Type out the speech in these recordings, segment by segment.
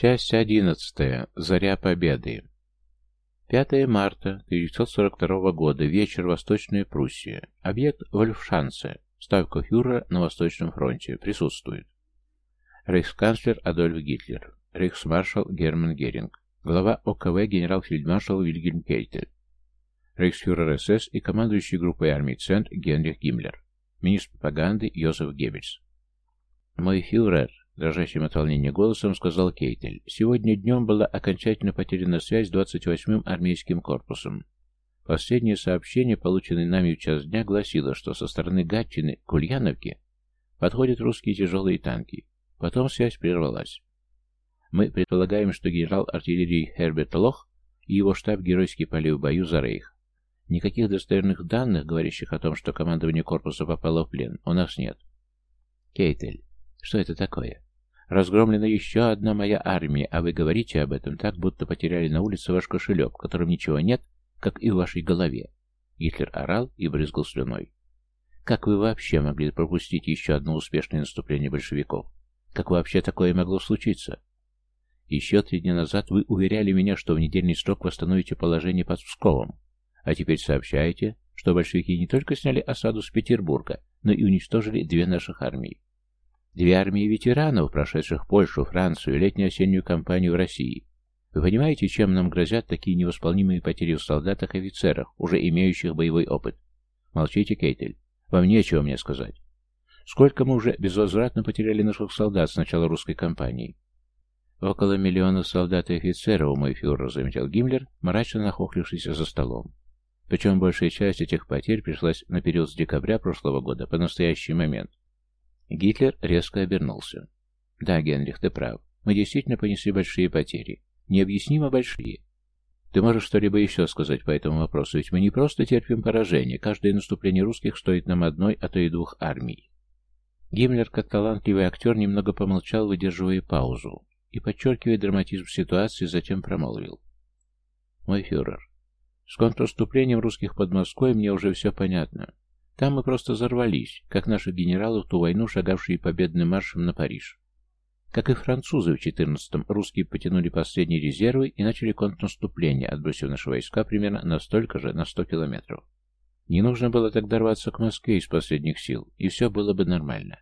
Часть одиннадцатая. Заря Победы. 5 марта 1942 года. Вечер. Восточная Пруссия. Объект Вольфшанце. Ставка фюрера на Восточном фронте. Присутствует. Рейхсканцлер Адольф Гитлер. Рейхсмаршал Герман Геринг. Глава ОКВ генерал-фельдмаршал Вильгельм Кейтель. Рейхсфюрер СС и командующий группой армий Цент Генрих Гиммлер. Министр пропаганды Йозеф Геббельс. Мой фюрер, дрожащим от волнения голосом сказал Кейтель. Сегодня днем была окончательно потеряна связь с 28-м армейским корпусом. Последнее сообщение, полученное нами в час дня, гласило, что со стороны Гатчины к Ульяновке подходят русские тяжелые танки. Потом связь прервалась. Мы предполагаем, что генерал артиллерии Херберт Лох и его штаб геройски пали в бою за Рейх. Никаких достоверных данных, говорящих о том, что командование корпуса попало в плен, у нас нет. Кейтель, что это такое? Разгромлена еще одна моя армия, а вы говорите об этом так, будто потеряли на улице ваш кошелек, в котором ничего нет, как и в вашей голове. Гитлер орал и брызгал слюной. Как вы вообще могли пропустить еще одно успешное наступление большевиков? Как вообще такое могло случиться? Еще три дня назад вы уверяли меня, что в недельный срок восстановите положение под Псковом, а теперь сообщаете, что большевики не только сняли осаду с Петербурга, но и уничтожили две наших армии. Две армии ветеранов, прошедших Польшу, Францию и летнюю-осеннюю кампанию в России. Вы понимаете, чем нам грозят такие невосполнимые потери в солдатах и офицерах, уже имеющих боевой опыт? Молчите, Кейтель. Вам нечего мне сказать. Сколько мы уже безвозвратно потеряли наших солдат с начала русской кампании? Около миллиона солдат и офицеров, мой фюрер, заметил Гиммлер, мрачно нахохлившись за столом. Причем большая часть этих потерь пришлась на период с декабря прошлого года по настоящий момент. Гитлер резко обернулся. «Да, Генрих, ты прав. Мы действительно понесли большие потери. Необъяснимо большие. Ты можешь что-либо еще сказать по этому вопросу, ведь мы не просто терпим поражение. Каждое наступление русских стоит нам одной, а то и двух армий». Гиммлер, как талантливый актер, немного помолчал, выдерживая паузу, и, подчеркивая драматизм ситуации, затем промолвил. «Мой фюрер, с контрнаступлением русских под Москвой мне уже все понятно. Там мы просто взорвались, как наши генералы в ту войну, шагавшие победным маршем на Париж. Как и французы в 14-м, русские потянули последние резервы и начали контрнаступление, отбросив наши войска примерно на столько же, на 100 километров. Не нужно было тогда рваться к Москве из последних сил, и все было бы нормально.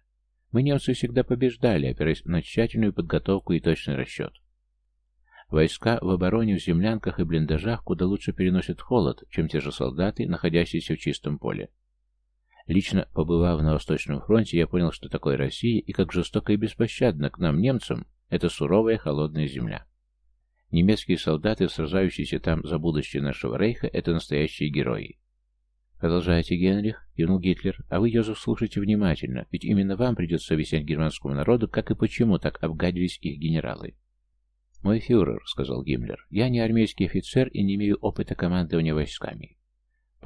Мы, немцы, всегда побеждали, опираясь на тщательную подготовку и точный расчет. Войска в обороне в землянках и блиндажах куда лучше переносят холод, чем те же солдаты, находящиеся в чистом поле. Лично побывав на Восточном фронте, я понял, что такое Россия и как жестоко и беспощадно к нам, немцам, это суровая холодная земля. Немецкие солдаты, сражающиеся там за будущее нашего рейха, это настоящие герои. «Продолжайте, Генрих», — кивнул Гитлер, — «а вы, Йозеф, слушайте внимательно, ведь именно вам придется объяснять германскому народу, как и почему так обгадились их генералы». «Мой фюрер», — сказал Гиммлер, — «я не армейский офицер и не имею опыта командования войсками.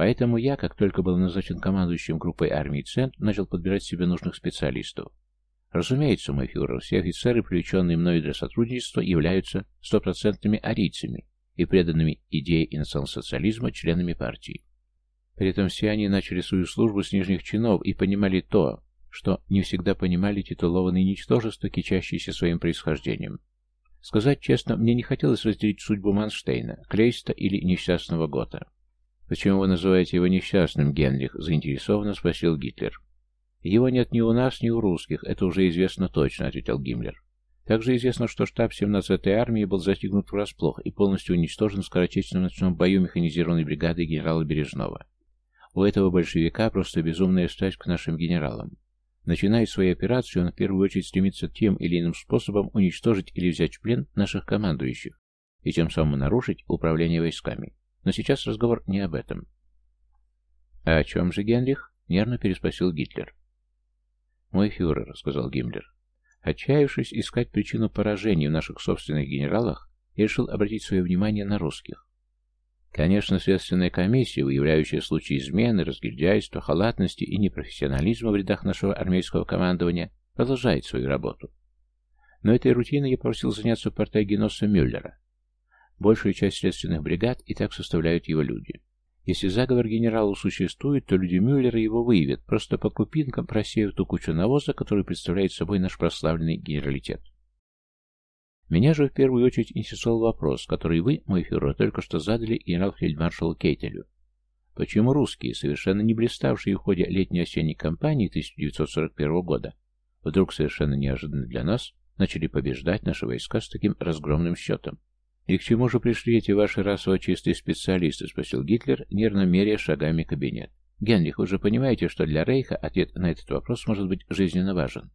Поэтому я, как только был назначен командующим группой армии Цент, начал подбирать себе нужных специалистов. Разумеется, мой фюрер, все офицеры, привлеченные мною для сотрудничества, являются стопроцентными арийцами и преданными идее и национал-социализма членами партии. При этом все они начали свою службу с нижних чинов и понимали то, что не всегда понимали титулованные ничтожества, кичащиеся своим происхождением. Сказать честно, мне не хотелось разделить судьбу Манштейна, Клейста или несчастного Гота. «Почему вы называете его несчастным, Генрих?» – заинтересованно спросил Гитлер. «Его нет ни у нас, ни у русских, это уже известно точно», – ответил Гиммлер. Также известно, что штаб 17-й армии был застигнут врасплох и полностью уничтожен в скоротечном ночном бою механизированной бригады генерала Бережного. У этого большевика просто безумная страсть к нашим генералам. Начиная свою операцию, он в первую очередь стремится тем или иным способом уничтожить или взять в плен наших командующих и тем самым нарушить управление войсками. Но сейчас разговор не об этом. «А о чем же, Генрих?» — нервно переспросил Гитлер. «Мой фюрер», — сказал Гиммлер, — отчаявшись искать причину поражения в наших собственных генералах, я решил обратить свое внимание на русских. Конечно, следственная комиссия, выявляющая случаи измены, разгильдяйства, халатности и непрофессионализма в рядах нашего армейского командования, продолжает свою работу. Но этой рутиной я просил заняться партайгеносом Мюллера. Большую часть следственных бригад и так составляют его люди. Если заговор генералу существует, то люди Мюллера его выявят, просто по крупинкам просеют ту кучу навоза, который представляет собой наш прославленный генералитет. Меня же в первую очередь интересовал вопрос, который вы, мой фюрер, только что задали генерал-фельдмаршалу Кейтелю. Почему русские, совершенно не блиставшие в ходе летней-осенней кампании 1941 года, вдруг совершенно неожиданно для нас начали побеждать наши войска с таким разгромным счетом? «И к чему же пришли эти ваши расово чистые специалисты?» — спросил Гитлер, нервно меряя шагами кабинет. «Генрих, вы же понимаете, что для Рейха ответ на этот вопрос может быть жизненно важен?»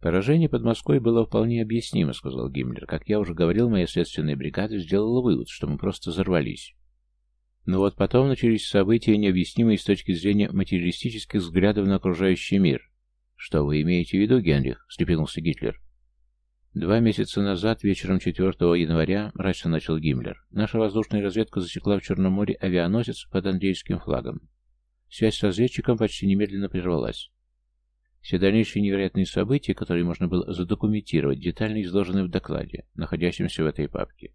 «Поражение под Москвой было вполне объяснимо», — сказал Гиммлер. «Как я уже говорил, моя следственная бригада сделала вывод, что мы просто взорвались. Но вот потом начались события, необъяснимые с точки зрения материалистических взглядов на окружающий мир. «Что вы имеете в виду, Генрих?» — встрепенулся Гитлер. Два месяца назад, вечером 4 января, мрачно начал Гиммлер, наша воздушная разведка засекла в Черном море авианосец под английским флагом. Связь с разведчиком почти немедленно прервалась. Все дальнейшие невероятные события, которые можно было задокументировать, детально изложены в докладе, находящемся в этой папке.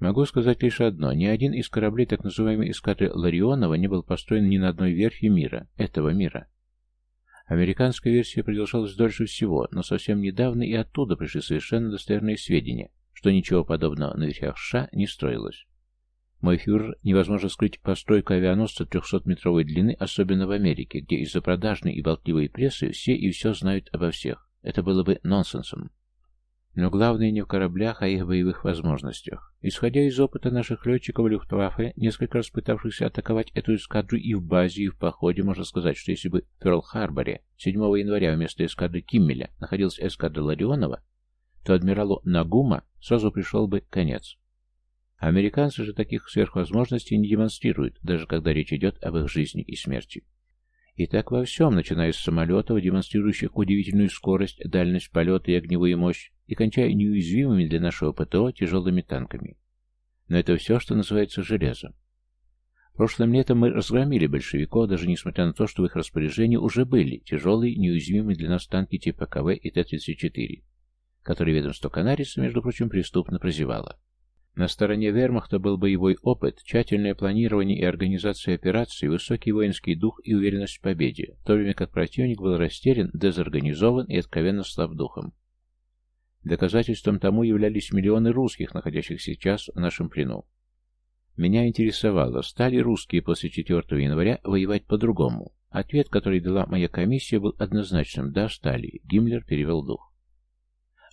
Могу сказать лишь одно. Ни один из кораблей так называемой эскадры Ларионова не был построен ни на одной верфи мира, этого мира. Американская версия продолжалась дольше всего, но совсем недавно и оттуда пришли совершенно достоверные сведения, что ничего подобного на верфях США не строилось. Мой фюрер, невозможно скрыть постройку авианосца 300-метровой длины, особенно в Америке, где из-за продажной и болтливой прессы все и все знают обо всех. Это было бы нонсенсом. Но главное не в кораблях, а их боевых возможностях. Исходя из опыта наших летчиков Люфтваффе, несколько раз пытавшихся атаковать эту эскадру и в базе, и в походе, можно сказать, что если бы в Перл-Харборе 7 января вместо эскадры Киммеля находилась эскадра Ларионова, то адмиралу Нагума сразу пришел бы конец. Американцы же таких сверхвозможностей не демонстрируют, даже когда речь идет об их жизни и смерти. И так во всем, начиная с самолетов, демонстрирующих удивительную скорость, дальность полета и огневую мощь, и кончая неуязвимыми для нашего ПТО тяжелыми танками. Но это все, что называется железом. Прошлым летом мы разгромили большевиков, даже несмотря на то, что в их распоряжении уже были тяжелые, неуязвимые для нас танки типа КВ и Т-34, которые ведомство Канариса, между прочим, преступно прозевало. На стороне вермахта был боевой опыт, тщательное планирование и организация операций, высокий воинский дух и уверенность в победе, в то время как противник был растерян, дезорганизован и откровенно слаб духом. Доказательством тому являлись миллионы русских, находящихся сейчас в нашем плену. Меня интересовало, стали русские после 4 января воевать по-другому. Ответ, который дала моя комиссия, был однозначным. Да, стали. Гиммлер перевел дух.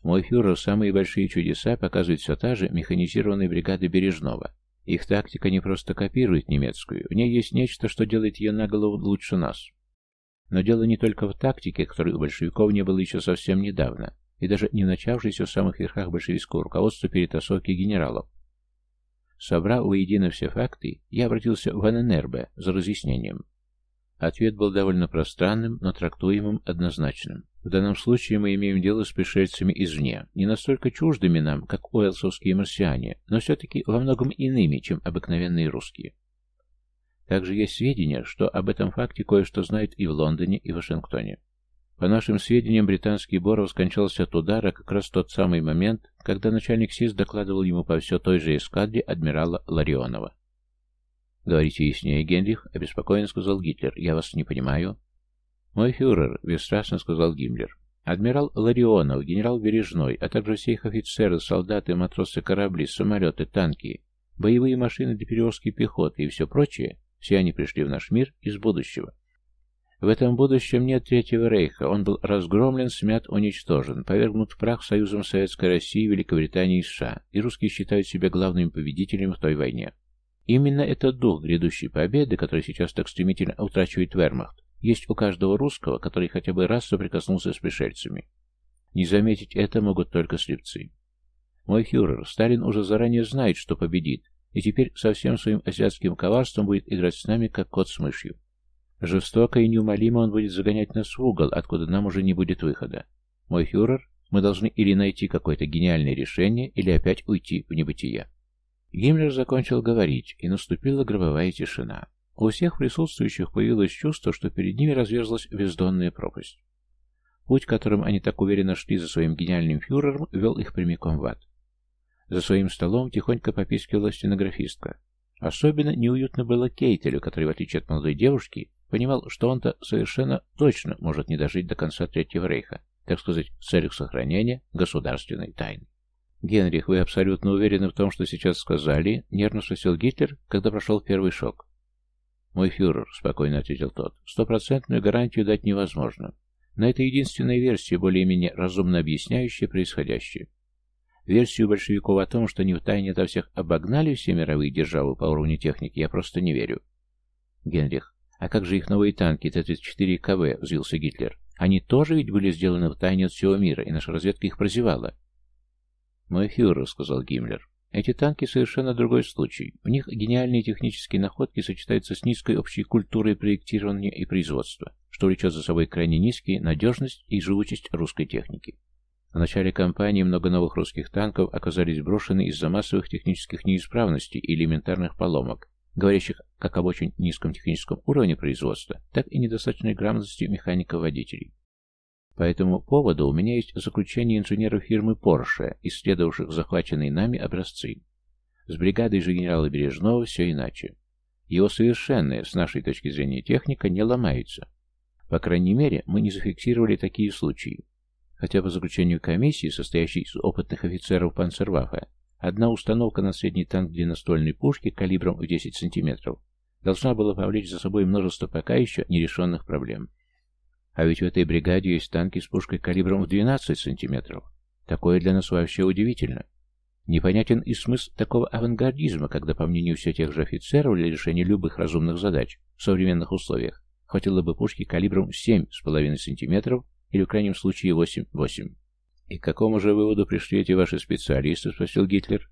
Мой фюрер самые большие чудеса показывает все та же механизированная бригада Бережного. Их тактика не просто копирует немецкую, в ней есть нечто, что делает ее на голову лучше нас. Но дело не только в тактике, которой у большевиков не было еще совсем недавно, и даже не начавшейся в самых верхах большевистского руководства перетасовки генералов. Собрав воедино все факты, я обратился в ННРБ за разъяснением. Ответ был довольно пространным, но трактуемым однозначным. В данном случае мы имеем дело с пришельцами извне, не настолько чуждыми нам, как уэлсовские марсиане, но все-таки во многом иными, чем обыкновенные русские. Также есть сведения, что об этом факте кое-что знают и в Лондоне, и в Вашингтоне. По нашим сведениям, британский Боров скончался от удара как раз в тот самый момент, когда начальник СИС докладывал ему по все той же эскадре адмирала Ларионова. «Говорите яснее, Генрих», — обеспокоенно сказал Гитлер. «Я вас не понимаю». «Мой фюрер», — бесстрастно сказал Гиммлер. «Адмирал Ларионов, генерал Бережной, а также все их офицеры, солдаты, матросы, корабли, самолеты, танки, боевые машины для перевозки пехоты и все прочее, все они пришли в наш мир из будущего. В этом будущем нет Третьего Рейха, он был разгромлен, смят, уничтожен, повергнут в прах Союзом Советской России, Великобритании и США, и русские считают себя главными победителями в той войне. Именно этот дух грядущей победы, который сейчас так стремительно утрачивает вермахт, есть у каждого русского, который хотя бы раз соприкоснулся с пришельцами. Не заметить это могут только слепцы. Мой фюрер, Сталин уже заранее знает, что победит, и теперь со всем своим азиатским коварством будет играть с нами, как кот с мышью. Жестоко и неумолимо он будет загонять нас в угол, откуда нам уже не будет выхода. Мой фюрер, мы должны или найти какое-то гениальное решение, или опять уйти в небытие. Гиммлер закончил говорить, и наступила гробовая тишина. У всех присутствующих появилось чувство, что перед ними разверзлась бездонная пропасть. Путь, которым они так уверенно шли за своим гениальным фюрером, вел их прямиком в ад. За своим столом тихонько попискивала стенографистка. Особенно неуютно было Кейтелю, который, в отличие от молодой девушки, понимал, что он-то совершенно точно может не дожить до конца Третьего Рейха, так сказать, в целях сохранения государственной тайны. «Генрих, вы абсолютно уверены в том, что сейчас сказали?» — нервно спросил Гитлер, когда прошел первый шок. «Мой фюрер», — спокойно ответил тот, — «стопроцентную гарантию дать невозможно. Но это единственная версия, более-менее разумно объясняющая происходящее. Версию большевиков о том, что они втайне ото всех обогнали все мировые державы по уровню техники, я просто не верю. Генрих, а как же их новые танки Т-34 КВ, взвился Гитлер. Они тоже ведь были сделаны в тайне от всего мира, и наша разведка их прозевала. «Мой фюрер», — сказал Гиммлер, — «эти танки совершенно другой случай. В них гениальные технические находки сочетаются с низкой общей культурой проектирования и производства, что влечет за собой крайне низкие надежность и живучесть русской техники. В начале кампании много новых русских танков оказались брошены из-за массовых технических неисправностей и элементарных поломок, говорящих как об очень низком техническом уровне производства, так и недостаточной грамотности механиков-водителей. По этому поводу у меня есть заключение инженеров фирмы Porsche, исследовавших захваченные нами образцы. С бригадой же генерала Бережного все иначе. Его совершенная, с нашей точки зрения, техника не ломается. По крайней мере, мы не зафиксировали такие случаи. Хотя по заключению комиссии, состоящей из опытных офицеров Панцервафа, одна установка на средний танк длинноствольной пушки калибром в 10 см должна была повлечь за собой множество пока еще нерешенных проблем. А ведь в этой бригаде есть танки с пушкой калибром в 12 см. Такое для нас вообще удивительно. Непонятен и смысл такого авангардизма, когда, по мнению всех тех же офицеров, для решения любых разумных задач в современных условиях хватило бы пушки калибром 7,5 см или в крайнем случае 8-8. «И к какому же выводу пришли эти ваши специалисты?» — спросил Гитлер.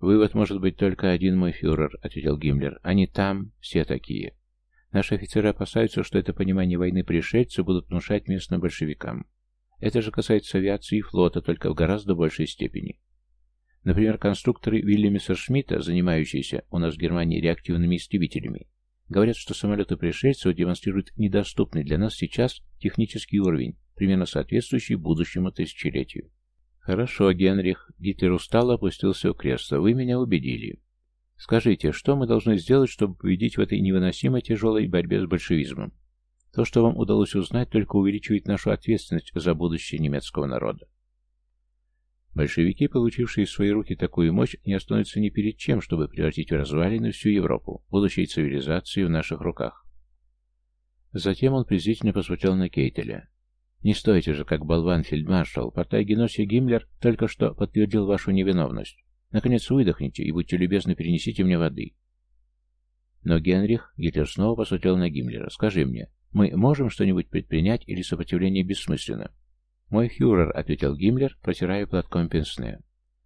«Вывод может быть только один, мой фюрер», — ответил Гиммлер. «Они там все такие. Наши офицеры опасаются, что это понимание войны пришельцы будут внушать местным большевикам. Это же касается авиации и флота, только в гораздо большей степени. Например, конструкторы Вильямиса Шмидта, занимающиеся у нас в Германии реактивными истребителями, Говорят, что самолеты пришельцев демонстрируют недоступный для нас сейчас технический уровень, примерно соответствующий будущему тысячелетию. Хорошо, Генрих. Гитлер устало опустился в кресло. Вы меня убедили. Скажите, что мы должны сделать, чтобы победить в этой невыносимо тяжелой борьбе с большевизмом? То, что вам удалось узнать, только увеличивает нашу ответственность за будущее немецкого народа. Большевики, получившие в свои руки такую мощь, не остановятся ни перед чем, чтобы превратить в развалины всю Европу, будущей цивилизации в наших руках. Затем он презрительно посмотрел на Кейтеля. «Не стойте же, как болван фельдмаршал. Портай Геносия Гиммлер только что подтвердил вашу невиновность. Наконец выдохните и будьте любезны перенесите мне воды». Но Генрих, Гитлер снова посмотрел на Гиммлера. «Скажи мне, мы можем что-нибудь предпринять или сопротивление бессмысленно?» «Мой фюрер», — ответил Гиммлер, протирая платком пенсне.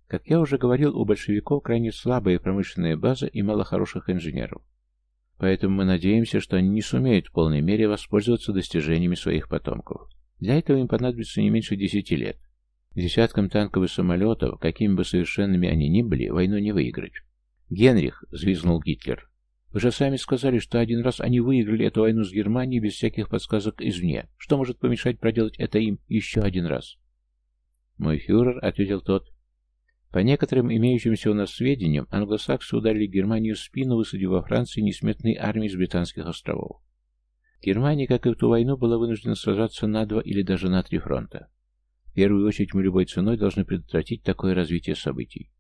«Как я уже говорил, у большевиков крайне слабая промышленная база и мало хороших инженеров. Поэтому мы надеемся, что они не сумеют в полной мере воспользоваться достижениями своих потомков. Для этого им понадобится не меньше десяти лет. Десяткам танков и самолетов, какими бы совершенными они ни были, войну не выиграть. «Генрих!» — взвизгнул Гитлер. Вы же сами сказали, что один раз они выиграли эту войну с Германией без всяких подсказок извне. Что может помешать проделать это им еще один раз? Мой фюрер, — ответил тот, — по некоторым имеющимся у нас сведениям, англосаксы ударили Германию в спину, высадив во Франции несметные армии с британских островов. Германия, как и в ту войну, была вынуждена сражаться на два или даже на три фронта. Первую очередь мы любой ценой должны предотвратить такое развитие событий.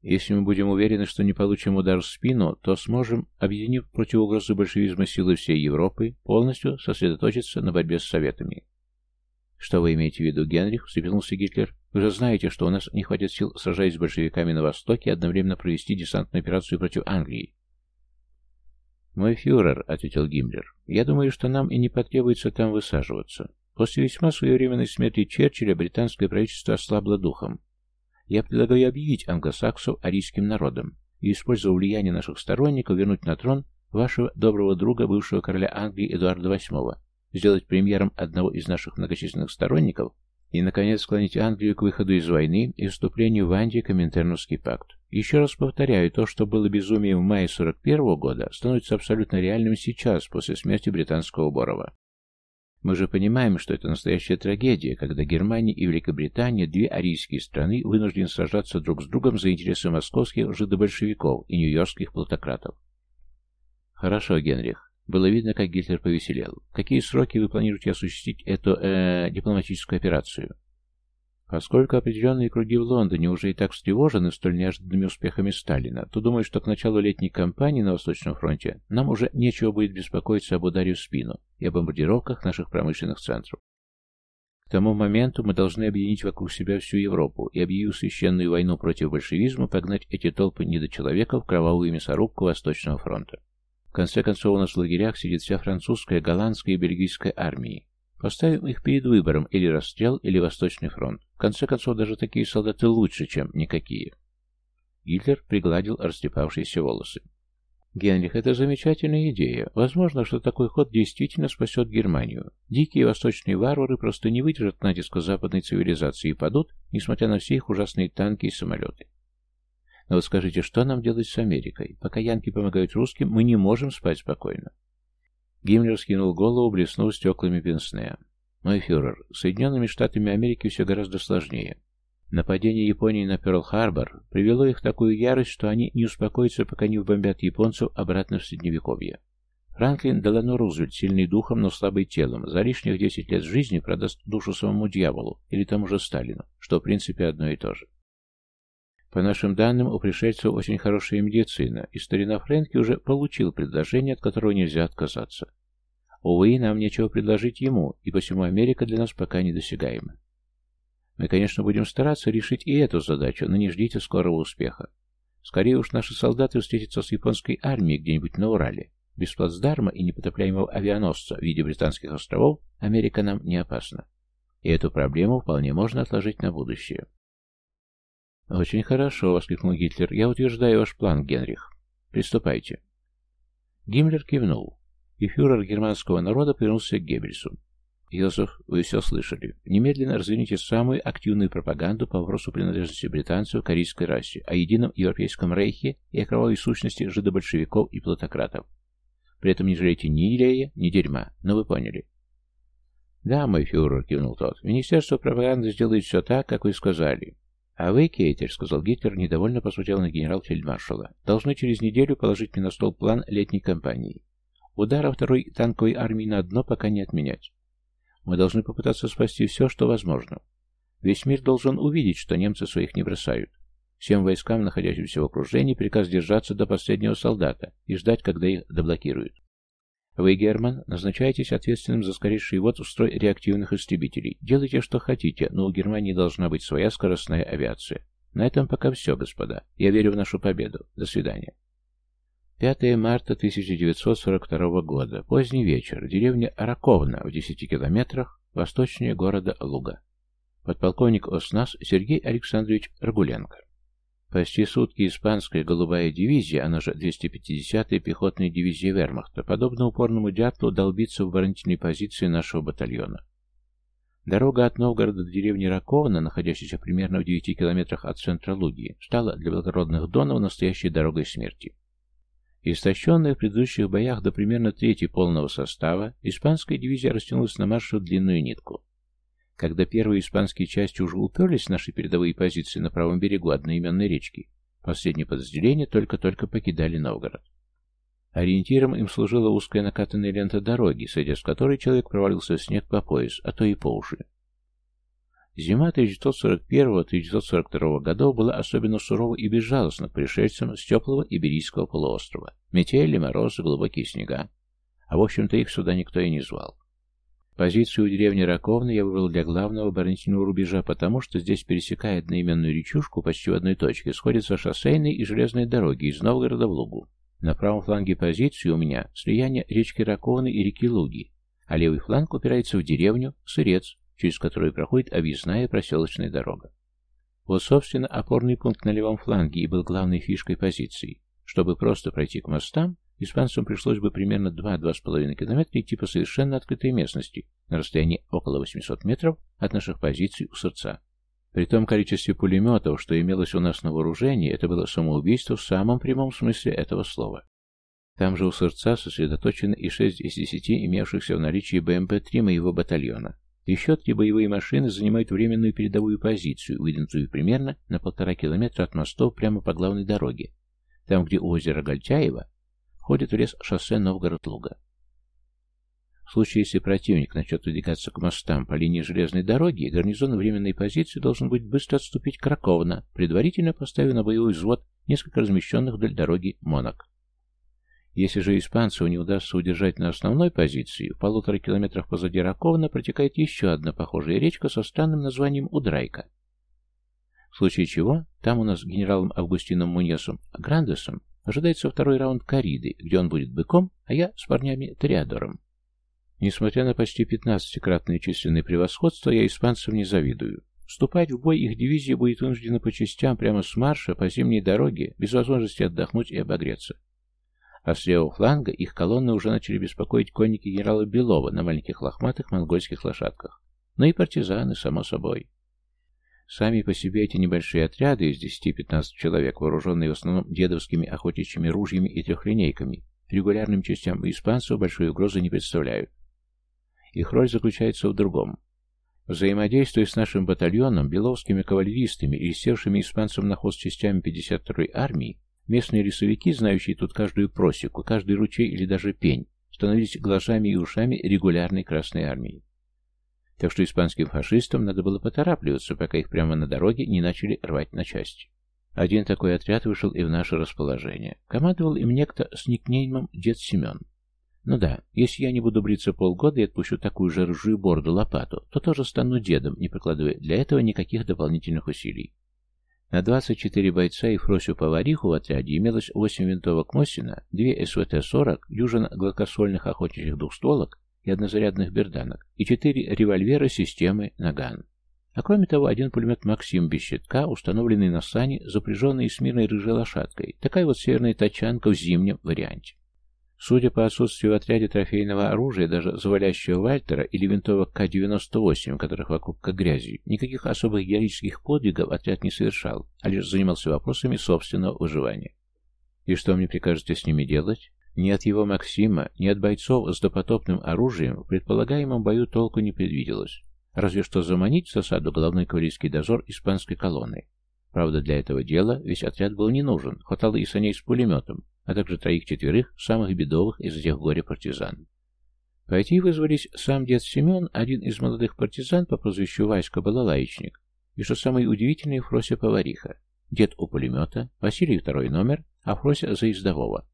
Если мы будем уверены, что не получим удар в спину, то сможем, объединив против угрозы большевизма силы всей Европы, полностью сосредоточиться на борьбе с Советами. «Что вы имеете в виду, Генрих?» — встрепенулся Гитлер. «Вы же знаете, что у нас не хватит сил, сражаясь с большевиками на Востоке, одновременно провести десантную операцию против Англии». «Мой фюрер», — ответил Гиммлер, — «я думаю, что нам и не потребуется там высаживаться. После весьма своевременной смерти Черчилля британское правительство ослабло духом, я предлагаю объявить англосаксов арийским народом и, используя влияние наших сторонников, вернуть на трон вашего доброго друга, бывшего короля Англии Эдуарда VIII, сделать премьером одного из наших многочисленных сторонников и, наконец, склонить Англию к выходу из войны и вступлению в Антикоминтерновский пакт. Еще раз повторяю, то, что было безумием в мае 41 -го года, становится абсолютно реальным сейчас, после смерти британского Борова. Мы же понимаем, что это настоящая трагедия, когда Германия и Великобритания, две арийские страны, вынуждены сражаться друг с другом за интересы московских жидобольшевиков и нью-йоркских плутократов. Хорошо, Генрих. Было видно, как Гитлер повеселел. Какие сроки вы планируете осуществить эту э, дипломатическую операцию? Поскольку определенные круги в Лондоне уже и так встревожены столь неожиданными успехами Сталина, то думаю, что к началу летней кампании на Восточном фронте нам уже нечего будет беспокоиться об ударе в спину и о бомбардировках наших промышленных центров. К тому моменту мы должны объединить вокруг себя всю Европу и, объявив священную войну против большевизма, погнать эти толпы недочеловеков в кровавую мясорубку Восточного фронта. В конце концов, у нас в лагерях сидит вся французская, голландская и бельгийская армии. Поставим их перед выбором или расстрел, или Восточный фронт. Конце концов, даже такие солдаты лучше, чем никакие. Гитлер пригладил растрепавшиеся волосы. Генрих, это замечательная идея. Возможно, что такой ход действительно спасет Германию. Дикие восточные варвары просто не выдержат натиска западной цивилизации и падут, несмотря на все их ужасные танки и самолеты. Но вот скажите, что нам делать с Америкой? Пока янки помогают русским, мы не можем спать спокойно. Гиммлер скинул голову, блеснув стеклами пенсне. «Мой фюрер, с Соединенными Штатами Америки все гораздо сложнее. Нападение Японии на Перл-Харбор привело их в такую ярость, что они не успокоятся, пока не вбомбят японцев обратно в Средневековье. Франклин Делано Рузвельт, сильный духом, но слабый телом, за лишних 10 лет жизни продаст душу самому дьяволу или тому же Сталину, что в принципе одно и то же. По нашим данным, у пришельцев очень хорошая медицина, и старина Фрэнки уже получил предложение, от которого нельзя отказаться. Увы, нам нечего предложить ему, и посему Америка для нас пока недосягаема. Мы, конечно, будем стараться решить и эту задачу, но не ждите скорого успеха. Скорее уж наши солдаты встретятся с японской армией где-нибудь на Урале. Без плацдарма и непотопляемого авианосца в виде британских островов Америка нам не опасна. И эту проблему вполне можно отложить на будущее. «Очень хорошо», — воскликнул Гитлер. «Я утверждаю ваш план, Генрих. Приступайте». Гиммлер кивнул, и фюрер германского народа повернулся к Геббельсу. «Йозеф, вы все слышали. Немедленно разверните самую активную пропаганду по вопросу принадлежности британцев к корейской расе, о едином европейском рейхе и о кровавой сущности жидобольшевиков и плутократов. При этом не жалейте ни лея, ни дерьма, но вы поняли». «Да, мой фюрер», — кивнул тот, — «Министерство пропаганды сделает все так, как вы сказали. «А вы, Кейтель, — сказал Гитлер, недовольно посмотрел на генерал-фельдмаршала, — должны через неделю положить мне на стол план летней кампании. Удара второй танковой армии на дно пока не отменять. Мы должны попытаться спасти все, что возможно. Весь мир должен увидеть, что немцы своих не бросают. Всем войскам, находящимся в окружении, приказ держаться до последнего солдата и ждать, когда их доблокируют. Вы, Герман, назначаетесь ответственным за скорейший ввод в строй реактивных истребителей. Делайте, что хотите, но у Германии должна быть своя скоростная авиация. На этом пока все, господа. Я верю в нашу победу. До свидания. 5 марта 1942 года. Поздний вечер. Деревня Раковна в 10 километрах восточнее города Луга. Подполковник ОСНАС Сергей Александрович Рагуленко. Почти сутки испанская голубая дивизия, она же 250-я пехотная дивизия вермахта, подобно упорному дятлу, долбится в оборонительной позиции нашего батальона. Дорога от Новгорода до деревни Раковна, находящейся примерно в 9 километрах от центра Луги, стала для благородных донов настоящей дорогой смерти. Истощенная в предыдущих боях до примерно трети полного состава, испанская дивизия растянулась на маршрут длинную нитку. Когда первые испанские части уже уперлись в наши передовые позиции на правом берегу одноименной речки, последние подразделения только-только покидали Новгород. Ориентиром им служила узкая накатанная лента дороги, сойдя с которой человек провалился в снег по пояс, а то и по уши. Зима 1941-1942 годов была особенно сурова и безжалостна к пришельцам с теплого Иберийского полуострова. Метели, морозы, глубокие снега. А в общем-то их сюда никто и не звал. Позицию у деревни Раковны я выбрал для главного оборонительного рубежа, потому что здесь, пересекая одноименную речушку, почти в одной точке, сходятся шоссейные и железные дороги из Новгорода в Лугу. На правом фланге позиции у меня слияние речки Раковны и реки Луги, а левый фланг упирается в деревню Сырец, через которую проходит объездная проселочная дорога. Вот, собственно, опорный пункт на левом фланге и был главной фишкой позиции. Чтобы просто пройти к мостам, Испанцам пришлось бы примерно 2-2,5 километра идти по совершенно открытой местности на расстоянии около 800 метров от наших позиций у сердца. При том количестве пулеметов, что имелось у нас на вооружении, это было самоубийство в самом прямом смысле этого слова. Там же у сердца сосредоточены и 6 из 10 имевшихся в наличии БМП-3 моего батальона. Еще три боевые машины занимают временную передовую позицию, выдвинутую примерно на полтора километра от мостов прямо по главной дороге, там, где у озера Гольчаева ходит в лес шоссе Новгород-Луга. В случае, если противник начнет выдвигаться к мостам по линии железной дороги, гарнизон временной позиции должен будет быстро отступить к Раковна, предварительно поставив на боевой взвод несколько размещенных вдоль дороги монок. Если же испанцу не удастся удержать на основной позиции, в полутора километрах позади Раковна протекает еще одна похожая речка со странным названием Удрайка. В случае чего, там у нас генералом Августином Муньесом Грандесом ожидается второй раунд кориды, где он будет быком, а я с парнями Триадором. Несмотря на почти 15-кратное численное превосходство, я испанцам не завидую. Вступать в бой их дивизия будет вынуждена по частям прямо с марша по зимней дороге, без возможности отдохнуть и обогреться. А с левого фланга их колонны уже начали беспокоить конники генерала Белова на маленьких лохматых монгольских лошадках. Ну и партизаны, само собой. Сами по себе эти небольшие отряды из 10-15 человек, вооруженные в основном дедовскими охотничьими ружьями и трехлинейками, регулярным частям испанцев большой угрозы не представляют. Их роль заключается в другом. Взаимодействуя с нашим батальоном, беловскими кавалеристами и севшими испанцам на хвост частями 52-й армии, местные лесовики, знающие тут каждую просеку, каждый ручей или даже пень, становились глазами и ушами регулярной Красной армии. Так что испанским фашистам надо было поторапливаться, пока их прямо на дороге не начали рвать на части. Один такой отряд вышел и в наше расположение. Командовал им некто с никнеймом Дед Семен. Ну да, если я не буду бриться полгода и отпущу такую же рыжую борду лопату, то тоже стану дедом, не прикладывая для этого никаких дополнительных усилий. На 24 бойца и Фросю-повариху в отряде имелось 8 винтовок Мосина, 2 СВТ-40, дюжина гладкоствольных охотничьих двухстволок и однозарядных берданок, и 4 револьвера системы «Наган». А кроме того, один пулемет «Максим» без щитка, установленный на сане, запряженный смирной рыжей лошадкой, такая вот северная тачанка в зимнем варианте. Судя по отсутствию в отряде трофейного оружия, даже завалящего Вальтера или винтовок К-98, которых вокруг как грязи, никаких особых героических подвигов отряд не совершал, а лишь занимался вопросами собственного выживания. И что мне прикажете с ними делать? Ни от его Максима, ни от бойцов с допотопным оружием в предполагаемом бою толку не предвиделось. Разве что заманить в засаду головной кавалерийский дозор испанской колонны. Правда, для этого дела весь отряд был не нужен, хватало и саней с пулеметом, а также троих-четверых самых бедовых из этих горе-партизан. Пойти вызвались сам дед Семен, один из молодых партизан по прозвищу Васька Балалаечник, и, что самое удивительное, Фрося-повариха. Дед у пулемета, Василий второй номер, а Фрося за ездового.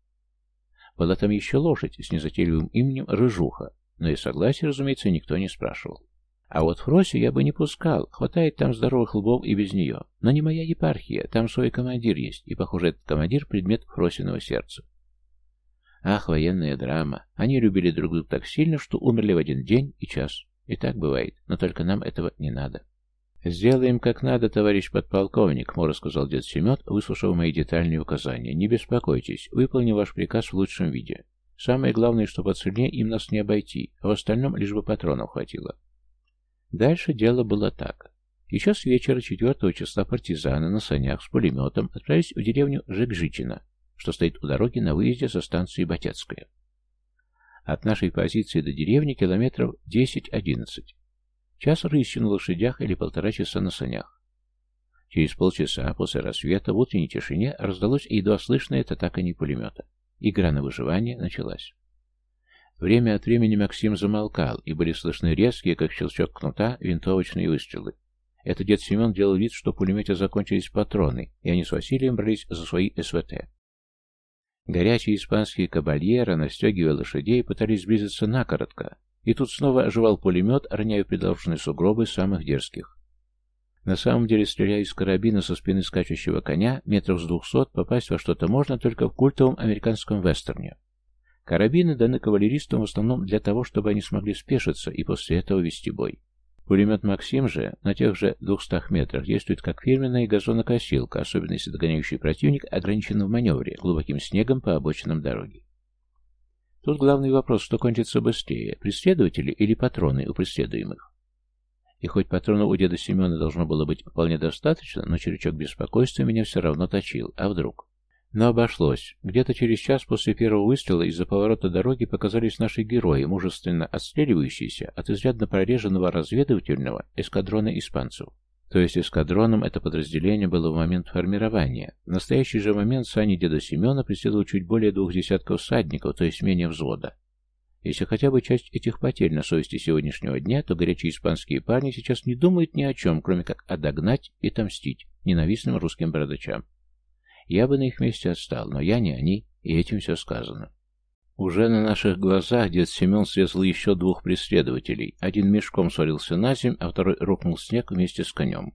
Была там еще лошадь с незатейливым именем Рыжуха, но и согласия, разумеется, никто не спрашивал. А вот Фросю я бы не пускал, хватает там здоровых лбов и без нее. Но не моя епархия, там свой командир есть, и, похоже, этот командир — предмет Фросиного сердца. Ах, военная драма. Они любили друг друга так сильно, что умерли в один день и час. И так бывает, но только нам этого не надо. «Сделаем как надо, товарищ подполковник», — Мора сказал дед Семет, выслушав мои детальные указания. «Не беспокойтесь, выполню ваш приказ в лучшем виде. Самое главное, что по цене им нас не обойти, а в остальном лишь бы патронов хватило». Дальше дело было так. Еще с вечера 4 числа партизаны на санях с пулеметом отправились в деревню Жекжичина, что стоит у дороги на выезде со станции Батецкая. От нашей позиции до деревни километров 10-11. Час рысью на лошадях или полтора часа на санях. Через полчаса после рассвета в утренней тишине раздалось едва слышное татаканье пулемета. Игра на выживание началась. Время от времени Максим замолкал, и были слышны резкие, как щелчок кнута, винтовочные выстрелы. Это дед Семен делал вид, что в пулемете закончились патроны, и они с Василием брались за свои СВТ. Горячие испанские кабальеры, настегивая лошадей, пытались сблизиться накоротко, и тут снова оживал пулемет, роняя придолженные сугробы самых дерзких. На самом деле, стреляя из карабина со спины скачущего коня, метров с двухсот, попасть во что-то можно только в культовом американском вестерне. Карабины даны кавалеристам в основном для того, чтобы они смогли спешиться и после этого вести бой. Пулемет «Максим» же на тех же 200 метрах действует как фирменная газонокосилка, особенно если догоняющий противник ограничен в маневре глубоким снегом по обочинам дороги. Тут главный вопрос, что кончится быстрее, преследователи или патроны у преследуемых. И хоть патронов у деда Семена должно было быть вполне достаточно, но черечок беспокойства меня все равно точил. А вдруг? Но обошлось. Где-то через час после первого выстрела из-за поворота дороги показались наши герои, мужественно отстреливающиеся от изрядно прореженного разведывательного эскадрона испанцев. То есть эскадроном это подразделение было в момент формирования. В настоящий же момент сани деда Семена преследовал чуть более двух десятков всадников, то есть менее взвода. Если хотя бы часть этих потерь на совести сегодняшнего дня, то горячие испанские парни сейчас не думают ни о чем, кроме как отогнать и отомстить ненавистным русским бородачам. Я бы на их месте отстал, но я не они, и этим все сказано. Уже на наших глазах дед Семен срезал еще двух преследователей. Один мешком свалился на земь, а второй рухнул снег вместе с конем.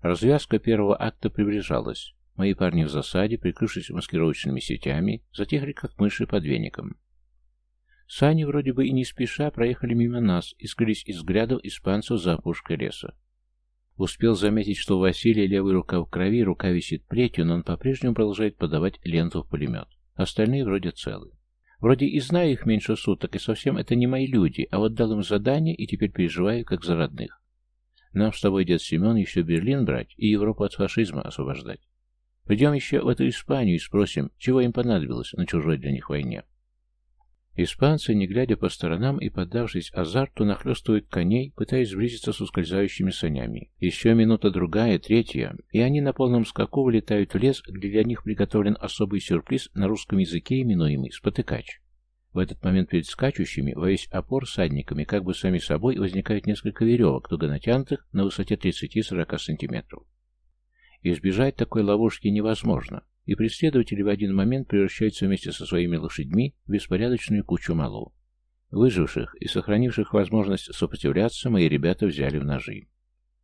Развязка первого акта приближалась. Мои парни в засаде, прикрывшись маскировочными сетями, затихли как мыши под веником. Сани вроде бы и не спеша проехали мимо нас и скрылись из взглядов испанцев за опушкой леса. Успел заметить, что у Василия левая рука в крови, рука висит плетью, но он по-прежнему продолжает подавать ленту в пулемет. Остальные вроде целы. Вроде и знаю их меньше суток, и совсем это не мои люди, а вот дал им задание и теперь переживаю, как за родных. Нам с тобой, дед Семен, еще Берлин брать и Европу от фашизма освобождать. Придем еще в эту Испанию и спросим, чего им понадобилось на чужой для них войне. Испанцы, не глядя по сторонам и поддавшись азарту, нахлестывают коней, пытаясь сблизиться с ускользающими санями. Еще минута-другая, третья, и они на полном скаку вылетают в лес, где для них приготовлен особый сюрприз на русском языке, именуемый «спотыкач». В этот момент перед скачущими, во весь опор садниками, как бы сами собой, возникает несколько веревок, туго натянутых на высоте 30-40 сантиметров. Избежать такой ловушки невозможно и преследователи в один момент превращаются вместе со своими лошадьми в беспорядочную кучу малу. Выживших и сохранивших возможность сопротивляться мои ребята взяли в ножи.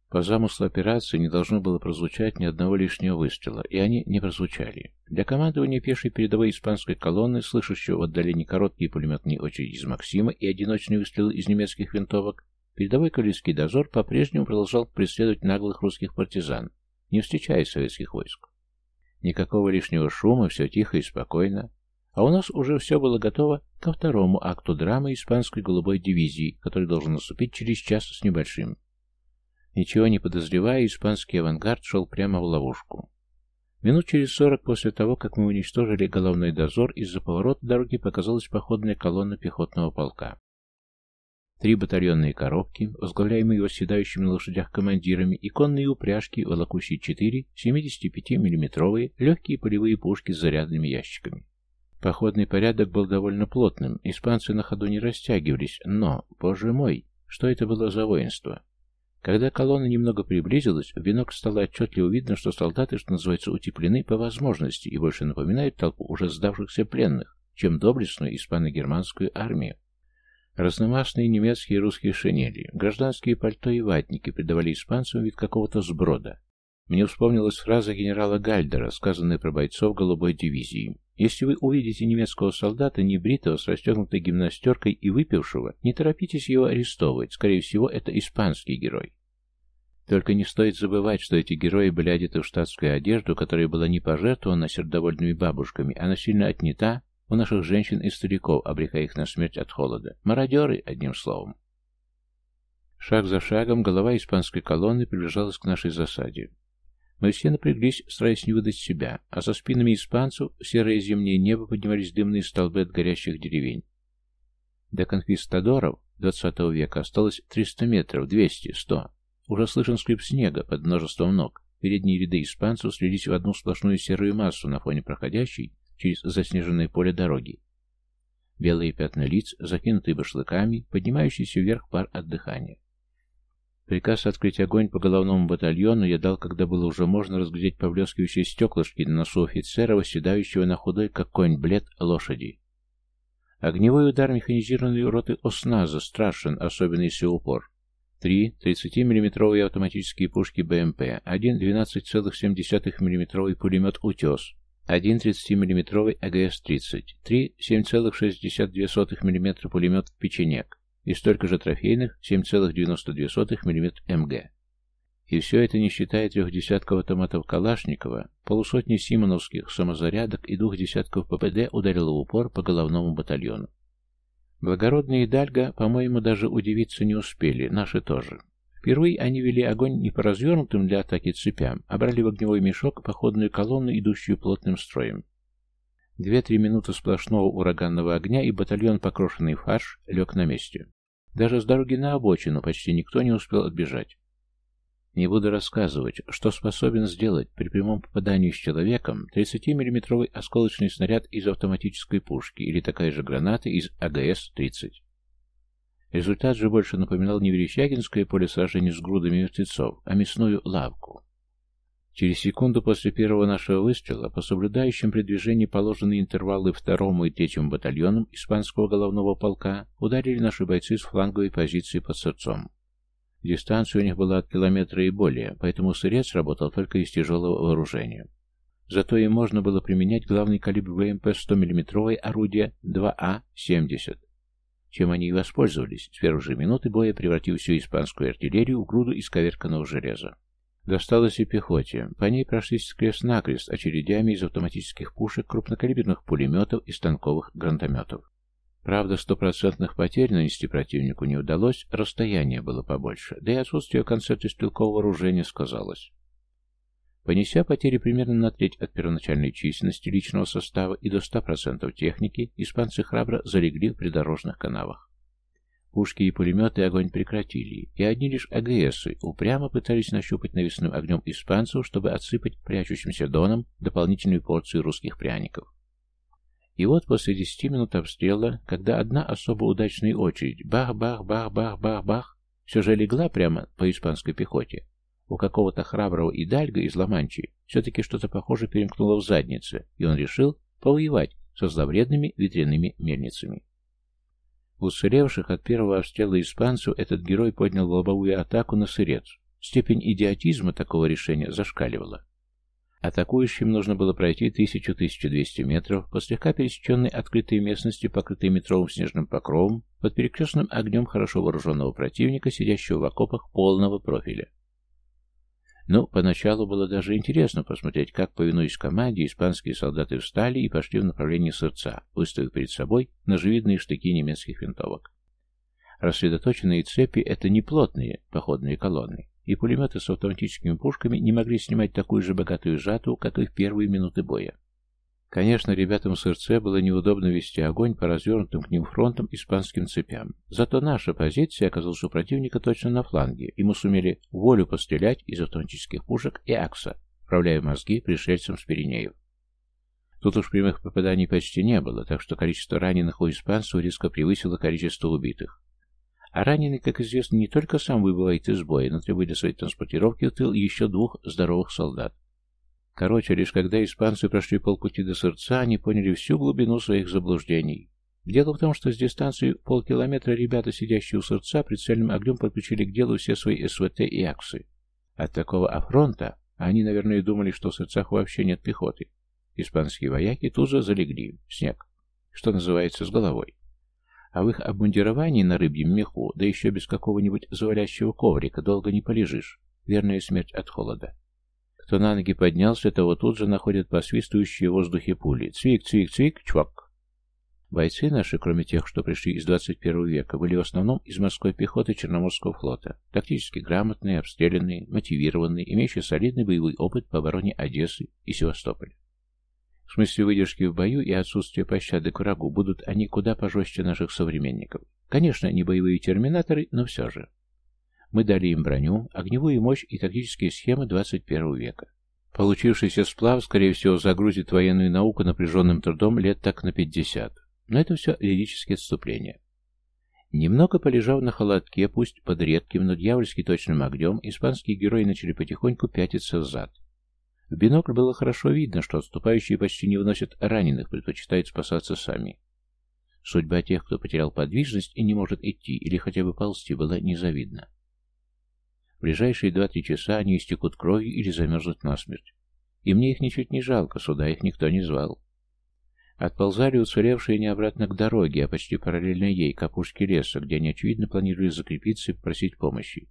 По замыслу операции не должно было прозвучать ни одного лишнего выстрела, и они не прозвучали. Для командования пешей передовой испанской колонны, слышащего в отдалении короткие пулеметные очереди из Максима и одиночные выстрелы из немецких винтовок, передовой кавалерийский дозор по-прежнему продолжал преследовать наглых русских партизан, не встречая советских войск. Никакого лишнего шума, все тихо и спокойно. А у нас уже все было готово ко второму акту драмы испанской голубой дивизии, который должен наступить через час с небольшим. Ничего не подозревая, испанский авангард шел прямо в ловушку. Минут через сорок после того, как мы уничтожили головной дозор, из-за поворота дороги показалась походная колонна пехотного полка. Три батальонные коробки, возглавляемые восседающими на лошадях командирами, и конные упряжки, волокущие четыре 75 миллиметровые легкие полевые пушки с зарядными ящиками. Походный порядок был довольно плотным, испанцы на ходу не растягивались, но, боже мой, что это было за воинство? Когда колонна немного приблизилась, в бинок стало отчетливо видно, что солдаты, что называется, утеплены по возможности и больше напоминают толпу уже сдавшихся пленных, чем доблестную испано-германскую армию. Разномастные немецкие и русские шинели, гражданские пальто и ватники придавали испанцам вид какого-то сброда. Мне вспомнилась фраза генерала Гальдера, сказанная про бойцов голубой дивизии. «Если вы увидите немецкого солдата, небритого, с расстегнутой гимнастеркой и выпившего, не торопитесь его арестовывать, скорее всего, это испанский герой». Только не стоит забывать, что эти герои были одеты в штатскую одежду, которая была не пожертвована сердовольными бабушками, а насильно отнята у наших женщин и стариков, обрекая их на смерть от холода. Мародеры, одним словом. Шаг за шагом голова испанской колонны приближалась к нашей засаде. Мы все напряглись, стараясь не выдать себя, а за спинами испанцев в серое зимнее небо поднимались дымные столбы от горящих деревень. До конквистадоров XX века осталось 300 метров, 200, 100. Уже слышен скрип снега под множеством ног. Передние ряды испанцев слились в одну сплошную серую массу на фоне проходящей через заснеженное поле дороги. Белые пятна лиц, закинутые башлыками, поднимающийся вверх пар от дыхания. Приказ открыть огонь по головному батальону я дал, когда было уже можно разглядеть поблескивающие стеклышки на носу офицера, восседающего на худой, как конь, блед лошади. Огневой удар механизированной роты ОСНАЗа страшен, особенно если упор. Три 30-миллиметровые автоматические пушки БМП, один 12,7 мм пулемет «Утес», один 30-мм АГС-30, три 7,62 мм пулемет «Печенек» и столько же трофейных 7,92 мм МГ. И все это не считая трех десятков автоматов Калашникова, полусотни симоновских самозарядок и двух десятков ППД ударило в упор по головному батальону. Благородные Дальга, по-моему, даже удивиться не успели, наши тоже. Впервые они вели огонь не по развернутым для атаки цепям, а брали в огневой мешок походную колонну, идущую плотным строем. Две-три минуты сплошного ураганного огня, и батальон, покрошенный фарш, лег на месте. Даже с дороги на обочину почти никто не успел отбежать. Не буду рассказывать, что способен сделать при прямом попадании с человеком 30-миллиметровый осколочный снаряд из автоматической пушки или такая же граната из АГС-30. Результат же больше напоминал не Верещагинское поле сражения с грудами мертвецов, а мясную лавку. Через секунду после первого нашего выстрела по соблюдающим при движении положенные интервалы второму и третьему батальонам испанского головного полка ударили наши бойцы с фланговой позиции под сырцом. Дистанция у них была от километра и более, поэтому сырец работал только из тяжелого вооружения. Зато им можно было применять главный калибр ВМП 100 мм орудие 2А-70, чем они и воспользовались, с первой же минуты боя превратив всю испанскую артиллерию в груду исковерканного железа. Досталось и пехоте. По ней прошлись крест-накрест очередями из автоматических пушек, крупнокалиберных пулеметов и станковых гранатометов. Правда, стопроцентных потерь нанести противнику не удалось, расстояние было побольше, да и отсутствие концепции стрелкового вооружения сказалось. Понеся потери примерно на треть от первоначальной численности личного состава и до 100% техники, испанцы храбро залегли в придорожных канавах. Пушки и пулеметы огонь прекратили, и одни лишь АГСы упрямо пытались нащупать навесным огнем испанцев, чтобы отсыпать прячущимся доном дополнительную порцию русских пряников. И вот после десяти минут обстрела, когда одна особо удачная очередь бах-бах-бах-бах-бах-бах все же легла прямо по испанской пехоте, у какого-то храброго идальга из Ла-Манчи все-таки что-то похоже перемкнуло в заднице, и он решил повоевать со зловредными ветряными мельницами. Уцелевших от первого обстрела испанцев этот герой поднял лобовую атаку на сырец. Степень идиотизма такого решения зашкаливала. Атакующим нужно было пройти 1000-1200 метров по слегка пересеченной открытой местности, покрытой метровым снежным покровом, под перекрестным огнем хорошо вооруженного противника, сидящего в окопах полного профиля. Ну, поначалу было даже интересно посмотреть, как, повинуясь команде, испанские солдаты встали и пошли в направлении сердца, выставив перед собой ножевидные штыки немецких винтовок. Рассредоточенные цепи — это не плотные походные колонны, и пулеметы с автоматическими пушками не могли снимать такую же богатую жатву, как и в первые минуты боя. Конечно, ребятам с РЦ было неудобно вести огонь по развернутым к ним фронтам испанским цепям. Зато наша позиция оказалась у противника точно на фланге, и мы сумели волю пострелять из автоматических пушек и акса, вправляя мозги пришельцам с Пиренеев. Тут уж прямых попаданий почти не было, так что количество раненых у испанцев резко превысило количество убитых. А раненый, как известно, не только сам выбывает из боя, но требует для своей транспортировки в тыл еще двух здоровых солдат. Короче, лишь когда испанцы прошли полпути до сердца, они поняли всю глубину своих заблуждений. Дело в том, что с дистанции полкилометра ребята, сидящие у сердца, прицельным огнем подключили к делу все свои СВТ и АКСы. От такого афронта они, наверное, думали, что в сердцах вообще нет пехоты. Испанские вояки тут же залегли в снег, что называется, с головой. А в их обмундировании на рыбьем меху, да еще без какого-нибудь завалящего коврика, долго не полежишь. Верная смерть от холода. Кто на ноги поднялся, того тут же находят посвистывающие в воздухе пули. Цвик, цвик, цвик, чвак. Бойцы наши, кроме тех, что пришли из 21 века, были в основном из морской пехоты Черноморского флота. Тактически грамотные, обстрелянные, мотивированные, имеющие солидный боевой опыт по обороне Одессы и Севастополя. В смысле выдержки в бою и отсутствия пощады к врагу будут они куда пожестче наших современников. Конечно, не боевые терминаторы, но все же. Мы дали им броню, огневую мощь и тактические схемы 21 века. Получившийся сплав, скорее всего, загрузит военную науку напряженным трудом лет так на 50. Но это все лирические отступления. Немного полежав на холодке, пусть под редким, но дьявольски точным огнем, испанские герои начали потихоньку пятиться взад. В бинокль было хорошо видно, что отступающие почти не выносят раненых, предпочитают спасаться сами. Судьба тех, кто потерял подвижность и не может идти или хотя бы ползти, была незавидна. В ближайшие два-три часа они истекут кровью или замерзнут насмерть. И мне их ничуть не жалко, сюда их никто не звал. Отползали уцелевшие не обратно к дороге, а почти параллельно ей, к опушке леса, где они, очевидно, планировали закрепиться и просить помощи.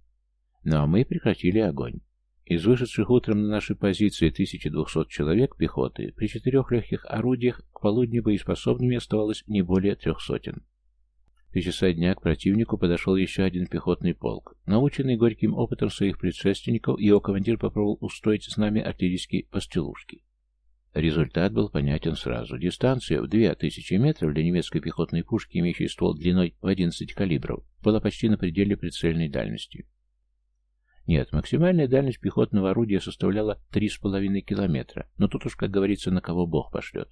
Ну а мы прекратили огонь. Из вышедших утром на наши позиции 1200 человек пехоты при четырех легких орудиях к полудню боеспособными оставалось не более трех сотен три часа дня к противнику подошел еще один пехотный полк. Наученный горьким опытом своих предшественников, его командир попробовал устроить с нами артиллерийские постелушки. Результат был понятен сразу. Дистанция в 2000 метров для немецкой пехотной пушки, имеющей ствол длиной в 11 калибров, была почти на пределе прицельной дальности. Нет, максимальная дальность пехотного орудия составляла 3,5 километра, но тут уж, как говорится, на кого бог пошлет.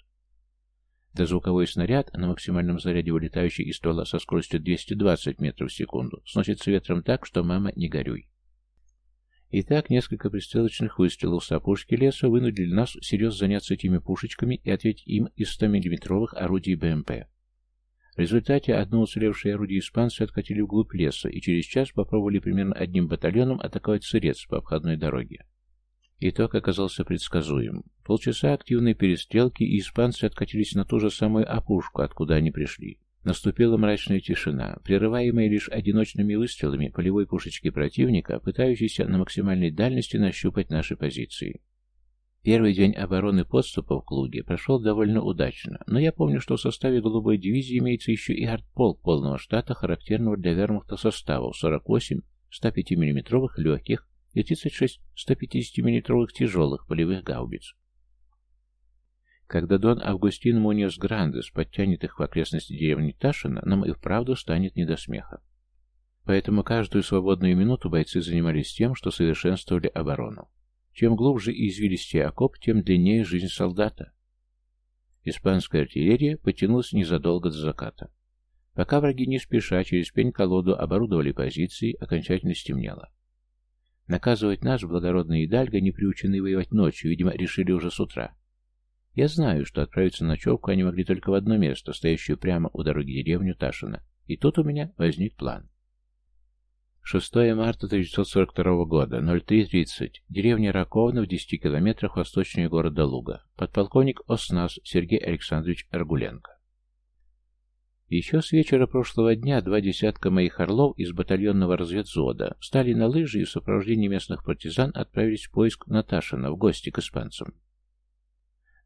Да звуковой снаряд на максимальном заряде, вылетающий из ствола со скоростью 220 метров в секунду, сносится ветром так, что мама не горюй. Итак, несколько пристрелочных выстрелов с опушки леса вынудили нас серьезно заняться этими пушечками и ответить им из 100-миллиметровых орудий БМП. В результате одно уцелевшее орудие испанцы откатили вглубь леса и через час попробовали примерно одним батальоном атаковать сырец по обходной дороге. Итог оказался предсказуем. Полчаса активной перестрелки, и испанцы откатились на ту же самую опушку, откуда они пришли. Наступила мрачная тишина, прерываемая лишь одиночными выстрелами полевой пушечки противника, пытающейся на максимальной дальности нащупать наши позиции. Первый день обороны подступов к Луге прошел довольно удачно, но я помню, что в составе голубой дивизии имеется еще и артполк полного штата, характерного для вермахта составов 48 105 мм легких и 36 150 мм тяжелых полевых гаубиц. Когда Дон Августин Муниос Грандес подтянет их в окрестности деревни Ташина, нам и вправду станет не до смеха. Поэтому каждую свободную минуту бойцы занимались тем, что совершенствовали оборону. Чем глубже и извилистее окоп, тем длиннее жизнь солдата. Испанская артиллерия потянулась незадолго до заката. Пока враги не спеша через пень-колоду оборудовали позиции, окончательно стемнело. Наказывать нас, благородные Идальго, не приученные воевать ночью, видимо, решили уже с утра. Я знаю, что отправиться на ночевку они могли только в одно место, стоящее прямо у дороги деревню Ташина. И тут у меня возник план. 6 марта 1942 года, 03.30. Деревня Раковна в 10 километрах восточнее города Луга. Подполковник ОСНАС Сергей Александрович Аргуленко. Еще с вечера прошлого дня два десятка моих орлов из батальонного разведзвода стали на лыжи и в сопровождении местных партизан отправились в поиск Наташина в гости к испанцам.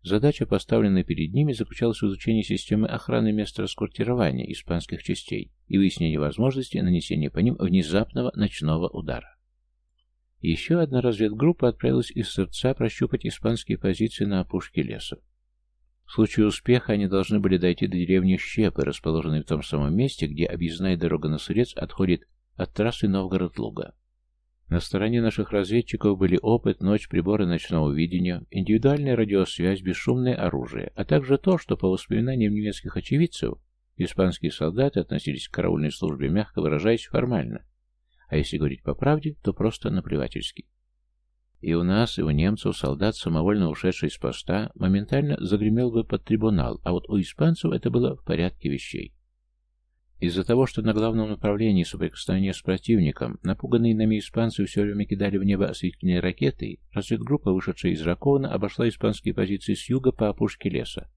Задача, поставленная перед ними, заключалась в изучении системы охраны места расквартирования испанских частей и выяснении возможности нанесения по ним внезапного ночного удара. Еще одна разведгруппа отправилась из сердца прощупать испанские позиции на опушке леса. В случае успеха они должны были дойти до деревни Щепы, расположенной в том самом месте, где объездная дорога на Сырец отходит от трассы Новгород-Луга. На стороне наших разведчиков были опыт, ночь, приборы ночного видения, индивидуальная радиосвязь, бесшумное оружие, а также то, что, по воспоминаниям немецких очевидцев, испанские солдаты относились к караульной службе, мягко выражаясь, формально, а если говорить по правде, то просто наплевательски. И у нас, и у немцев солдат, самовольно ушедший с поста, моментально загремел бы под трибунал, а вот у испанцев это было в порядке вещей. Из-за того, что на главном направлении соприкосновения с противником напуганные нами испанцы все время кидали в небо осветительные ракеты, разведгруппа, вышедшая из Ракована, обошла испанские позиции с юга по опушке леса,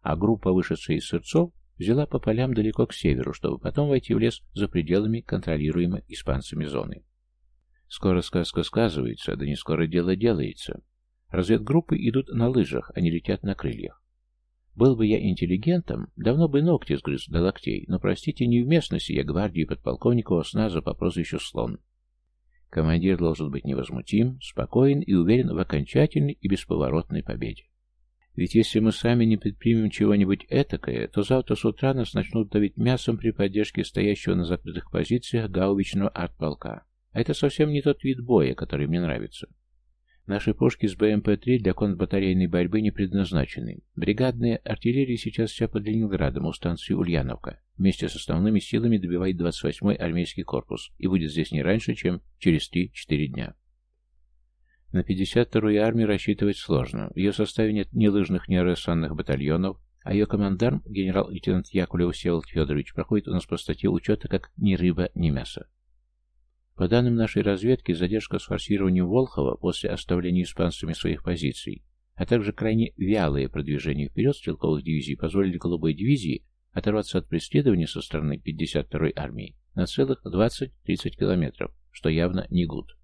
а группа, вышедшая из Сырцов, взяла по полям далеко к северу, чтобы потом войти в лес за пределами контролируемой испанцами зоны. Скоро сказка сказывается, да не скоро дело делается. Разведгруппы идут на лыжах, а не летят на крыльях. Был бы я интеллигентом, давно бы ногти сгрыз до локтей, но, простите, неуместности я гвардии подполковника Осназа по прозвищу Слон. Командир должен быть невозмутим, спокоен и уверен в окончательной и бесповоротной победе. Ведь если мы сами не предпримем чего-нибудь этакое, то завтра с утра нас начнут давить мясом при поддержке стоящего на закрытых позициях гаубичного артполка. Это совсем не тот вид боя, который мне нравится. Наши пушки с БМП-3 для контрбатарейной борьбы не предназначены. Бригадная артиллерия сейчас вся под Ленинградом у станции Ульяновка. Вместе с основными силами добивает 28-й армейский корпус и будет здесь не раньше, чем через 3-4 дня. На 52-ю армию рассчитывать сложно. В ее составе нет ни лыжных, ни аэросанных батальонов, а ее командарм, генерал-лейтенант Яковлев Всеволод Федорович, проходит у нас по статье учета как ни рыба, ни мясо. По данным нашей разведки, задержка с форсированием Волхова после оставления испанцами своих позиций, а также крайне вялое продвижение вперед стрелковых дивизий позволили голубой дивизии оторваться от преследования со стороны 52-й армии на целых 20-30 километров, что явно не гуд.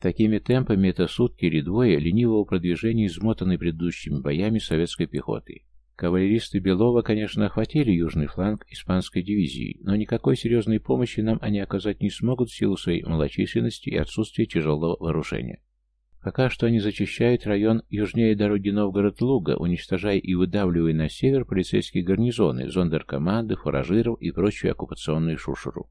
Такими темпами это сутки или двое ленивого продвижения, измотанной предыдущими боями советской пехоты. Кавалеристы Белова, конечно, охватили южный фланг испанской дивизии, но никакой серьезной помощи нам они оказать не смогут в силу своей малочисленности и отсутствия тяжелого вооружения. Пока что они зачищают район южнее дороги Новгород-Луга, уничтожая и выдавливая на север полицейские гарнизоны, зондеркоманды, фуражиров и прочую оккупационную шушеру.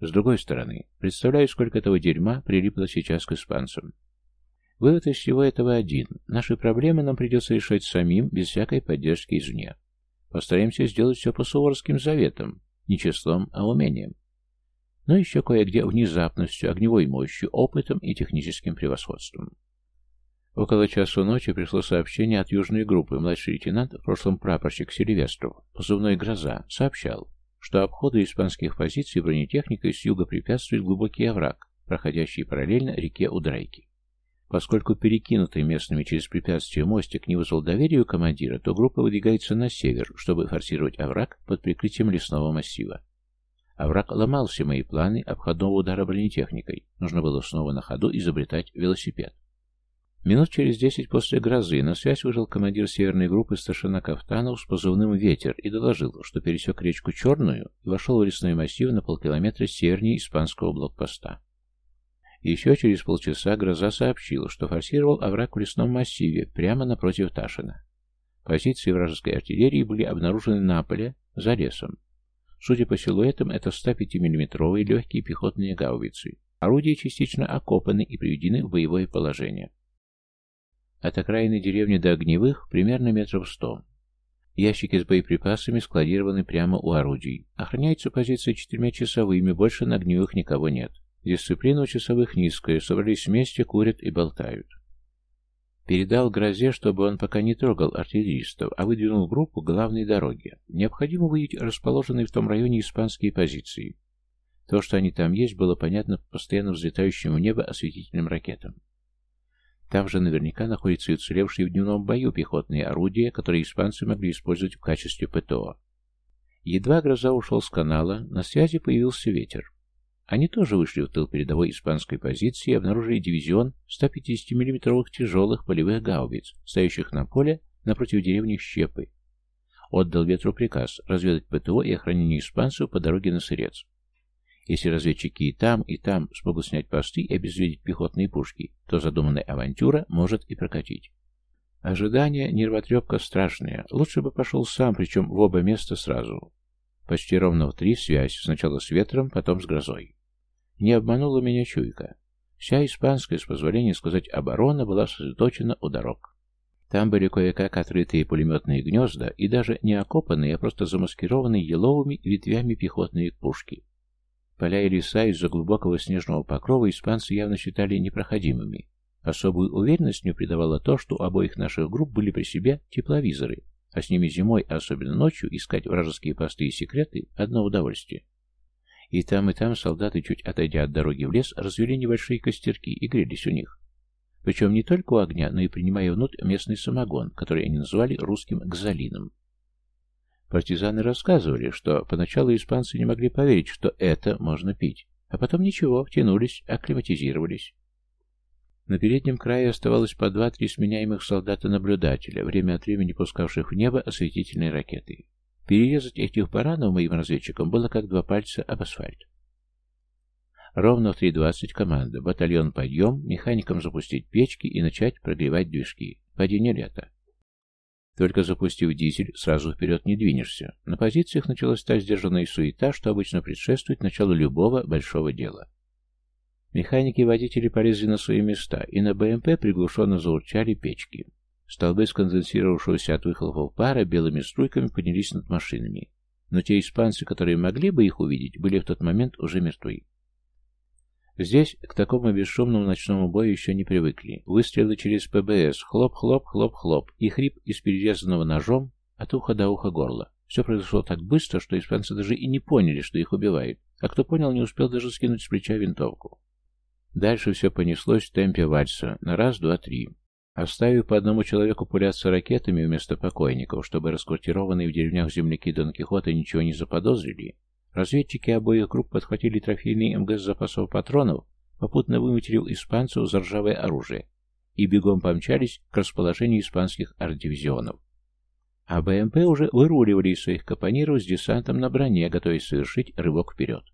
С другой стороны, представляю, сколько этого дерьма прилипло сейчас к испанцам. Вывод из всего этого один. Наши проблемы нам придется решать самим, без всякой поддержки извне. Постараемся сделать все по суворским заветам, не числом, а умением. Но еще кое-где внезапностью, огневой мощью, опытом и техническим превосходством. Около часу ночи пришло сообщение от южной группы. Младший лейтенант, в прошлом прапорщик Сильвестров, позывной «Гроза», сообщал, что обходу испанских позиций бронетехникой с юга препятствует глубокий овраг, проходящий параллельно реке Удрайки. Поскольку перекинутый местными через препятствие мостик не вызвал доверия у командира, то группа выдвигается на север, чтобы форсировать овраг под прикрытием лесного массива. Овраг ломал все мои планы обходного удара бронетехникой. Нужно было снова на ходу изобретать велосипед. Минут через десять после грозы на связь вышел командир северной группы старшина Кафтанов с позывным «Ветер» и доложил, что пересек речку Черную и вошел в лесной массив на полкилометра севернее испанского блокпоста. Еще через полчаса гроза сообщила, что форсировал овраг в лесном массиве прямо напротив Ташина. Позиции вражеской артиллерии были обнаружены на поле, за лесом. Судя по силуэтам, это 105 миллиметровые легкие пехотные гаубицы. Орудия частично окопаны и приведены в боевое положение. От окраины деревни до огневых примерно метров сто. Ящики с боеприпасами складированы прямо у орудий. Охраняются позиции четырьмя часовыми, больше на огневых никого нет. Дисциплина у часовых низкая, собрались вместе, курят и болтают. Передал Грозе, чтобы он пока не трогал артиллеристов, а выдвинул группу главной дороге. Необходимо выявить расположенные в том районе испанские позиции. То, что они там есть, было понятно по постоянно взлетающим в небо осветительным ракетам. Там же наверняка находятся и уцелевшие в дневном бою пехотные орудия, которые испанцы могли использовать в качестве ПТО. Едва гроза ушел с канала, на связи появился ветер. Они тоже вышли в тыл передовой испанской позиции и обнаружили дивизион 150 миллиметровых тяжелых полевых гаубиц, стоящих на поле напротив деревни Щепы. Отдал ветру приказ разведать ПТО и охранение испанцев по дороге на Сырец. Если разведчики и там, и там смогут снять посты и обезвредить пехотные пушки, то задуманная авантюра может и прокатить. Ожидание, нервотрепка страшная. Лучше бы пошел сам, причем в оба места сразу. Почти ровно в три связь, сначала с ветром, потом с грозой. Не обманула меня чуйка. Вся испанская, с позволения сказать, оборона была сосредоточена у дорог. Там были кое-как отрытые пулеметные гнезда и даже не окопанные, а просто замаскированные еловыми ветвями пехотные пушки. Поля и леса из-за глубокого снежного покрова испанцы явно считали непроходимыми. Особую уверенность мне придавало то, что у обоих наших групп были при себе тепловизоры, а с ними зимой, а особенно ночью, искать вражеские посты и секреты – одно удовольствие. И там, и там солдаты, чуть отойдя от дороги в лес, развели небольшие костерки и грелись у них. Причем не только у огня, но и принимая внутрь местный самогон, который они называли русским «гзалином». Партизаны рассказывали, что поначалу испанцы не могли поверить, что это можно пить, а потом ничего, втянулись, акклиматизировались. На переднем крае оставалось по два-три сменяемых солдата-наблюдателя, время от времени пускавших в небо осветительные ракеты. Перерезать этих баранов моим разведчикам было как два пальца об асфальт. Ровно в 3.20 команда. Батальон подъем, механикам запустить печки и начать прогревать движки. Падение лета. Только запустив дизель, сразу вперед не двинешься. На позициях началась та сдержанная суета, что обычно предшествует началу любого большого дела. Механики и водители полезли на свои места, и на БМП приглушенно заурчали печки. Столбы сконденсировавшегося от выхлопов пара белыми струйками поднялись над машинами. Но те испанцы, которые могли бы их увидеть, были в тот момент уже мертвы. Здесь к такому бесшумному ночному бою еще не привыкли. Выстрелы через ПБС, хлоп-хлоп-хлоп-хлоп и хрип из перерезанного ножом от уха до уха горла. Все произошло так быстро, что испанцы даже и не поняли, что их убивают, а кто понял, не успел даже скинуть с плеча винтовку. Дальше все понеслось в темпе вальса, на раз, два, три. Оставив по одному человеку пуляться ракетами вместо покойников, чтобы расквартированные в деревнях земляки Дон Кихота ничего не заподозрили, Разведчики обоих групп подхватили трофейный МГ с запасов патронов, попутно выматерил испанцев за ржавое оружие и бегом помчались к расположению испанских арт-дивизионов. А БМП уже выруливали из своих капониров с десантом на броне, готовясь совершить рывок вперед.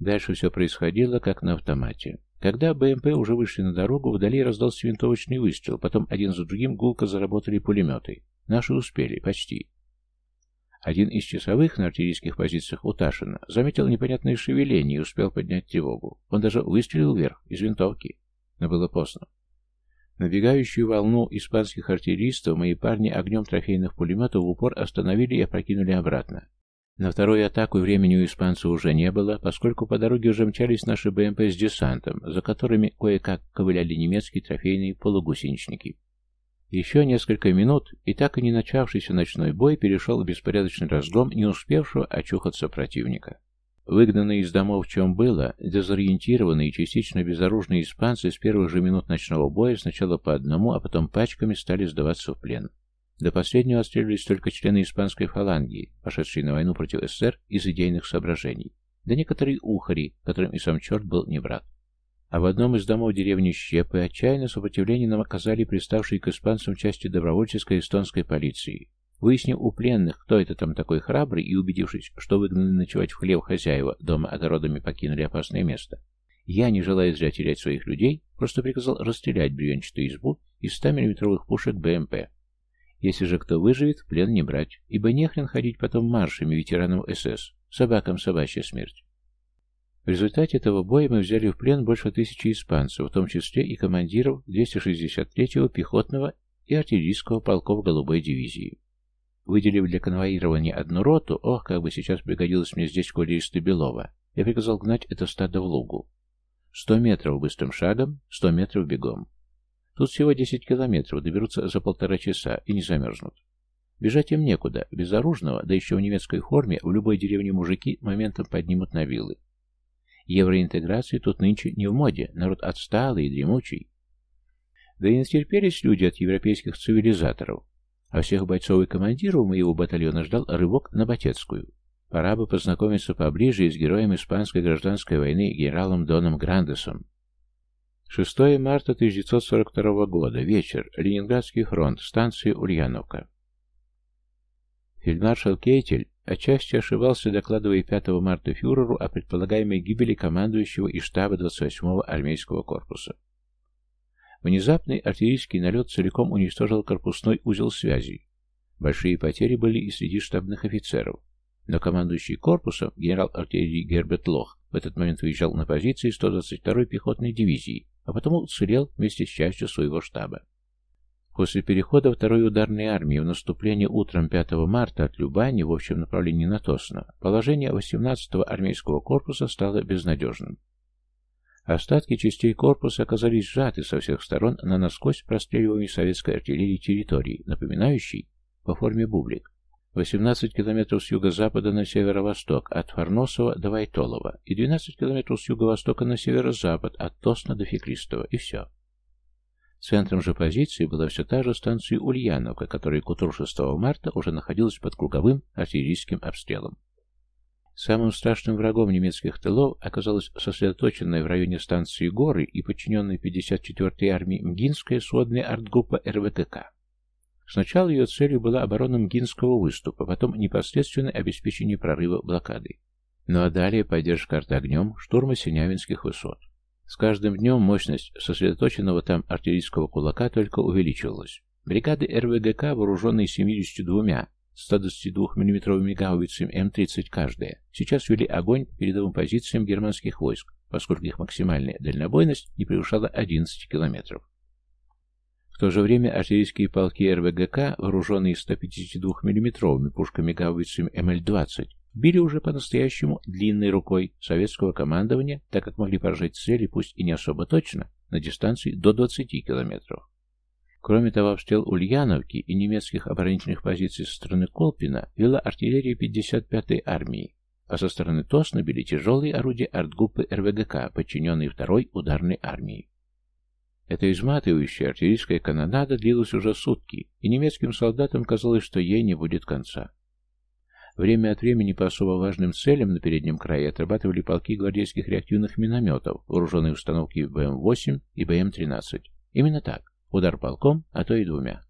Дальше все происходило, как на автомате. Когда БМП уже вышли на дорогу, вдали раздался винтовочный выстрел, потом один за другим гулко заработали пулеметы. Наши успели, почти. Один из часовых на артиллерийских позициях у Ташина заметил непонятное шевеление и успел поднять тревогу. Он даже выстрелил вверх из винтовки, но было поздно. Набегающую волну испанских артиллеристов мои парни огнем трофейных пулеметов в упор остановили и опрокинули обратно. На вторую атаку времени у испанцев уже не было, поскольку по дороге уже мчались наши БМП с десантом, за которыми кое-как ковыляли немецкие трофейные полугусеничники. Еще несколько минут, и так и не начавшийся ночной бой перешел в беспорядочный разгром не успевшего очухаться противника. Выгнанные из домов в чем было, дезориентированные и частично безоружные испанцы с первых же минут ночного боя сначала по одному, а потом пачками стали сдаваться в плен. До последнего отстреливались только члены испанской фаланги, пошедшие на войну против СССР из идейных соображений, да некоторые ухари, которым и сам черт был не брат. А в одном из домов деревни Щепы отчаянно сопротивление нам оказали приставшие к испанцам части добровольческой эстонской полиции. Выяснив у пленных, кто это там такой храбрый, и убедившись, что выгнаны ночевать в хлев хозяева дома огородами покинули опасное место, я, не желая зря терять своих людей, просто приказал расстрелять бревенчатую избу из 100-мм пушек БМП. Если же кто выживет, плен не брать, ибо нехрен ходить потом маршами ветеранам СС, собакам собачья смерть. В результате этого боя мы взяли в плен больше тысячи испанцев, в том числе и командиров 263-го пехотного и артиллерийского полков Голубой дивизии. Выделив для конвоирования одну роту, ох, как бы сейчас пригодилось мне здесь Коля из Белова, я приказал гнать это стадо в лугу. Сто метров быстрым шагом, сто метров бегом. Тут всего 10 километров, доберутся за полтора часа и не замерзнут. Бежать им некуда, безоружного, да еще в немецкой форме, в любой деревне мужики моментом поднимут на вилы. Евроинтеграции тут нынче не в моде, народ отсталый и дремучий. Да и натерпелись люди от европейских цивилизаторов, а всех бойцов и командиров моего батальона ждал рывок на Батецкую. Пора бы познакомиться поближе с героем Испанской гражданской войны генералом Доном Грандесом, 6 марта 1942 года. Вечер. Ленинградский фронт. Станция Ульяновка. Фельдмаршал Кейтель отчасти ошибался, докладывая 5 марта фюреру о предполагаемой гибели командующего и штаба 28-го армейского корпуса. Внезапный артиллерийский налет целиком уничтожил корпусной узел связей. Большие потери были и среди штабных офицеров. Но командующий корпусом, генерал артиллерии Герберт Лох, в этот момент выезжал на позиции 122-й пехотной дивизии, а потом уцелел вместе с частью своего штаба. После перехода второй ударной армии в наступление утром 5 марта от Любани в общем направлении на Тосно, положение 18-го армейского корпуса стало безнадежным. Остатки частей корпуса оказались сжаты со всех сторон на насквозь простреливаемой советской артиллерии территории, напоминающей по форме бублик. 18 километров с юго-запада на северо-восток от Фарносова до Вайтолова и 12 километров с юго-востока на северо-запад от Тосна до Феклистова, и все. Центром же позиции была все та же станция Ульяновка, которая к утру 6 марта уже находилась под круговым артиллерийским обстрелом. Самым страшным врагом немецких тылов оказалась сосредоточенная в районе станции Горы и подчиненная 54-й армии Мгинская сводная артгруппа РВКК. Сначала ее целью была оборона Мгинского выступа, потом непосредственное обеспечение прорыва блокады. Ну а далее поддержка артогнем штурма Синявинских высот. С каждым днем мощность сосредоточенного там артиллерийского кулака только увеличивалась. Бригады РВГК, вооруженные 72 122 миллиметровыми гаубицами М-30 каждая, сейчас вели огонь по передовым позициям германских войск, поскольку их максимальная дальнобойность не превышала 11 километров. В то же время артиллерийские полки РВГК, вооруженные 152 миллиметровыми пушками-гаубицами МЛ-20, били уже по-настоящему длинной рукой советского командования, так как могли поражать цели, пусть и не особо точно, на дистанции до 20 километров. Кроме того, обстрел Ульяновки и немецких оборонительных позиций со стороны Колпина вела артиллерия 55-й армии, а со стороны Тосна били тяжелые орудия артгруппы РВГК, подчиненные второй ударной армии. Эта изматывающая артиллерийская канонада длилась уже сутки, и немецким солдатам казалось, что ей не будет конца. Время от времени по особо важным целям на переднем крае отрабатывали полки гвардейских реактивных минометов, вооруженные установки БМ-8 и БМ-13. Именно так, удар полком, а то и двумя.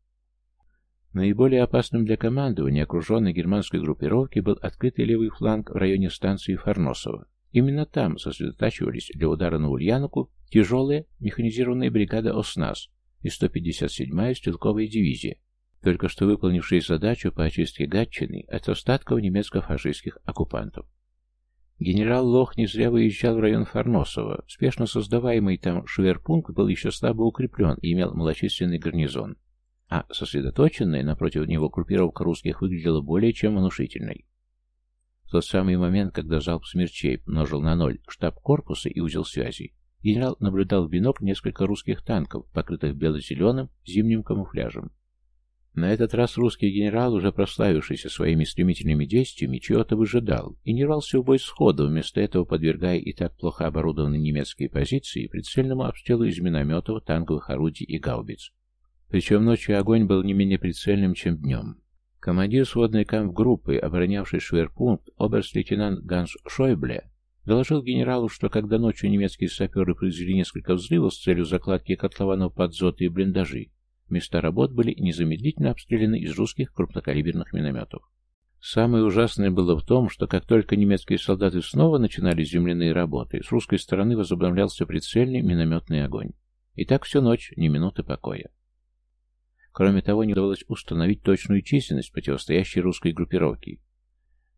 Наиболее опасным для командования окруженной германской группировки был открытый левый фланг в районе станции Фарносово. Именно там сосредотачивались для удара на Ульяновку тяжелая механизированная бригада ОСНАС и 157-я стрелковая дивизия, только что выполнивший задачу по очистке Гатчины от остатков немецко-фашистских оккупантов. Генерал Лох не зря выезжал в район Фарносова. Спешно создаваемый там шверпункт был еще слабо укреплен и имел малочисленный гарнизон. А сосредоточенная напротив него группировка русских выглядела более чем внушительной. В тот самый момент, когда залп смерчей множил на ноль штаб корпуса и узел связи, генерал наблюдал в бинокль несколько русских танков, покрытых бело-зеленым зимним камуфляжем. На этот раз русский генерал, уже прославившийся своими стремительными действиями, чего-то выжидал и не рвался в бой сходу, вместо этого подвергая и так плохо оборудованные немецкие позиции прицельному обстрелу из минометов, танковых орудий и гаубиц. Причем ночью огонь был не менее прицельным, чем днем. Командир сводной камп-группы, оборонявший Шверпункт, оберст-лейтенант Ганс Шойбле, доложил генералу, что когда ночью немецкие саперы произвели несколько взрывов с целью закладки котлованов под зоты и блиндажи, Места работ были незамедлительно обстреляны из русских крупнокалиберных минометов. Самое ужасное было в том, что как только немецкие солдаты снова начинали земляные работы, с русской стороны возобновлялся прицельный минометный огонь. И так всю ночь, ни минуты покоя. Кроме того, не удалось установить точную численность противостоящей русской группировки.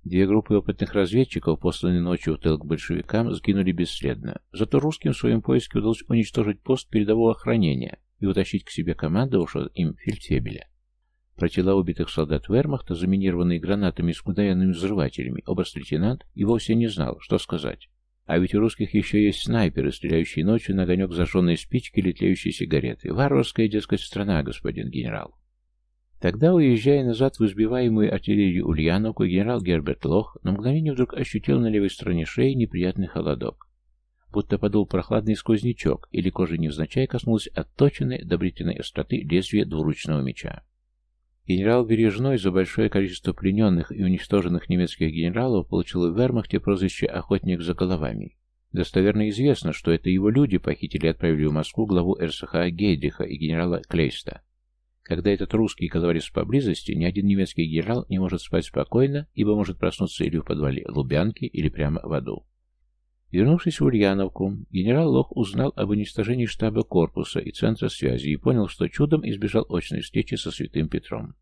Две группы опытных разведчиков, посланные ночью в тыл к большевикам, сгинули бесследно. Зато русским в своем поиске удалось уничтожить пост передового охранения, и утащить к себе командовавшего им фельдфебеля. Про тела убитых солдат вермахта, заминированные гранатами с мгновенными взрывателями, оберст-лейтенант и вовсе не знал, что сказать. А ведь у русских еще есть снайперы, стреляющие ночью на огонек зажженной спички или тлеющие сигареты. Варварская, дескать, страна, господин генерал. Тогда, уезжая назад в избиваемую артиллерию Ульяновку, генерал Герберт Лох на мгновение вдруг ощутил на левой стороне шеи неприятный холодок будто подул прохладный сквознячок, или кожа невзначай коснулась отточенной до остроты лезвия двуручного меча. Генерал Бережной за большое количество плененных и уничтоженных немецких генералов получил в вермахте прозвище «Охотник за головами». Достоверно известно, что это его люди похитили и отправили в Москву главу РСХ Гейдриха и генерала Клейста. Когда этот русский головорез поблизости, ни один немецкий генерал не может спать спокойно, ибо может проснуться или в подвале Лубянки, или прямо в аду. Вернувшись в Ульяновку, генерал Лох узнал об уничтожении штаба корпуса и центра связи и понял, что чудом избежал очной встречи со Святым Петром.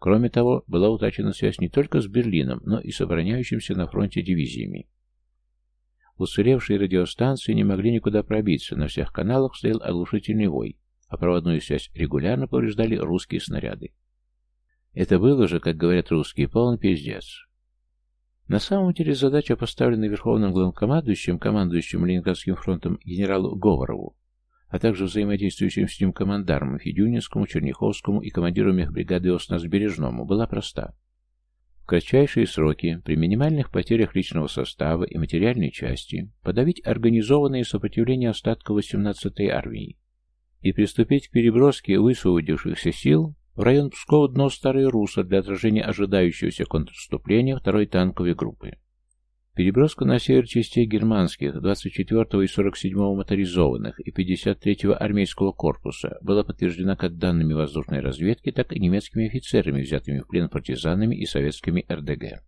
Кроме того, была утрачена связь не только с Берлином, но и с обороняющимся на фронте дивизиями. Уцелевшие радиостанции не могли никуда пробиться, на всех каналах стоял оглушительный вой, а проводную связь регулярно повреждали русские снаряды. Это было же, как говорят русские, полный пиздец. На самом деле задача, поставленная Верховным главнокомандующим, командующим Ленинградским фронтом генералу Говорову, а также взаимодействующим с ним командармам Федюнинскому, Черняховскому и командиру мехбригады Оснас Бережному, была проста. В кратчайшие сроки, при минимальных потерях личного состава и материальной части, подавить организованное сопротивление остатков 18-й армии и приступить к переброске высвободившихся сил в район Пскова дно Старой Руса для отражения ожидающегося контрступления второй танковой группы. Переброска на север частей германских 24-го и 47-го моторизованных и 53-го армейского корпуса была подтверждена как данными воздушной разведки, так и немецкими офицерами, взятыми в плен партизанами и советскими РДГ.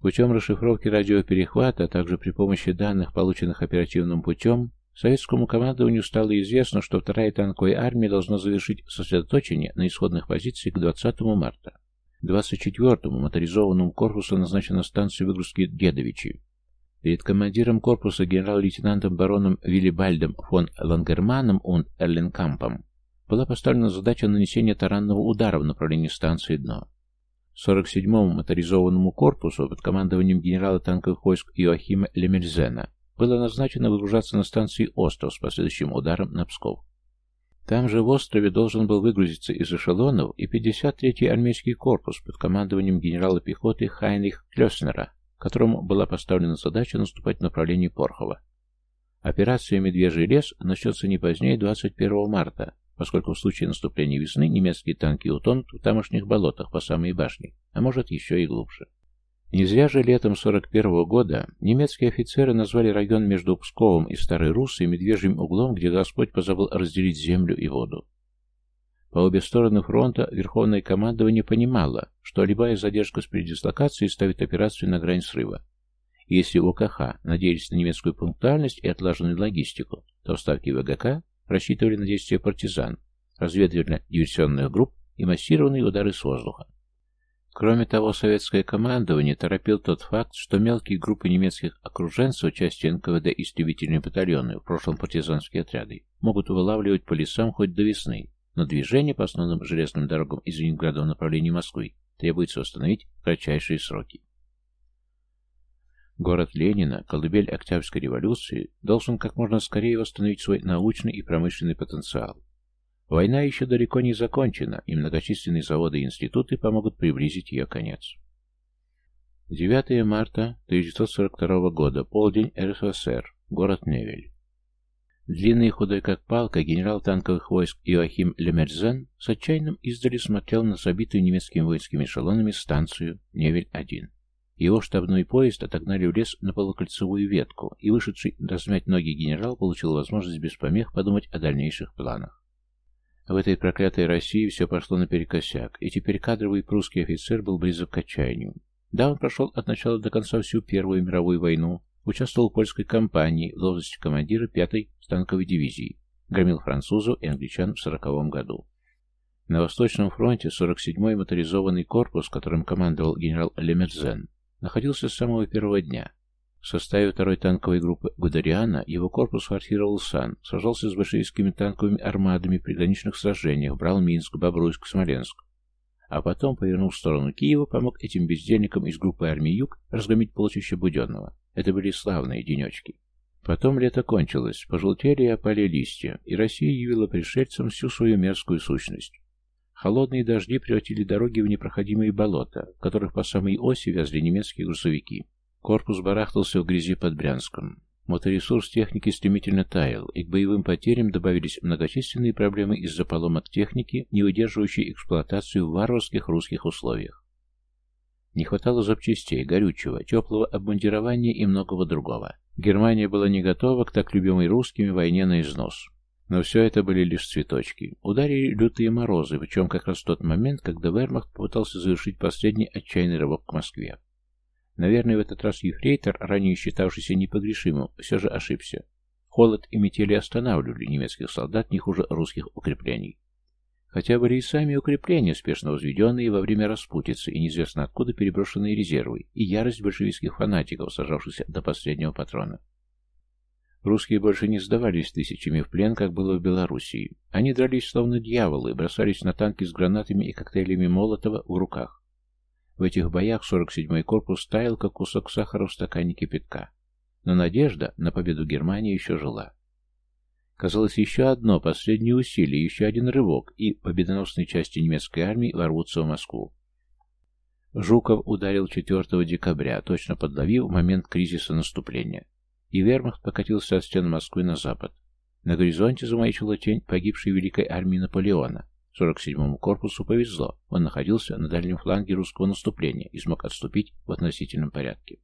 Путем расшифровки радиоперехвата, а также при помощи данных, полученных оперативным путем, Советскому командованию стало известно, что вторая танковая армия должна завершить сосредоточение на исходных позициях к 20 марта. 24-му моторизованному корпусу назначена станция выгрузки Дедовичи. Перед командиром корпуса генерал-лейтенантом бароном Виллибальдом фон Лангерманом und Эрленкампом была поставлена задача нанесения таранного удара в направлении станции «Дно». 47-му моторизованному корпусу под командованием генерала танковых войск Иоахима Лемельзена было назначено выгружаться на станции «Остров» с последующим ударом на Псков. Там же в острове должен был выгрузиться из эшелонов и 53-й армейский корпус под командованием генерала пехоты Хайнрих Клёснера, которому была поставлена задача наступать в направлении Порхова. Операция «Медвежий лес» начнется не позднее 21 марта, поскольку в случае наступления весны немецкие танки утонут в тамошних болотах по самой башне, а может еще и глубже. Не зря же летом 41 -го года немецкие офицеры назвали район между Псковом и Старой Руссой медвежьим углом, где Господь позабыл разделить землю и воду. По обе стороны фронта Верховное командование понимало, что любая задержка с передислокацией ставит операцию на грань срыва. Если ОКХ надеялись на немецкую пунктуальность и отлаженную логистику, то ставки ВГК рассчитывали на действия партизан, разведывательно-диверсионных групп и массированные удары с воздуха. Кроме того, советское командование торопил тот факт, что мелкие группы немецких окруженцев, части НКВД и истребительные батальоны, в прошлом партизанские отряды, могут вылавливать по лесам хоть до весны, но движение по основным железным дорогам из Ленинграда в направлении Москвы требуется восстановить в кратчайшие сроки. Город Ленина, колыбель Октябрьской революции, должен как можно скорее восстановить свой научный и промышленный потенциал. Война еще далеко не закончена, и многочисленные заводы и институты помогут приблизить ее конец. 9 марта 1942 года, полдень РСФСР, город Невель. Длинный и худой как палка генерал танковых войск Иоахим Лемерзен с отчаянным издали смотрел на забитую немецкими воинскими эшелонами станцию Невель-1. Его штабной поезд отогнали в лес на полукольцевую ветку, и вышедший размять ноги генерал получил возможность без помех подумать о дальнейших планах. В этой проклятой России все пошло наперекосяк, и теперь кадровый прусский офицер был близок к отчаянию. Да, он прошел от начала до конца всю Первую мировую войну, участвовал в польской кампании в должности командира 5-й станковой дивизии, громил французов и англичан в 40 году. На Восточном фронте 47-й моторизованный корпус, которым командовал генерал Лемерзен, находился с самого первого дня, в составе второй танковой группы Гудериана его корпус форсировал Сан, сражался с большевистскими танковыми армадами в приграничных сражениях, брал Минск, Бобруйск, Смоленск. А потом, повернув в сторону Киева, помог этим бездельникам из группы армии Юг разгромить полчища Буденного. Это были славные денечки. Потом лето кончилось, пожелтели и опали листья, и Россия явила пришельцам всю свою мерзкую сущность. Холодные дожди превратили дороги в непроходимые болота, которых по самой оси вязли немецкие грузовики. Корпус барахтался в грязи под Брянском. Моторесурс техники стремительно таял, и к боевым потерям добавились многочисленные проблемы из-за поломок техники, не выдерживающей эксплуатацию в варварских русских условиях. Не хватало запчастей, горючего, теплого обмундирования и многого другого. Германия была не готова к так любимой русскими войне на износ. Но все это были лишь цветочки. Ударили лютые морозы, причем как раз в тот момент, когда Вермахт попытался завершить последний отчаянный рывок к Москве. Наверное, в этот раз ефрейтор, ранее считавшийся непогрешимым, все же ошибся. Холод и метели останавливали немецких солдат не хуже русских укреплений. Хотя были и сами укрепления, спешно возведенные во время распутицы и неизвестно откуда переброшенные резервы, и ярость большевистских фанатиков, сажавшихся до последнего патрона. Русские больше не сдавались тысячами в плен, как было в Белоруссии. Они дрались словно дьяволы, бросались на танки с гранатами и коктейлями Молотова в руках. В этих боях 47-й корпус таял, как кусок сахара в стакане кипятка. Но надежда на победу Германии еще жила. Казалось, еще одно последнее усилие, еще один рывок, и победоносные части немецкой армии ворвутся в Москву. Жуков ударил 4 декабря, точно подловив момент кризиса наступления, и вермахт покатился от стен Москвы на запад. На горизонте замаячила тень погибшей великой армии Наполеона, 47-му корпусу повезло, он находился на дальнем фланге русского наступления и смог отступить в относительном порядке.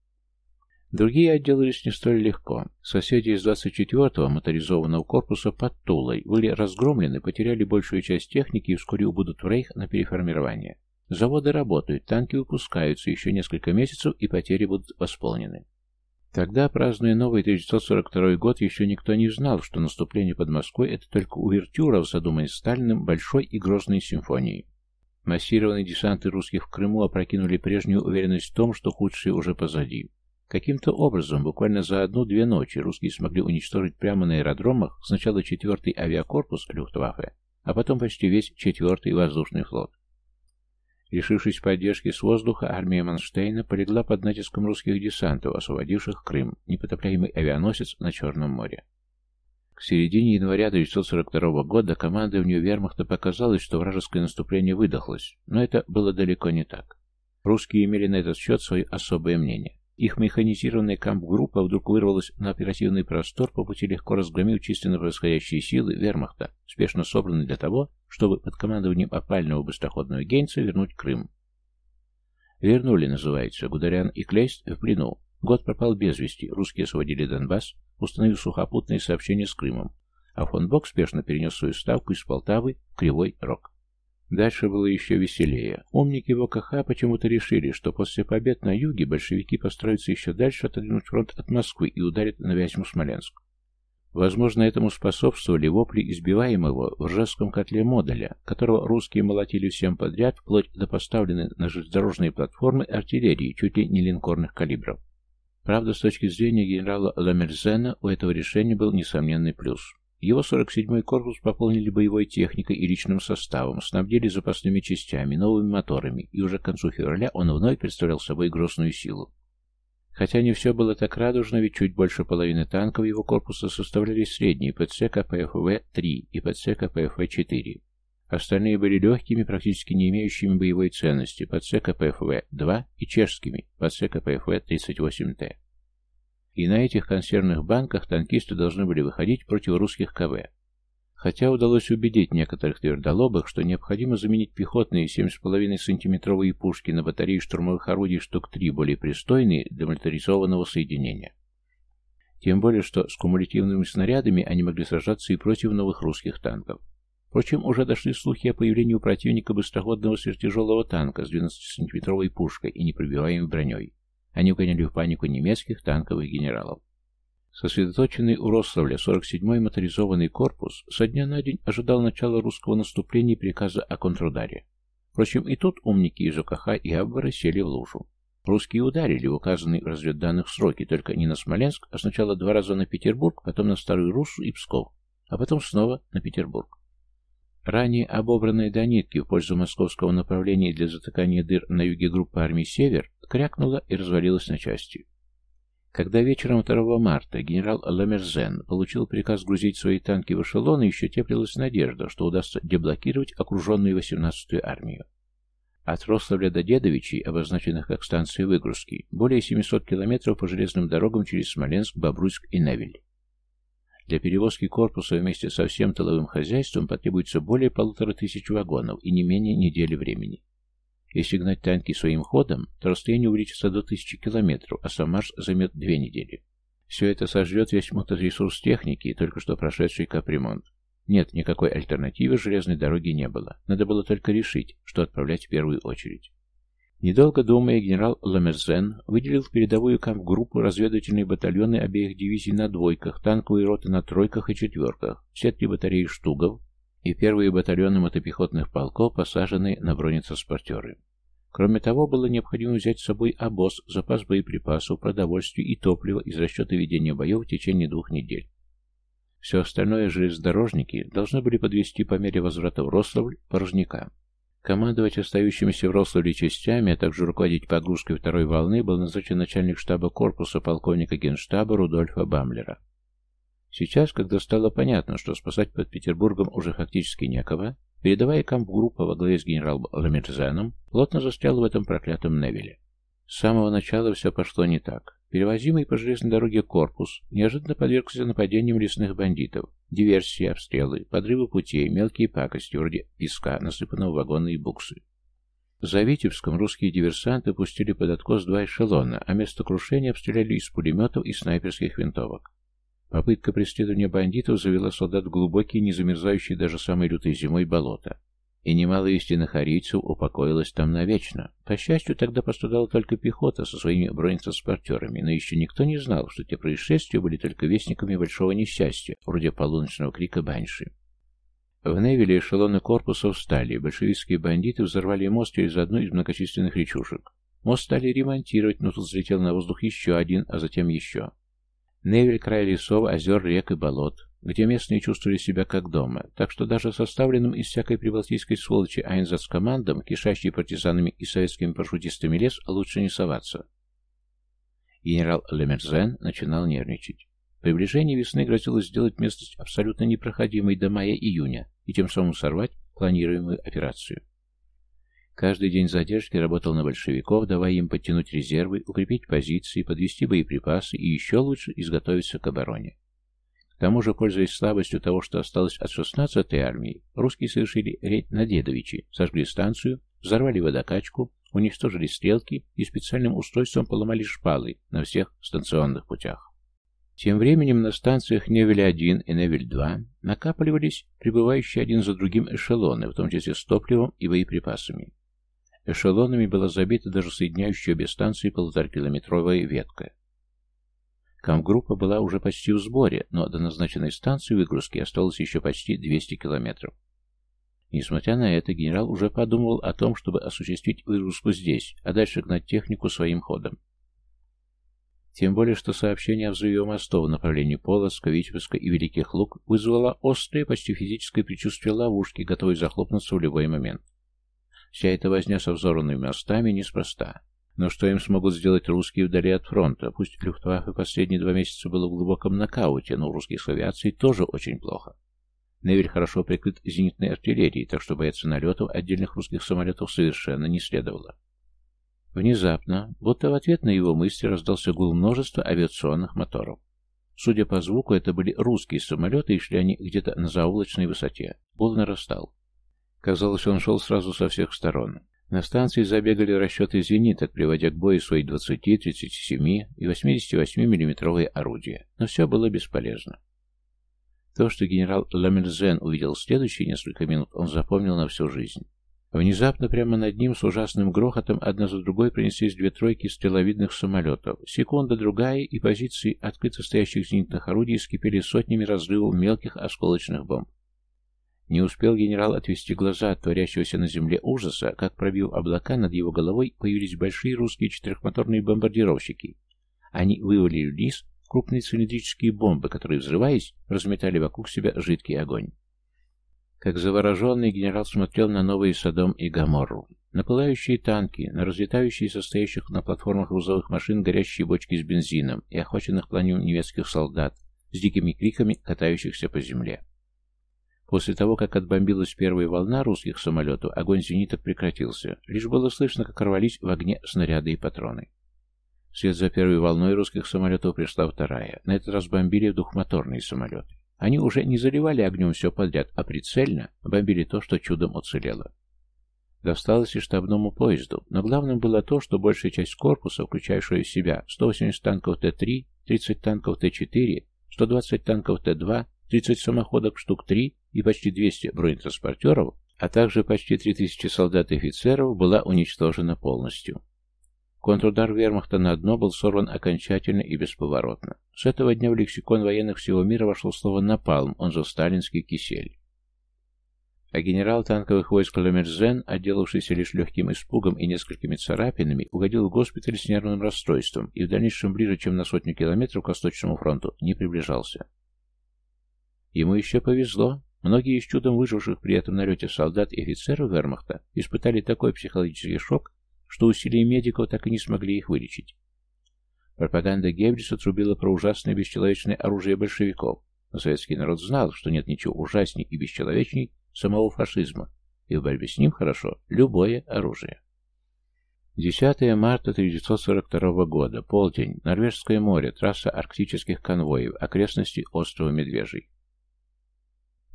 Другие отделались не столь легко. Соседи из 24-го моторизованного корпуса под Тулой были разгромлены, потеряли большую часть техники и вскоре убудут в Рейх на переформирование. Заводы работают, танки выпускаются еще несколько месяцев и потери будут восполнены. Тогда, празднуя новый 1942 год, еще никто не знал, что наступление под Москвой – это только увертюра в задуманной Сталиным большой и грозной симфонии. Массированные десанты русских в Крыму опрокинули прежнюю уверенность в том, что худшее уже позади. Каким-то образом, буквально за одну-две ночи, русские смогли уничтожить прямо на аэродромах сначала 4-й авиакорпус Люфтваффе, а потом почти весь 4-й воздушный флот. Лишившись поддержки с воздуха, армия Манштейна полегла под натиском русских десантов, освободивших Крым, непотопляемый авианосец на Черном море. К середине января 1942 года командованию вермахта показалось, что вражеское наступление выдохлось, но это было далеко не так. Русские имели на этот счет свое особое мнение. Их механизированная камп-группа вдруг вырвалась на оперативный простор, по пути легко разгромив численно происходящие силы вермахта, спешно собранные для того, чтобы под командованием опального быстроходного гейнца вернуть Крым. Вернули, называется, Гударян и Клейст в плену. Год пропал без вести, русские освободили Донбасс, установив сухопутные сообщения с Крымом, а фон Бок спешно перенес свою ставку из Полтавы в Кривой Рог. Дальше было еще веселее. Умники в ОКХ почему-то решили, что после побед на юге большевики построятся еще дальше отодвинуть фронт от Москвы и ударят на Вязьму-Смоленск. Возможно, этому способствовали вопли избиваемого в ржевском котле модуля, которого русские молотили всем подряд, вплоть до поставленной на железнодорожные платформы артиллерии чуть ли не линкорных калибров. Правда, с точки зрения генерала Ламерзена, у этого решения был несомненный плюс. Его 47-й корпус пополнили боевой техникой и личным составом, снабдили запасными частями, новыми моторами, и уже к концу февраля он вновь представлял собой грозную силу. Хотя не все было так радужно, ведь чуть больше половины танков его корпуса составляли средние ПЦ КПФВ-3 и ПЦ КПФВ-4. Остальные были легкими, практически не имеющими боевой ценности, ПЦ КПФВ-2 и чешскими, ПЦ КПФВ-38Т. И на этих консервных банках танкисты должны были выходить против русских КВ. Хотя удалось убедить некоторых твердолобых, что необходимо заменить пехотные 7,5 сантиметровые пушки на батареи штурмовых орудий штук 3 более пристойные для моторизованного соединения. Тем более, что с кумулятивными снарядами они могли сражаться и против новых русских танков. Впрочем, уже дошли слухи о появлении у противника быстроходного сверхтяжелого танка с 12-сантиметровой пушкой и непробиваемой броней. Они угоняли в панику немецких танковых генералов. Сосредоточенный у Рославля 47-й моторизованный корпус со дня на день ожидал начала русского наступления и приказа о контрударе. Впрочем, и тут умники из ОКХ и Абвара сели в лужу. Русские ударили в указанные в разведданных сроки, только не на Смоленск, а сначала два раза на Петербург, потом на Старую Руссу и Псков, а потом снова на Петербург. Ранее обобранные до нитки в пользу московского направления для затыкания дыр на юге группы армий «Север» крякнула и развалилась на части. Когда вечером 2 марта генерал Ламерзен получил приказ грузить свои танки в эшелоны, еще теплилась надежда, что удастся деблокировать окруженную 18-ю армию. От Рославля до Дедовичей, обозначенных как станции выгрузки, более 700 километров по железным дорогам через Смоленск, Бобруйск и Невель. Для перевозки корпуса вместе со всем тыловым хозяйством потребуется более полутора тысяч вагонов и не менее недели времени. Если гнать танки своим ходом, то расстояние увеличится до тысячи километров, а сам марш займет две недели. Все это сожрет весь моторесурс техники, только что прошедший капремонт. Нет, никакой альтернативы железной дороги не было. Надо было только решить, что отправлять в первую очередь. Недолго думая, генерал Ламерзен выделил в передовую камп-группу разведывательные батальоны обеих дивизий на двойках, танковые роты на тройках и четверках, все три батареи штугов, и первые батальоны мотопехотных полков посажены на бронетранспортеры. Кроме того, было необходимо взять с собой обоз, запас боеприпасов, продовольствия и топлива из расчета ведения боев в течение двух недель. Все остальное железнодорожники должны были подвести по мере возврата в Рославль порожняка. Командовать остающимися в Рославле частями, а также руководить погрузкой второй волны был назначен начальник штаба корпуса полковника генштаба Рудольфа Бамлера. Сейчас, когда стало понятно, что спасать под Петербургом уже фактически некого, передовая камп-группа во главе с генералом Ламерзаном плотно застряла в этом проклятом Невеле. С самого начала все пошло не так. Перевозимый по железной дороге корпус неожиданно подвергся нападениям лесных бандитов, диверсии, обстрелы, подрывы путей, мелкие пакости, вроде песка, насыпанного в вагоны и буксы. За Витебском русские диверсанты пустили под откос два эшелона, а место крушения обстреляли из пулеметов и снайперских винтовок. Попытка преследования бандитов завела солдат в глубокие, не замерзающие даже самой лютой зимой болота. И немало истинных арийцев упокоилось там навечно. По счастью, тогда пострадала только пехота со своими бронетранспортерами, но еще никто не знал, что те происшествия были только вестниками большого несчастья, вроде полуночного крика Банши. В Невиле эшелоны корпуса встали, большевистские бандиты взорвали мост через одну из многочисленных речушек. Мост стали ремонтировать, но тут взлетел на воздух еще один, а затем еще. Невель – край лесов, озер, рек и болот, где местные чувствовали себя как дома, так что даже составленным из всякой прибалтийской сволочи командам, кишащей партизанами и советскими парашютистами лес, лучше не соваться. Генерал Лемерзен начинал нервничать. Приближение весны грозило сделать местность абсолютно непроходимой до мая-июня и тем самым сорвать планируемую операцию. Каждый день задержки работал на большевиков, давая им подтянуть резервы, укрепить позиции, подвести боеприпасы и еще лучше изготовиться к обороне. К тому же, пользуясь слабостью того, что осталось от 16-й армии, русские совершили рейд на Дедовичи, сожгли станцию, взорвали водокачку, уничтожили стрелки и специальным устройством поломали шпалы на всех станционных путях. Тем временем на станциях Невель-1 и Невель-2 накапливались прибывающие один за другим эшелоны, в том числе с топливом и боеприпасами. Эшелонами была забита даже соединяющая обе станции полуторакилометровая ветка. Камгруппа была уже почти в сборе, но до назначенной станции выгрузки осталось еще почти 200 километров. Несмотря на это, генерал уже подумывал о том, чтобы осуществить выгрузку здесь, а дальше гнать технику своим ходом. Тем более, что сообщение о взрыве мостов в направлении Полоцка, Витебска и Великих Луг вызвало острое, почти физическое предчувствие ловушки, готовой захлопнуться в любой момент. Вся эта возня со взорванными мостами неспроста. Но что им смогут сделать русские вдали от фронта? Пусть Люфтваффе последние два месяца было в глубоком нокауте, но у русских с авиацией тоже очень плохо. Невель хорошо прикрыт зенитной артиллерией, так что бояться налетов отдельных русских самолетов совершенно не следовало. Внезапно, будто в ответ на его мысли, раздался гул множества авиационных моторов. Судя по звуку, это были русские самолеты, и шли они где-то на заоблачной высоте. Гул нарастал. Казалось, он шел сразу со всех сторон. На станции забегали расчеты зениток, приводя к бою свои 20, 37 и 88 миллиметровые орудия. Но все было бесполезно. То, что генерал Ламельзен увидел в следующие несколько минут, он запомнил на всю жизнь. Внезапно прямо над ним с ужасным грохотом одна за другой принеслись две тройки стреловидных самолетов. Секунда, другая, и позиции открыто стоящих зенитных орудий скипели сотнями разрывов мелких осколочных бомб. Не успел генерал отвести глаза от творящегося на земле ужаса, как, пробив облака над его головой, появились большие русские четырехмоторные бомбардировщики. Они вывалили вниз крупные цилиндрические бомбы, которые, взрываясь, разметали вокруг себя жидкий огонь. Как завороженный генерал смотрел на новые Содом и Гаморру, на пылающие танки, на разлетающие состоящих на платформах грузовых машин горящие бочки с бензином и охваченных пламенем немецких солдат с дикими криками, катающихся по земле. После того, как отбомбилась первая волна русских самолетов, огонь зениток прекратился. Лишь было слышно, как рвались в огне снаряды и патроны. Вслед за первой волной русских самолетов пришла вторая. На этот раз бомбили двухмоторные самолеты. Они уже не заливали огнем все подряд, а прицельно бомбили то, что чудом уцелело. Досталось и штабному поезду, но главным было то, что большая часть корпуса, включающая в себя 180 танков Т-3, 30 танков Т-4, 120 танков Т-2, 30 самоходок штук 3 и почти 200 бронетранспортеров, а также почти 3000 солдат и офицеров, была уничтожена полностью. Контрудар вермахта на дно был сорван окончательно и бесповоротно. С этого дня в лексикон военных всего мира вошло слово «напалм», он же «сталинский кисель». А генерал танковых войск Ламерзен, отделавшийся лишь легким испугом и несколькими царапинами, угодил в госпиталь с нервным расстройством и в дальнейшем ближе, чем на сотню километров к Восточному фронту, не приближался. Ему еще повезло. Многие из чудом выживших при этом налете солдат и офицеров вермахта испытали такой психологический шок, что усилия медиков так и не смогли их вылечить. Пропаганда Геббельса трубила про ужасное бесчеловечное оружие большевиков, но советский народ знал, что нет ничего ужасней и бесчеловечней самого фашизма, и в борьбе с ним хорошо любое оружие. 10 марта 1942 года, полдень, Норвежское море, трасса арктических конвоев, окрестности острова Медвежий.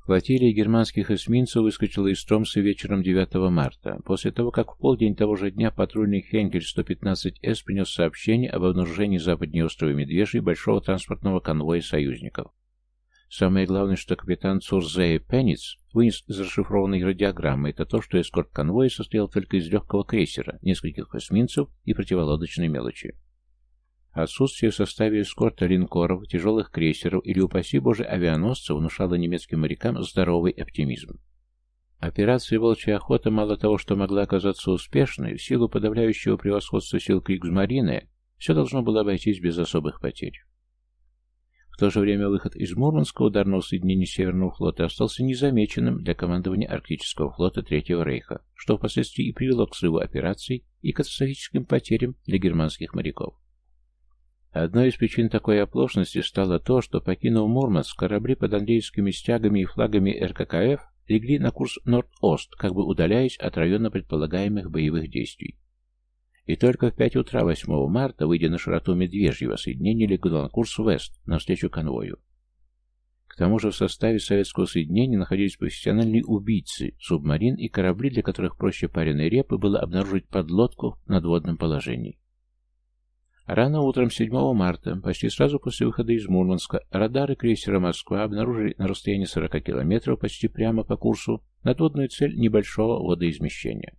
Флотилия германских эсминцев выскочила из Тромса вечером 9 марта, после того, как в полдень того же дня патрульный Хенкель-115С принес сообщение об обнаружении западнее острова Медвежий большого транспортного конвоя союзников. Самое главное, что капитан Цурзея Пенниц вынес из расшифрованной радиограммы, это то, что эскорт конвоя состоял только из легкого крейсера, нескольких эсминцев и противолодочной мелочи. Отсутствие в составе эскорта линкоров, тяжелых крейсеров или, упаси боже, авианосцев внушало немецким морякам здоровый оптимизм. Операция «Волчья охота» мало того, что могла оказаться успешной, в силу подавляющего превосходства сил Кригсмарины, все должно было обойтись без особых потерь. В то же время выход из Мурманского ударного соединения Северного флота остался незамеченным для командования Арктического флота Третьего Рейха, что впоследствии и привело к срыву операций и катастрофическим потерям для германских моряков. Одной из причин такой оплошности стало то, что, покинув Мурманск, корабли под английскими стягами и флагами РККФ легли на курс Норд-Ост, как бы удаляясь от района предполагаемых боевых действий. И только в 5 утра 8 марта, выйдя на широту Медвежьего, соединение легло на курс Вест, навстречу конвою. К тому же в составе советского соединения находились профессиональные убийцы, субмарин и корабли, для которых проще пареной репы было обнаружить подлодку в надводном положении. Рано утром 7 марта, почти сразу после выхода из Мурманска, радары крейсера «Москва» обнаружили на расстоянии 40 километров почти прямо по курсу надводную цель небольшого водоизмещения.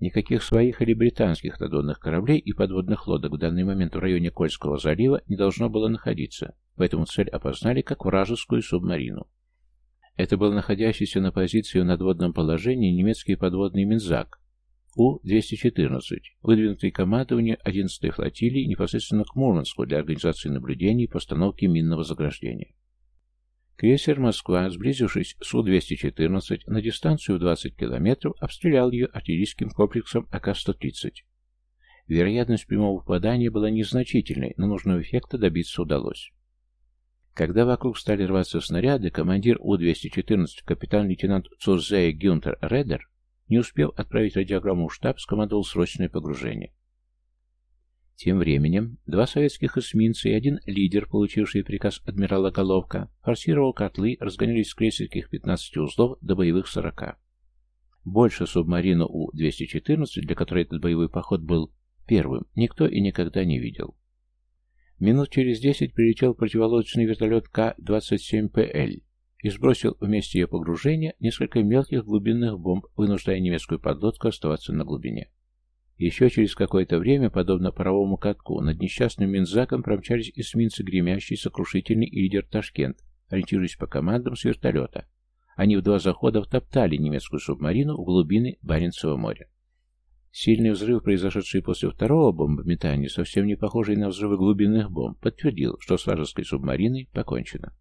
Никаких своих или британских надводных кораблей и подводных лодок в данный момент в районе Кольского залива не должно было находиться, поэтому цель опознали как вражескую субмарину. Это был находящийся на позиции в надводном положении немецкий подводный Минзак У-214, выдвинутый командованием 11-й флотилии непосредственно к Мурманску для организации наблюдений и постановки минного заграждения. Крейсер «Москва», сблизившись с У-214 на дистанцию в 20 километров, обстрелял ее артиллерийским комплексом АК-130. Вероятность прямого попадания была незначительной, но нужного эффекта добиться удалось. Когда вокруг стали рваться снаряды, командир У-214, капитан-лейтенант Цузея Гюнтер Редер, не успев отправить радиограмму в штаб, скомандовал срочное погружение. Тем временем, два советских эсминца и один лидер, получивший приказ адмирала Головка, форсировал котлы, разгонялись с крейсерских 15 узлов до боевых 40. Больше субмарину У-214, для которой этот боевой поход был первым, никто и никогда не видел. Минут через десять прилетел противолодочный вертолет К-27ПЛ и сбросил вместе ее погружения несколько мелких глубинных бомб, вынуждая немецкую подлодку оставаться на глубине. Еще через какое-то время, подобно паровому катку, над несчастным Минзаком промчались эсминцы гремящий, сокрушительный лидер Ташкент, ориентируясь по командам с вертолета. Они в два захода втоптали немецкую субмарину в глубины Баренцева моря. Сильный взрыв, произошедший после второго бомбометания, совсем не похожий на взрывы глубинных бомб, подтвердил, что с вражеской субмариной покончено.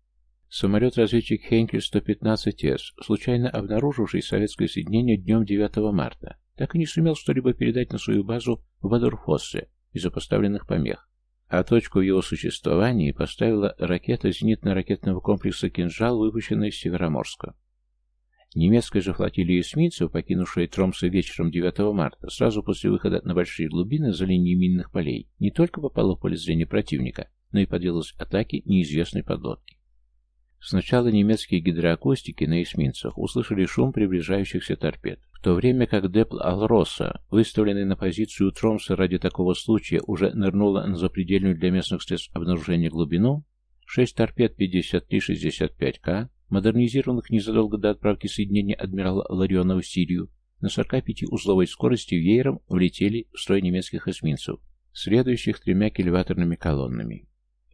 Самолет-разведчик Хенкель-115С, случайно обнаруживший советское соединение днем 9 марта, так и не сумел что-либо передать на свою базу в Бадурфоссе из-за поставленных помех, а точку в его существовании поставила ракета зенитно-ракетного комплекса «Кинжал», выпущенная из Североморска. Немецкая же флотилия эсминцев, покинувшая Тромсы вечером 9 марта, сразу после выхода на большие глубины за линией минных полей, не только попала в поле зрения противника, но и подвелась атаке неизвестной подлодки. Сначала немецкие гидроакустики на эсминцах услышали шум приближающихся торпед, в то время как Депл Алроса, выставленный на позицию Тромса ради такого случая, уже нырнула на запредельную для местных средств обнаружения глубину, 6 торпед 53-65К модернизированных незадолго до отправки соединения адмирала Ларионова в Сирию, на 45-узловой скорости веером влетели в строй немецких эсминцев, следующих тремя кильваторными колоннами.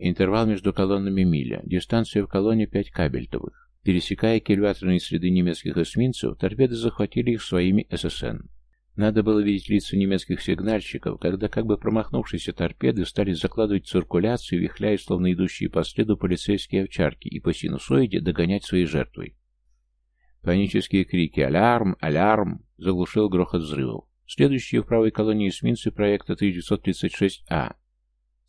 Интервал между колоннами миля, дистанция в колонне 5 кабельтовых. Пересекая кильваторные следы немецких эсминцев, торпеды захватили их своими ССН. Надо было видеть лица немецких сигнальщиков, когда как бы промахнувшиеся торпеды стали закладывать циркуляцию, вихляя, словно идущие по следу полицейские овчарки, и по синусоиде догонять свои жертвы. Панические крики «Алярм! Алярм!» заглушил грохот взрывов. Следующие в правой колонии эсминцы проекта 1936А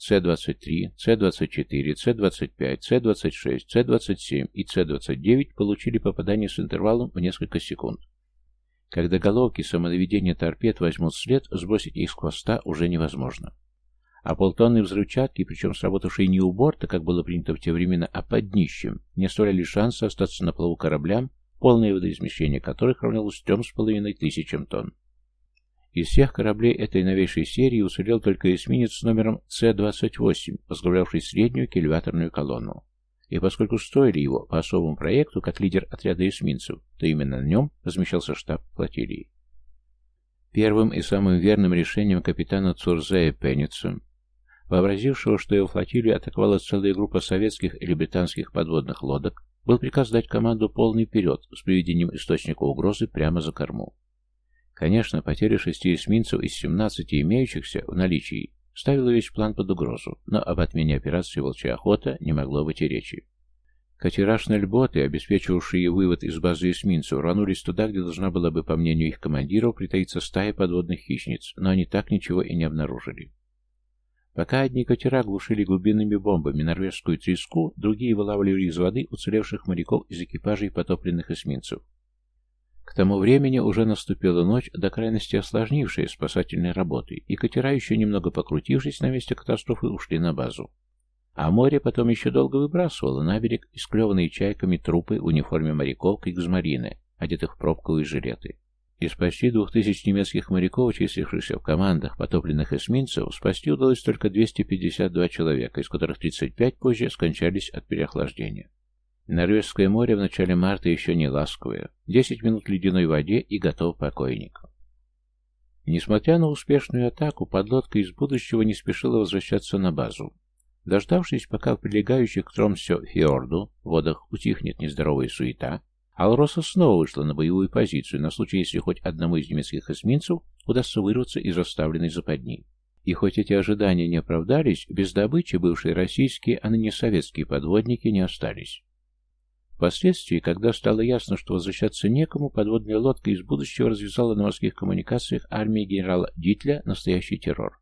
С-23, С-24, С-25, С-26, С-27 и С-29 получили попадание с интервалом в несколько секунд. Когда головки самонаведения торпед возьмут след, сбросить их с хвоста уже невозможно. А полтонны взрывчатки, причем сработавшие не у борта, как было принято в те времена, а под днищем, не оставляли шанса остаться на плаву кораблям, полное водоизмещение которых равнялось трем с половиной тысячам тонн. Из всех кораблей этой новейшей серии уцелел только эсминец с номером С-28, возглавлявший среднюю кильваторную колонну. И поскольку строили его по особому проекту, как лидер отряда эсминцев, то именно на нем размещался штаб флотилии. Первым и самым верным решением капитана Цурзея Пенница, вообразившего, что его флотилию атаковала целая группа советских или британских подводных лодок, был приказ дать команду полный вперед с приведением источника угрозы прямо за корму. Конечно, потеря шести эсминцев из 17 имеющихся в наличии ставила весь план под угрозу, но об отмене операции «Волчья охота» не могло быть и речи. Катерашные льботы, обеспечивавшие вывод из базы эсминцев, рванулись туда, где должна была бы, по мнению их командиров, притаиться стая подводных хищниц, но они так ничего и не обнаружили. Пока одни катера глушили глубинными бомбами норвежскую треску, другие вылавливали из воды уцелевших моряков из экипажей потопленных эсминцев. К тому времени уже наступила ночь, до крайности осложнившая спасательные работы, и катера, еще немного покрутившись на месте катастрофы, ушли на базу. А море потом еще долго выбрасывало на берег исклеванные чайками трупы в униформе моряков Кригсмарины, одетых в пробковые жилеты. Из почти двух тысяч немецких моряков, числившихся в командах потопленных эсминцев, спасти удалось только 252 человека, из которых 35 позже скончались от переохлаждения. Норвежское море в начале марта еще не ласковое. Десять минут в ледяной воде и готов покойник. Несмотря на успешную атаку, подлодка из будущего не спешила возвращаться на базу. Дождавшись, пока в прилегающих к Тромсё фьорду водах утихнет нездоровая суета, Алроса снова вышла на боевую позицию на случай, если хоть одному из немецких эсминцев удастся вырваться из расставленной западни. И хоть эти ожидания не оправдались, без добычи бывшие российские, а ныне советские подводники не остались. Впоследствии, когда стало ясно, что возвращаться некому, подводная лодка из будущего развязала на морских коммуникациях армии генерала Дитля настоящий террор.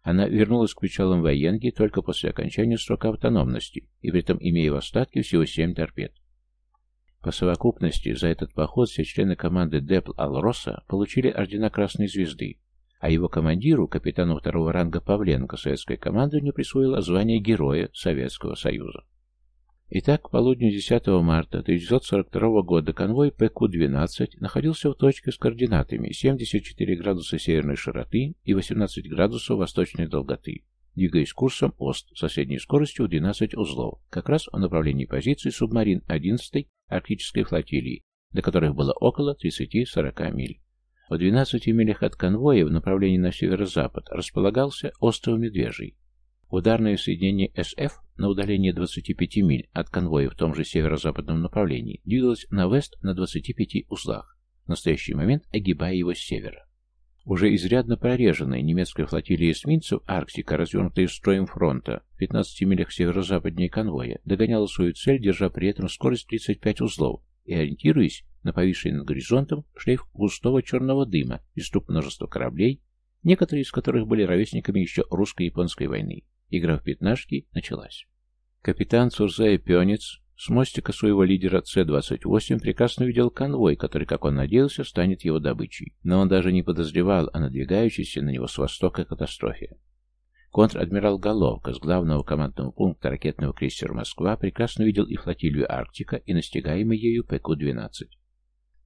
Она вернулась к причалам военги только после окончания срока автономности, и при этом имея в остатке всего семь торпед. По совокупности за этот поход все члены команды Депл Алроса получили ордена Красной Звезды, а его командиру, капитану второго ранга Павленко, советская команда не присвоила звание Героя Советского Союза. Итак, к полудню 10 марта 1942 года конвой ПК-12 находился в точке с координатами 74 градуса северной широты и 18 градусов восточной долготы, двигаясь курсом ОСТ со средней скоростью в 12 узлов, как раз в направлении позиции субмарин 11-й арктической флотилии, до которых было около 30-40 миль. В 12 милях от конвоя в направлении на северо-запад располагался остров Медвежий, Ударное соединение СФ на удалении 25 миль от конвоя в том же северо-западном направлении двигалось на вест на 25 узлах, в настоящий момент огибая его с севера. Уже изрядно прореженная немецкая флотилия эсминцев «Арктика», развернутая строем фронта в 15 милях северо-западнее конвоя, догоняла свою цель, держа при этом скорость 35 узлов и ориентируясь на повисший над горизонтом шлейф густого черного дыма из труб множества кораблей, некоторые из которых были ровесниками еще русско-японской войны. Игра в пятнашки началась. Капитан Цурзая Пионец с мостика своего лидера С-28 прекрасно видел конвой, который, как он надеялся, станет его добычей. Но он даже не подозревал о надвигающейся на него с востока катастрофе. Контр-адмирал Головка с главного командного пункта ракетного крейсера «Москва» прекрасно видел и флотилию «Арктика», и настигаемый ею ПК-12.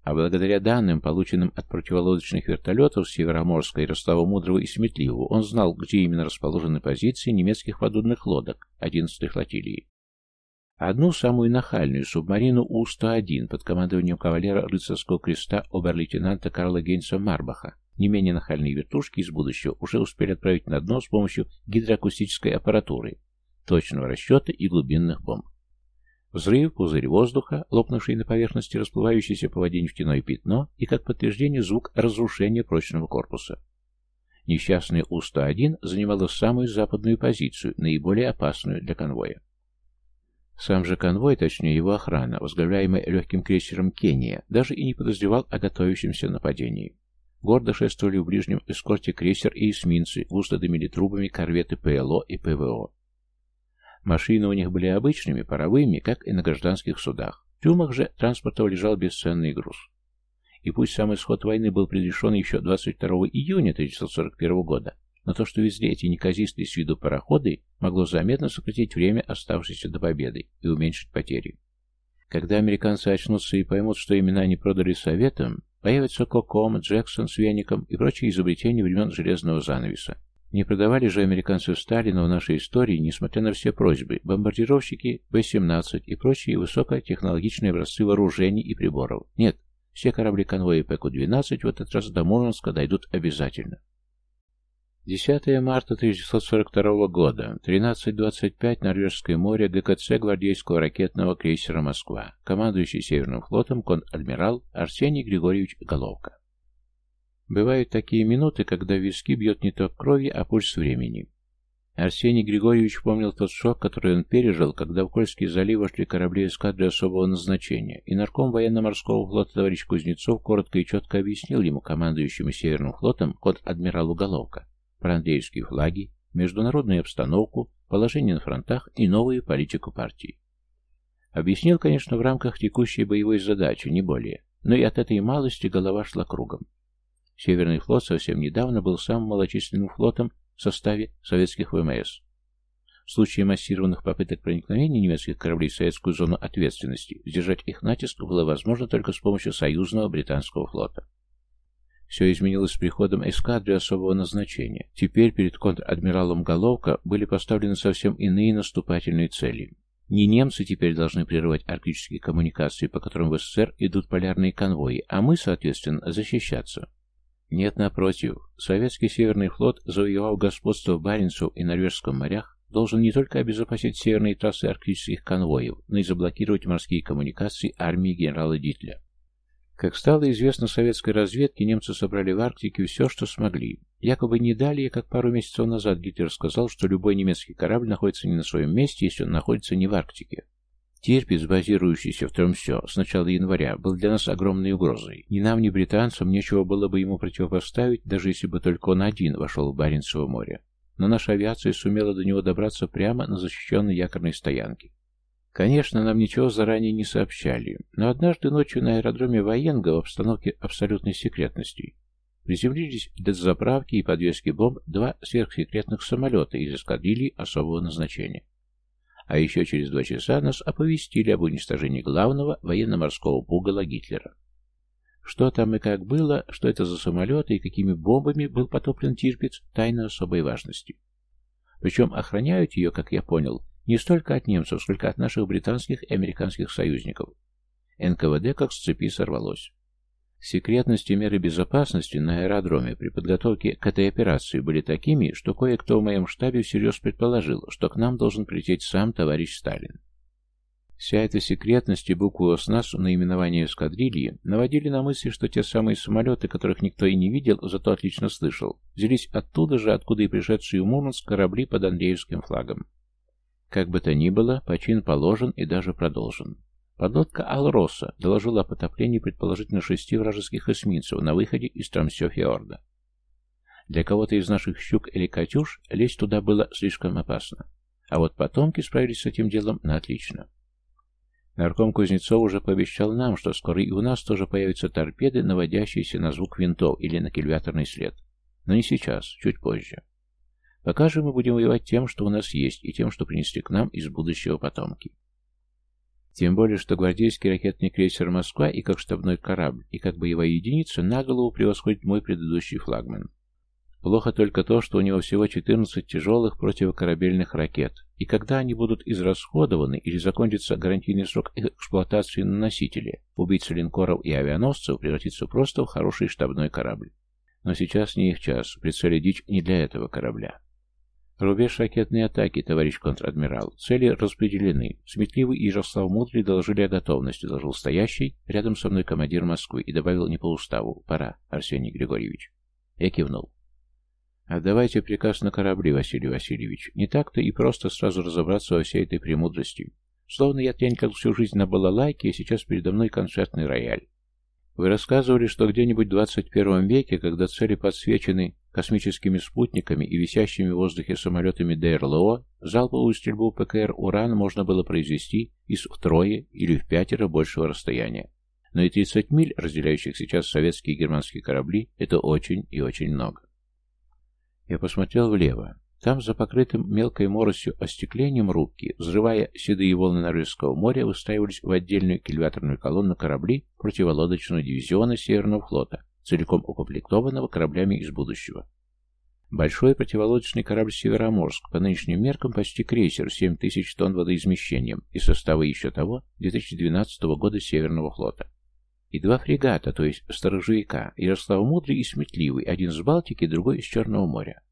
А благодаря данным, полученным от противолодочных вертолетов Североморска и Ростова Мудрого и Сметливого, он знал, где именно расположены позиции немецких подводных лодок 11-й флотилии. Одну самую нахальную субмарину У-101 под командованием кавалера рыцарского креста обер-лейтенанта Карла Гейнса Марбаха, не менее нахальные вертушки из будущего, уже успели отправить на дно с помощью гидроакустической аппаратуры, точного расчета и глубинных бомб. Взрыв, пузырь воздуха, лопнувший на поверхности расплывающийся по воде нефтяное пятно и, как подтверждение, звук разрушения прочного корпуса. Несчастный У-101 занимала самую западную позицию, наиболее опасную для конвоя. Сам же конвой, точнее его охрана, возглавляемая легким крейсером «Кения», даже и не подозревал о готовящемся нападении. Гордо шествовали в ближнем эскорте крейсер и эсминцы, густо дымили трубами корветы ПЛО и ПВО. Машины у них были обычными, паровыми, как и на гражданских судах. В трюмах же транспорта лежал бесценный груз. И пусть сам исход войны был предрешен еще 22 июня 1941 года, но то, что везли эти неказистые с виду пароходы, могло заметно сократить время, оставшееся до победы, и уменьшить потери. Когда американцы очнутся и поймут, что именно они продали Советам, появятся Коком, Джексон с Веником и прочие изобретения времен Железного занавеса, не продавали же американцы Сталина в нашей истории, несмотря на все просьбы, бомбардировщики Б-17 и прочие высокотехнологичные образцы вооружений и приборов. Нет, все корабли конвоя ПК-12 в этот раз до Мурманска дойдут обязательно. 10 марта 1942 года, 13.25, Норвежское море, ГКЦ гвардейского ракетного крейсера «Москва», командующий Северным флотом конт-адмирал Арсений Григорьевич Головка. Бывают такие минуты, когда виски бьет не то крови, а пульс времени. Арсений Григорьевич помнил тот шок, который он пережил, когда в Кольский залив вошли корабли эскадры особого назначения, и нарком военно-морского флота товарищ Кузнецов коротко и четко объяснил ему, командующему Северным флотом, конт-адмиралу Головка, про андреевские флаги, международную обстановку, положение на фронтах и новую политику партии. Объяснил, конечно, в рамках текущей боевой задачи, не более, но и от этой малости голова шла кругом. Северный флот совсем недавно был самым малочисленным флотом в составе советских ВМС. В случае массированных попыток проникновения немецких кораблей в советскую зону ответственности, сдержать их натиск было возможно только с помощью союзного британского флота. Все изменилось с приходом эскадры особого назначения. Теперь перед контр-адмиралом Головко были поставлены совсем иные наступательные цели. Не немцы теперь должны прерывать арктические коммуникации, по которым в СССР идут полярные конвои, а мы, соответственно, защищаться. Нет, напротив, советский Северный флот, завоевав господство в Баренцев и Норвежском морях, должен не только обезопасить северные трассы арктических конвоев, но и заблокировать морские коммуникации армии генерала Дитля. Как стало известно советской разведке, немцы собрали в Арктике все, что смогли. Якобы не далее, как пару месяцев назад Гитлер сказал, что любой немецкий корабль находится не на своем месте, если он находится не в Арктике. Тирпиц, базирующийся в Тромсе с начала января, был для нас огромной угрозой. Ни нам, ни британцам нечего было бы ему противопоставить, даже если бы только он один вошел в Баренцево море. Но наша авиация сумела до него добраться прямо на защищенной якорной стоянке. Конечно, нам ничего заранее не сообщали, но однажды ночью на аэродроме Военга в обстановке абсолютной секретности приземлились для заправки и подвески бомб два сверхсекретных самолета из эскадрильи особого назначения. А еще через два часа нас оповестили об уничтожении главного военно-морского пугала Гитлера. Что там и как было, что это за самолеты и какими бомбами был потоплен Тирпиц, тайна особой важности. Причем охраняют ее, как я понял, не столько от немцев, сколько от наших британских и американских союзников. НКВД как с цепи сорвалось. Секретность и меры безопасности на аэродроме при подготовке к этой операции были такими, что кое-кто в моем штабе всерьез предположил, что к нам должен прилететь сам товарищ Сталин. Вся эта секретность и буквы СНАС наименование эскадрильи наводили на мысли, что те самые самолеты, которых никто и не видел, зато отлично слышал, взялись оттуда же, откуда и пришедшие в Мурманск корабли под Андреевским флагом. Как бы то ни было, почин положен и даже продолжен. Подлодка «Алроса» доложила о потоплении предположительно шести вражеских эсминцев на выходе из Трамсё-фьорда. Для кого-то из наших «Щук» или «Катюш» лезть туда было слишком опасно. А вот потомки справились с этим делом на отлично. Нарком Кузнецов уже пообещал нам, что скоро и у нас тоже появятся торпеды, наводящиеся на звук винтов или на кильваторный след. Но не сейчас, чуть позже. Пока же мы будем воевать тем, что у нас есть, и тем, что принесли к нам из будущего потомки. Тем более, что гвардейский ракетный крейсер «Москва» и как штабной корабль, и как боевая единица на голову превосходит мой предыдущий флагман. Плохо только то, что у него всего 14 тяжелых противокорабельных ракет, и когда они будут израсходованы или закончится гарантийный срок эксплуатации на носителе, убийца линкоров и авианосцев превратится просто в хороший штабной корабль. Но сейчас не их час, прицели дичь не для этого корабля. Рубеж ракетной атаки, товарищ контр-адмирал. Цели распределены. Сметливый и Ярослав Мудрый доложили о готовности, доложил стоящий рядом со мной командир Москвы и добавил не по уставу. Пора, Арсений Григорьевич. Я кивнул. Отдавайте приказ на корабли, Василий Васильевич. Не так-то и просто сразу разобраться во всей этой премудрости. Словно я тренькал всю жизнь на балалайке, и сейчас передо мной концертный рояль. Вы рассказывали, что где-нибудь в 21 веке, когда цели подсвечены космическими спутниками и висящими в воздухе самолетами ДРЛО, залповую стрельбу ПКР «Уран» можно было произвести из втрое или в пятеро большего расстояния. Но и 30 миль, разделяющих сейчас советские и германские корабли, это очень и очень много. Я посмотрел влево. Там, за покрытым мелкой моросью остеклением рубки, взрывая седые волны Норвежского моря, выстраивались в отдельную кильваторную колонну корабли противолодочного дивизиона Северного флота, целиком укомплектованного кораблями из будущего. Большой противолодочный корабль «Североморск», по нынешним меркам почти крейсер, 7 тысяч тонн водоизмещением, и составы еще того 2012 года Северного флота. И два фрегата, то есть сторожевика, Ярослав Мудрый и Сметливый, один с Балтики, другой из Черного моря.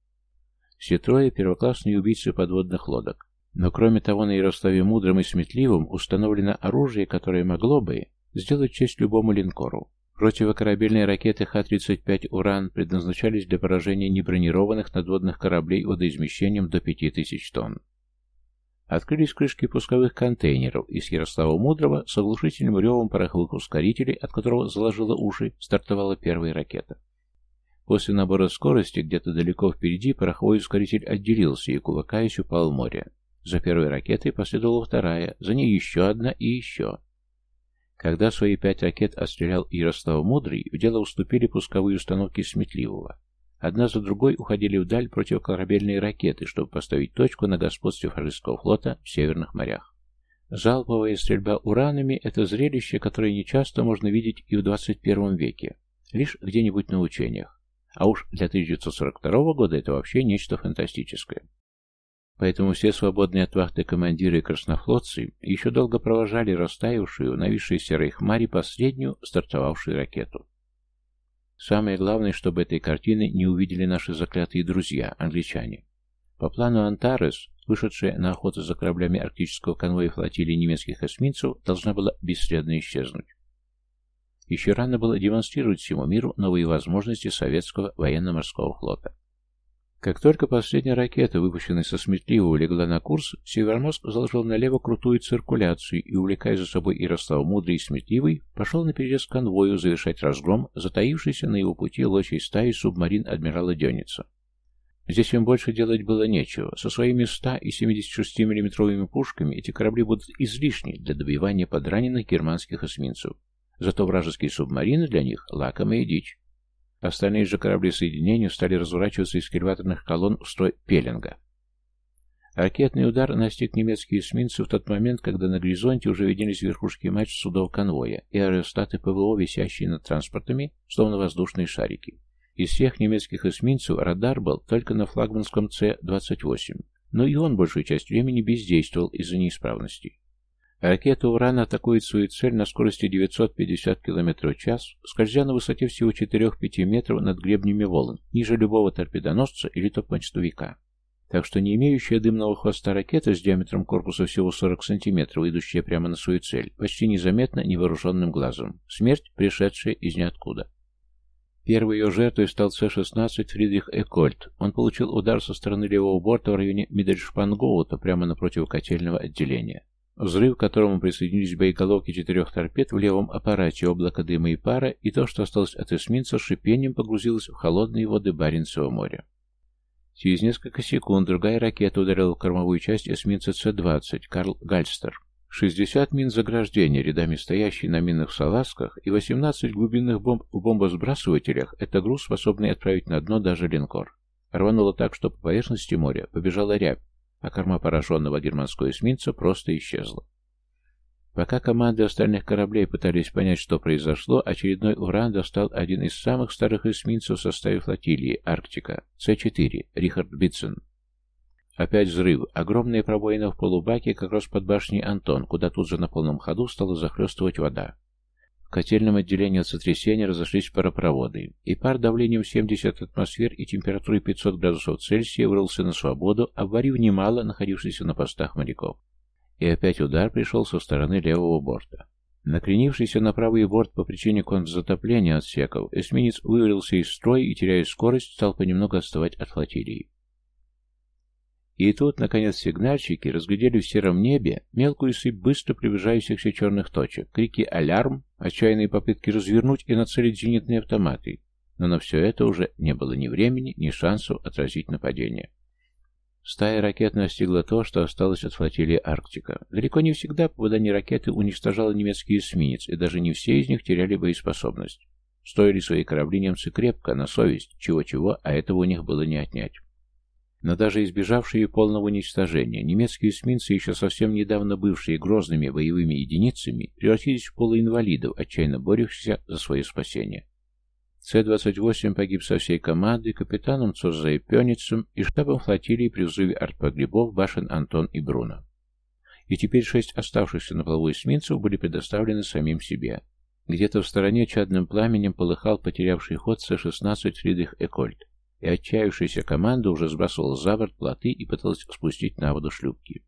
Все трое первоклассные убийцы подводных лодок. Но кроме того, на Ярославе Мудром и Сметливом установлено оружие, которое могло бы сделать честь любому линкору. Противокорабельные ракеты Х-35 «Уран» предназначались для поражения небронированных надводных кораблей водоизмещением до 5000 тонн. Открылись крышки пусковых контейнеров, и с Ярослава Мудрого с оглушительным ревом пороховых ускорителей, от которого заложило уши, стартовала первая ракета. После набора скорости где-то далеко впереди пороховой ускоритель отделился и, кувыркаясь, упал в море. За первой ракетой последовала вторая, за ней еще одна и еще. Когда свои пять ракет отстрелял Ярослав Мудрый, в дело уступили пусковые установки Сметливого. Одна за другой уходили вдаль противокорабельные ракеты, чтобы поставить точку на господстве фашистского флота в северных морях. Залповая стрельба уранами – это зрелище, которое нечасто можно видеть и в 21 веке, лишь где-нибудь на учениях. А уж для 1942 года это вообще нечто фантастическое. Поэтому все свободные от вахты командиры и краснофлотцы еще долго провожали растаявшую, нависшей серой хмари последнюю стартовавшую ракету. Самое главное, чтобы этой картины не увидели наши заклятые друзья, англичане. По плану Антарес, вышедшая на охоту за кораблями арктического конвоя флотилии немецких эсминцев, должна была бесследно исчезнуть. Еще рано было демонстрировать всему миру новые возможности советского военно-морского флота. Как только последняя ракета, выпущенная со Сметливого, легла на курс, Североморск заложил налево крутую циркуляцию и, увлекая за собой Ярослав Мудрый и Сметливый, пошел на перерез конвою завершать разгром затаившейся на его пути лочей стаи субмарин адмирала Дёница. Здесь им больше делать было нечего. Со своими 100 и 76 миллиметровыми пушками эти корабли будут излишни для добивания подраненных германских эсминцев. Зато вражеские субмарины для них – лакомая дичь. Остальные же корабли соединения стали разворачиваться из кильваторных колонн в строй пеленга. Ракетный удар настиг немецкие эсминцы в тот момент, когда на горизонте уже виделись верхушки мачт судов конвоя и аэростаты ПВО, висящие над транспортами, словно воздушные шарики. Из всех немецких эсминцев радар был только на флагманском С-28, но и он большую часть времени бездействовал из-за неисправностей. Ракета «Уран» атакует свою цель на скорости 950 км в час, скользя на высоте всего 4-5 метров над гребнями волн, ниже любого торпедоносца или топ-мачтовика. Так что не имеющая дымного хвоста ракета с диаметром корпуса всего 40 см, идущая прямо на свою цель, почти незаметно невооруженным глазом. Смерть, пришедшая из ниоткуда. Первой ее жертвой стал С-16 Фридрих Экольд. Он получил удар со стороны левого борта в районе Мидельшпангоута, прямо напротив котельного отделения. Взрыв, к которому присоединились боеголовки четырех торпед в левом аппарате, облако дыма и пара, и то, что осталось от эсминца, шипением погрузилось в холодные воды Баренцева моря. Через несколько секунд другая ракета ударила в кормовую часть эсминца С-20 «Карл Гальстер». 60 мин заграждения, рядами стоящие на минных салазках, и 18 глубинных бомб в бомбосбрасывателях – это груз, способный отправить на дно даже линкор. Рвануло так, что по поверхности моря побежала рябь, а корма пораженного германского эсминца просто исчезла. Пока команды остальных кораблей пытались понять, что произошло, очередной уран достал один из самых старых эсминцев в составе флотилии «Арктика» С-4 Рихард Битцен. Опять взрыв. Огромная пробоина в полубаке как раз под башней «Антон», куда тут же на полном ходу стала захлестывать вода котельном отделении от сотрясения разошлись паропроводы, и пар давлением 70 атмосфер и температурой 500 градусов Цельсия вырвался на свободу, обварив немало находившихся на постах моряков. И опять удар пришел со стороны левого борта. Накренившийся на правый борт по причине контрзатопления отсеков, эсминец вывалился из строя и, теряя скорость, стал понемногу отставать от флотилии. И тут, наконец, сигнальщики разглядели в сером небе мелкую сыпь быстро приближающихся черных точек, крики «Алярм!», отчаянные попытки развернуть и нацелить зенитные автоматы. Но на все это уже не было ни времени, ни шансов отразить нападение. Стая ракет настигла то, что осталось от флотилии Арктика. Далеко не всегда попадание ракеты уничтожало немецкий эсминец, и даже не все из них теряли боеспособность. Стоили свои корабли немцы крепко, на совесть, чего-чего, а этого у них было не отнять. Но даже избежавшие полного уничтожения, немецкие эсминцы, еще совсем недавно бывшие грозными боевыми единицами, превратились в полуинвалидов, отчаянно борющихся за свое спасение. С-28 погиб со всей командой, капитаном Цоза Пеницем и штабом флотилии при взрыве артпогребов башен Антон и Бруно. И теперь шесть оставшихся на плаву эсминцев были предоставлены самим себе. Где-то в стороне чадным пламенем полыхал потерявший ход С-16 Фридрих Экольд и отчаявшаяся команда уже сбрасывала за борт плоты и пыталась спустить на воду шлюпки.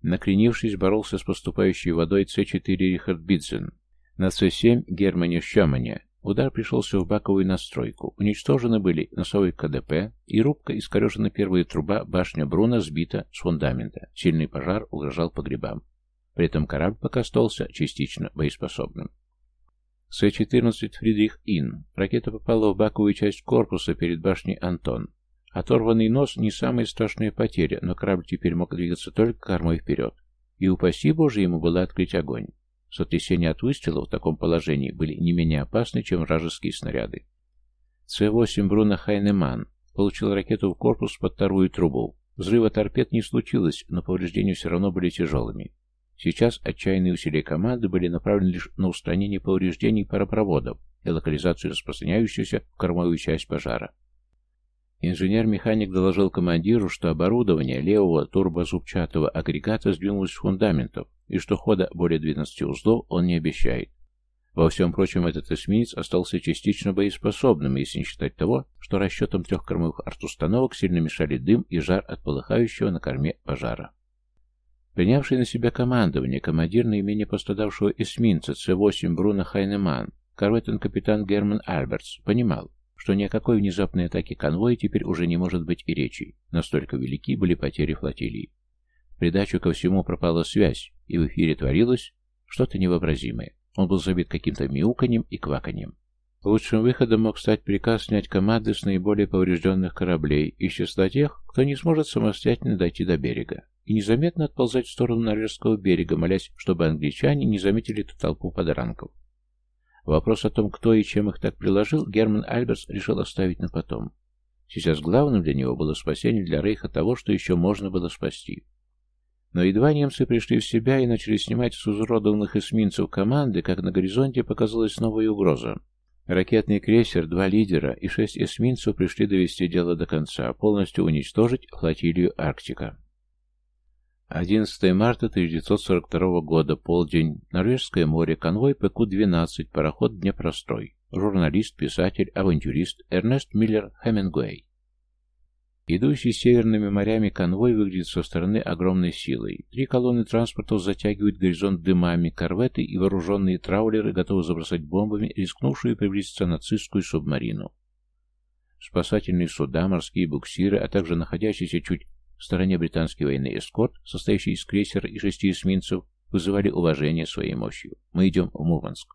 Накренившись, боролся с поступающей водой С-4 Рихард Бидзен. На С-7 Германе Щамане удар пришелся в баковую настройку. Уничтожены были носовой КДП и рубка искорежена первая труба, башня Бруна сбита с фундамента. Сильный пожар угрожал погребам. При этом корабль пока остался частично боеспособным. С-14 Фридрих Ин. Ракета попала в баковую часть корпуса перед башней Антон. Оторванный нос не самая страшная потеря, но корабль теперь мог двигаться только кормой вперед. И упаси Боже ему было открыть огонь. Сотрясения от выстрела в таком положении были не менее опасны, чем вражеские снаряды. С-8 Бруно Хайнеман получил ракету в корпус под вторую трубу. Взрыва торпед не случилось, но повреждения все равно были тяжелыми. Сейчас отчаянные усилия команды были направлены лишь на устранение повреждений паропроводов и локализацию распространяющегося в кормовую часть пожара. Инженер-механик доложил командиру, что оборудование левого турбозубчатого агрегата сдвинулось с фундаментов и что хода более 12 узлов он не обещает. Во всем прочем, этот эсминец остался частично боеспособным, если не считать того, что расчетам трех кормовых артустановок сильно мешали дым и жар от полыхающего на корме пожара. Принявший на себя командование командир наименее пострадавшего эсминца С-8 Бруно Хайнеман, корветен-капитан Герман Альбертс, понимал, что ни о какой внезапной атаке конвоя теперь уже не может быть и речи, настолько велики были потери флотилии. В придачу ко всему пропала связь, и в эфире творилось что-то невообразимое. Он был забит каким-то мяуканьем и кваканьем. Лучшим выходом мог стать приказ снять команды с наиболее поврежденных кораблей из числа тех, кто не сможет самостоятельно дойти до берега, и незаметно отползать в сторону норвежского берега, молясь, чтобы англичане не заметили эту толпу подранков. Вопрос о том, кто и чем их так приложил, Герман Альберс решил оставить на потом. Сейчас главным для него было спасение для Рейха того, что еще можно было спасти. Но едва немцы пришли в себя и начали снимать с изуродованных эсминцев команды, как на горизонте показалась новая угроза. Ракетный крейсер, два лидера и шесть эсминцев пришли довести дело до конца, полностью уничтожить флотилию Арктика. 11 марта 1942 года, полдень, Норвежское море, конвой ПК-12, пароход Днепрострой, журналист, писатель, авантюрист Эрнест Миллер Хемингуэй. Идущий северными морями конвой выглядит со стороны огромной силой. Три колонны транспортов затягивают горизонт дымами, корветы и вооруженные траулеры готовы забросать бомбами рискнувшую приблизиться нацистскую субмарину. Спасательные суда, морские буксиры, а также находящийся чуть в стороне британский военный эскорт, состоящий из крейсера и шести эсминцев, вызывали уважение своей мощью. Мы идем в Мурманск.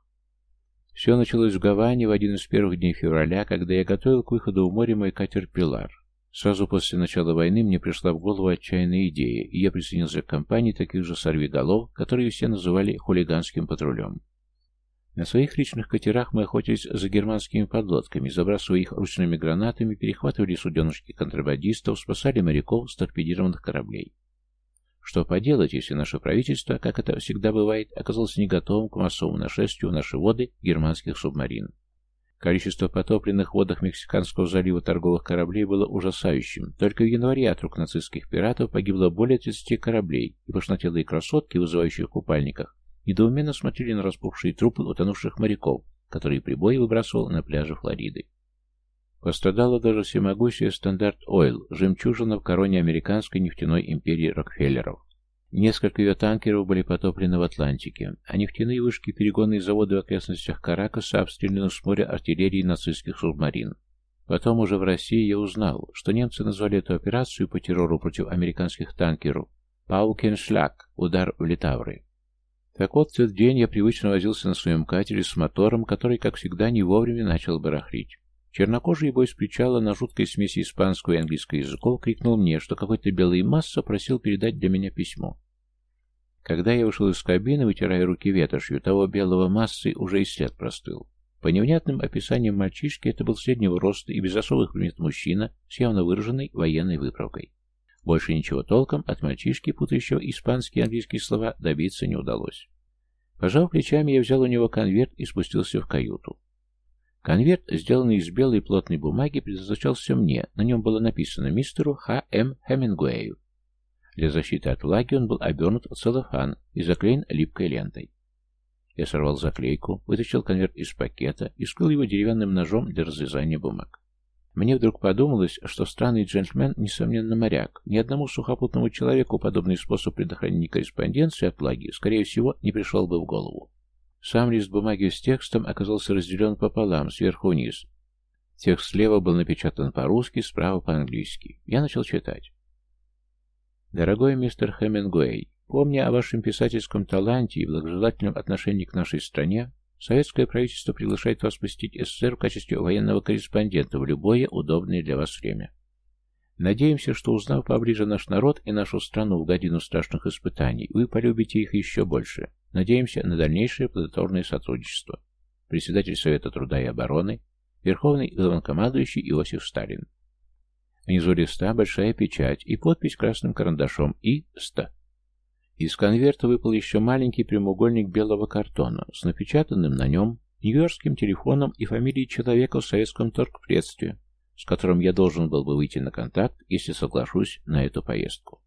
Все началось в Гаване в один из первых дней февраля, когда я готовил к выходу в море мой катер «Пилар». Сразу после начала войны мне пришла в голову отчаянная идея, и я присоединился к компании таких же сорвиголов, которые все называли хулиганским патрулем. На своих личных катерах мы охотились за германскими подлодками, забрасывая их ручными гранатами, перехватывали суденышки контрабандистов, спасали моряков с торпедированных кораблей. Что поделать, если наше правительство, как это всегда бывает, оказалось не готовым к массовому нашествию в наши воды германских субмарин? Количество потопленных в водах Мексиканского залива торговых кораблей было ужасающим. Только в январе от рук нацистских пиратов погибло более 30 кораблей, и пошнотелые красотки, вызывающие в купальниках, недоуменно смотрели на распухшие трупы утонувших моряков, которые прибой выбрасывал на пляже Флориды. Пострадала даже всемогущая стандарт Ойл, жемчужина в короне американской нефтяной империи Рокфеллеров. Несколько ее танкеров были потоплены в Атлантике, а нефтяные вышки перегонные заводы в окрестностях Каракаса обстреляны с моря артиллерии нацистских субмарин. Потом уже в России я узнал, что немцы назвали эту операцию по террору против американских танкеров «Паукеншлаг» — удар в Литавры. Так вот, в тот день я привычно возился на своем катере с мотором, который, как всегда, не вовремя начал барахлить. Чернокожий бой с причала на жуткой смеси испанского и английского языков крикнул мне, что какой-то белый масса просил передать для меня письмо. Когда я вышел из кабины, вытирая руки ветошью, того белого массы уже и след простыл. По невнятным описаниям мальчишки, это был среднего роста и без особых примет мужчина с явно выраженной военной выправкой. Больше ничего толком от мальчишки, путающего испанские и английские слова, добиться не удалось. Пожав плечами, я взял у него конверт и спустился в каюту. Конверт, сделанный из белой плотной бумаги, предназначался мне. На нем было написано мистеру Х. М. Хемингуэю. Для защиты от влаги он был обернут в целлофан и заклеен липкой лентой. Я сорвал заклейку, вытащил конверт из пакета и скрыл его деревянным ножом для развязания бумаг. Мне вдруг подумалось, что странный джентльмен, несомненно, моряк. Ни одному сухопутному человеку подобный способ предохранения корреспонденции от влаги, скорее всего, не пришел бы в голову. Сам лист бумаги с текстом оказался разделен пополам, сверху вниз. Текст слева был напечатан по-русски, справа по-английски. Я начал читать. «Дорогой мистер Хемингуэй, помня о вашем писательском таланте и благожелательном отношении к нашей стране, советское правительство приглашает вас посетить СССР в качестве военного корреспондента в любое удобное для вас время. Надеемся, что узнав поближе наш народ и нашу страну в годину страшных испытаний, вы полюбите их еще больше. Надеемся на дальнейшее плодотворное сотрудничество. Председатель Совета труда и обороны, Верховный главнокомандующий Иосиф Сталин. Внизу листа большая печать и подпись красным карандашом и «ста». Из конверта выпал еще маленький прямоугольник белого картона с напечатанным на нем нью-йоркским телефоном и фамилией человека в советском торгпредстве, с которым я должен был бы выйти на контакт, если соглашусь на эту поездку.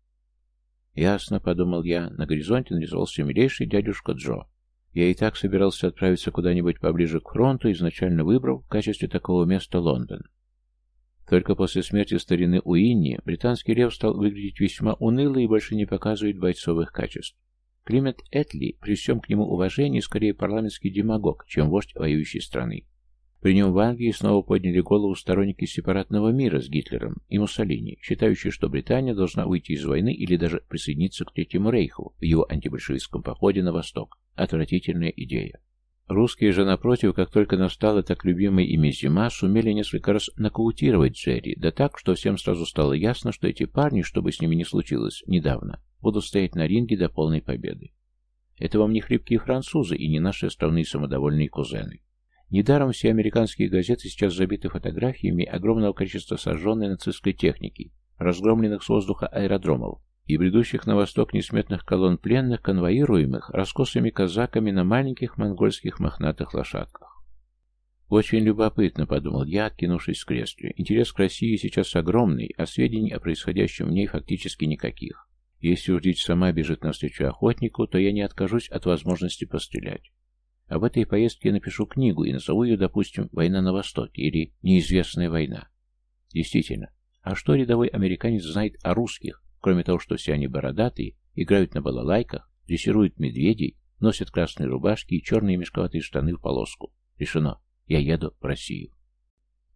«Ясно», — подумал я, — на горизонте нарисовался милейший дядюшка Джо. Я и так собирался отправиться куда-нибудь поближе к фронту, изначально выбрав в качестве такого места Лондон. Только после смерти старины Уинни британский лев стал выглядеть весьма уныло и больше не показывает бойцовых качеств. Климент Этли, при всем к нему уважении, скорее парламентский демагог, чем вождь воюющей страны. При нем в Англии снова подняли голову сторонники сепаратного мира с Гитлером и Муссолини, считающие, что Британия должна уйти из войны или даже присоединиться к Третьему Рейху в его антибольшевистском походе на восток. Отвратительная идея. Русские же, напротив, как только настала так любимая ими зима, сумели несколько раз нокаутировать Джерри, да так, что всем сразу стало ясно, что эти парни, что бы с ними ни случилось недавно, будут стоять на ринге до полной победы. Это вам не хлипкие французы и не наши островные самодовольные кузены. Недаром все американские газеты сейчас забиты фотографиями огромного количества сожженной нацистской техники, разгромленных с воздуха аэродромов, и бредущих на восток несметных колонн пленных, конвоируемых раскосыми казаками на маленьких монгольских мохнатых лошадках. Очень любопытно, подумал я, откинувшись с кресла. Интерес к России сейчас огромный, а сведений о происходящем в ней фактически никаких. Если уж дичь сама бежит навстречу охотнику, то я не откажусь от возможности пострелять. Об этой поездке я напишу книгу и назову ее, допустим, «Война на Востоке» или «Неизвестная война». Действительно, а что рядовой американец знает о русских, Кроме того, что все они бородатые, играют на балалайках, дрессируют медведей, носят красные рубашки и черные мешковатые штаны в полоску. Решено. Я еду в Россию.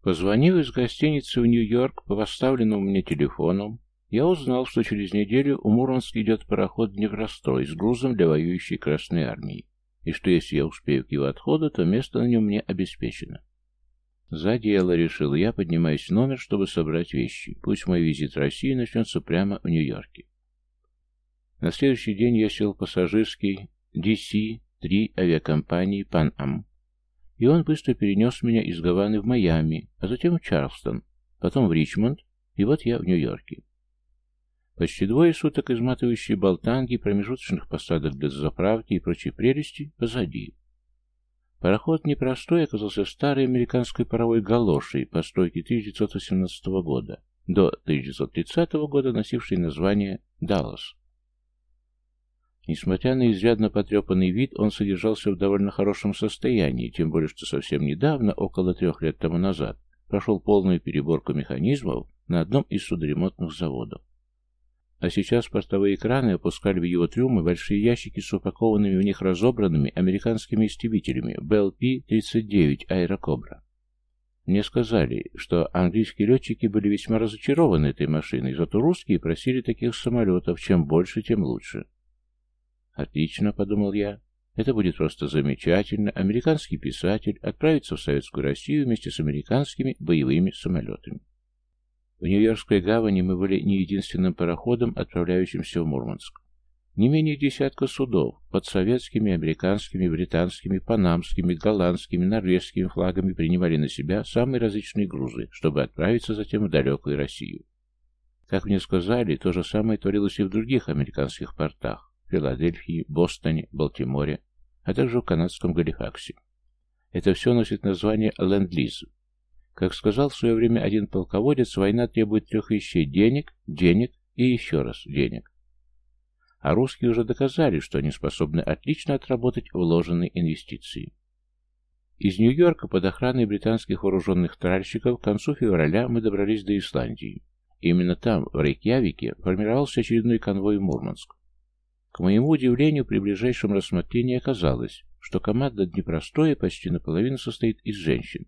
Позвонив из гостиницы в Нью-Йорк по поставленному мне телефону, я узнал, что через неделю у Мурманска идет пароход Днепрострой с грузом для воюющей Красной Армии, и что если я успею к его отходу, то место на нем мне обеспечено. «За дело», — решил я, поднимаясь в номер, чтобы собрать вещи. Пусть мой визит в Россию начнется прямо в Нью-Йорке. На следующий день я сел в пассажирский DC-3 авиакомпании Pan Am, и он быстро перенес меня из Гаваны в Майами, а затем в Чарльстон, потом в Ричмонд, и вот я в Нью-Йорке. Почти двое суток изматывающие болтанги, промежуточных посадок для заправки и прочей прелести позади. Пароход непростой оказался старой американской паровой галошей постройки 1918 года до 1930 года, носившей название «Даллас». Несмотря на изрядно потрепанный вид, он содержался в довольно хорошем состоянии, тем более что совсем недавно, около трех лет тому назад, прошел полную переборку механизмов на одном из судоремонтных заводов. А сейчас портовые краны опускали в его трюмы большие ящики с упакованными в них разобранными американскими истребителями БЛП-39 «Аэрокобра». Мне сказали, что английские летчики были весьма разочарованы этой машиной, зато русские просили таких самолетов, чем больше, тем лучше. «Отлично», — подумал я, — «это будет просто замечательно. Американский писатель отправится в Советскую Россию вместе с американскими боевыми самолетами». В Нью-Йоркской гавани мы были не единственным пароходом, отправляющимся в Мурманск. Не менее десятка судов под советскими, американскими, британскими, панамскими, голландскими, норвежскими флагами принимали на себя самые различные грузы, чтобы отправиться затем в далекую Россию. Как мне сказали, то же самое творилось и в других американских портах – Филадельфии, Бостоне, Балтиморе, а также в канадском Галифаксе. Это все носит название «Ленд-Лиз» Как сказал в свое время один полководец, война требует трех вещей – денег, денег и еще раз денег. А русские уже доказали, что они способны отлично отработать вложенные инвестиции. Из Нью-Йорка под охраной британских вооруженных тральщиков к концу февраля мы добрались до Исландии. Именно там, в Рейкьявике, формировался очередной конвой в Мурманск. К моему удивлению, при ближайшем рассмотрении оказалось, что команда Днепростоя почти наполовину состоит из женщин.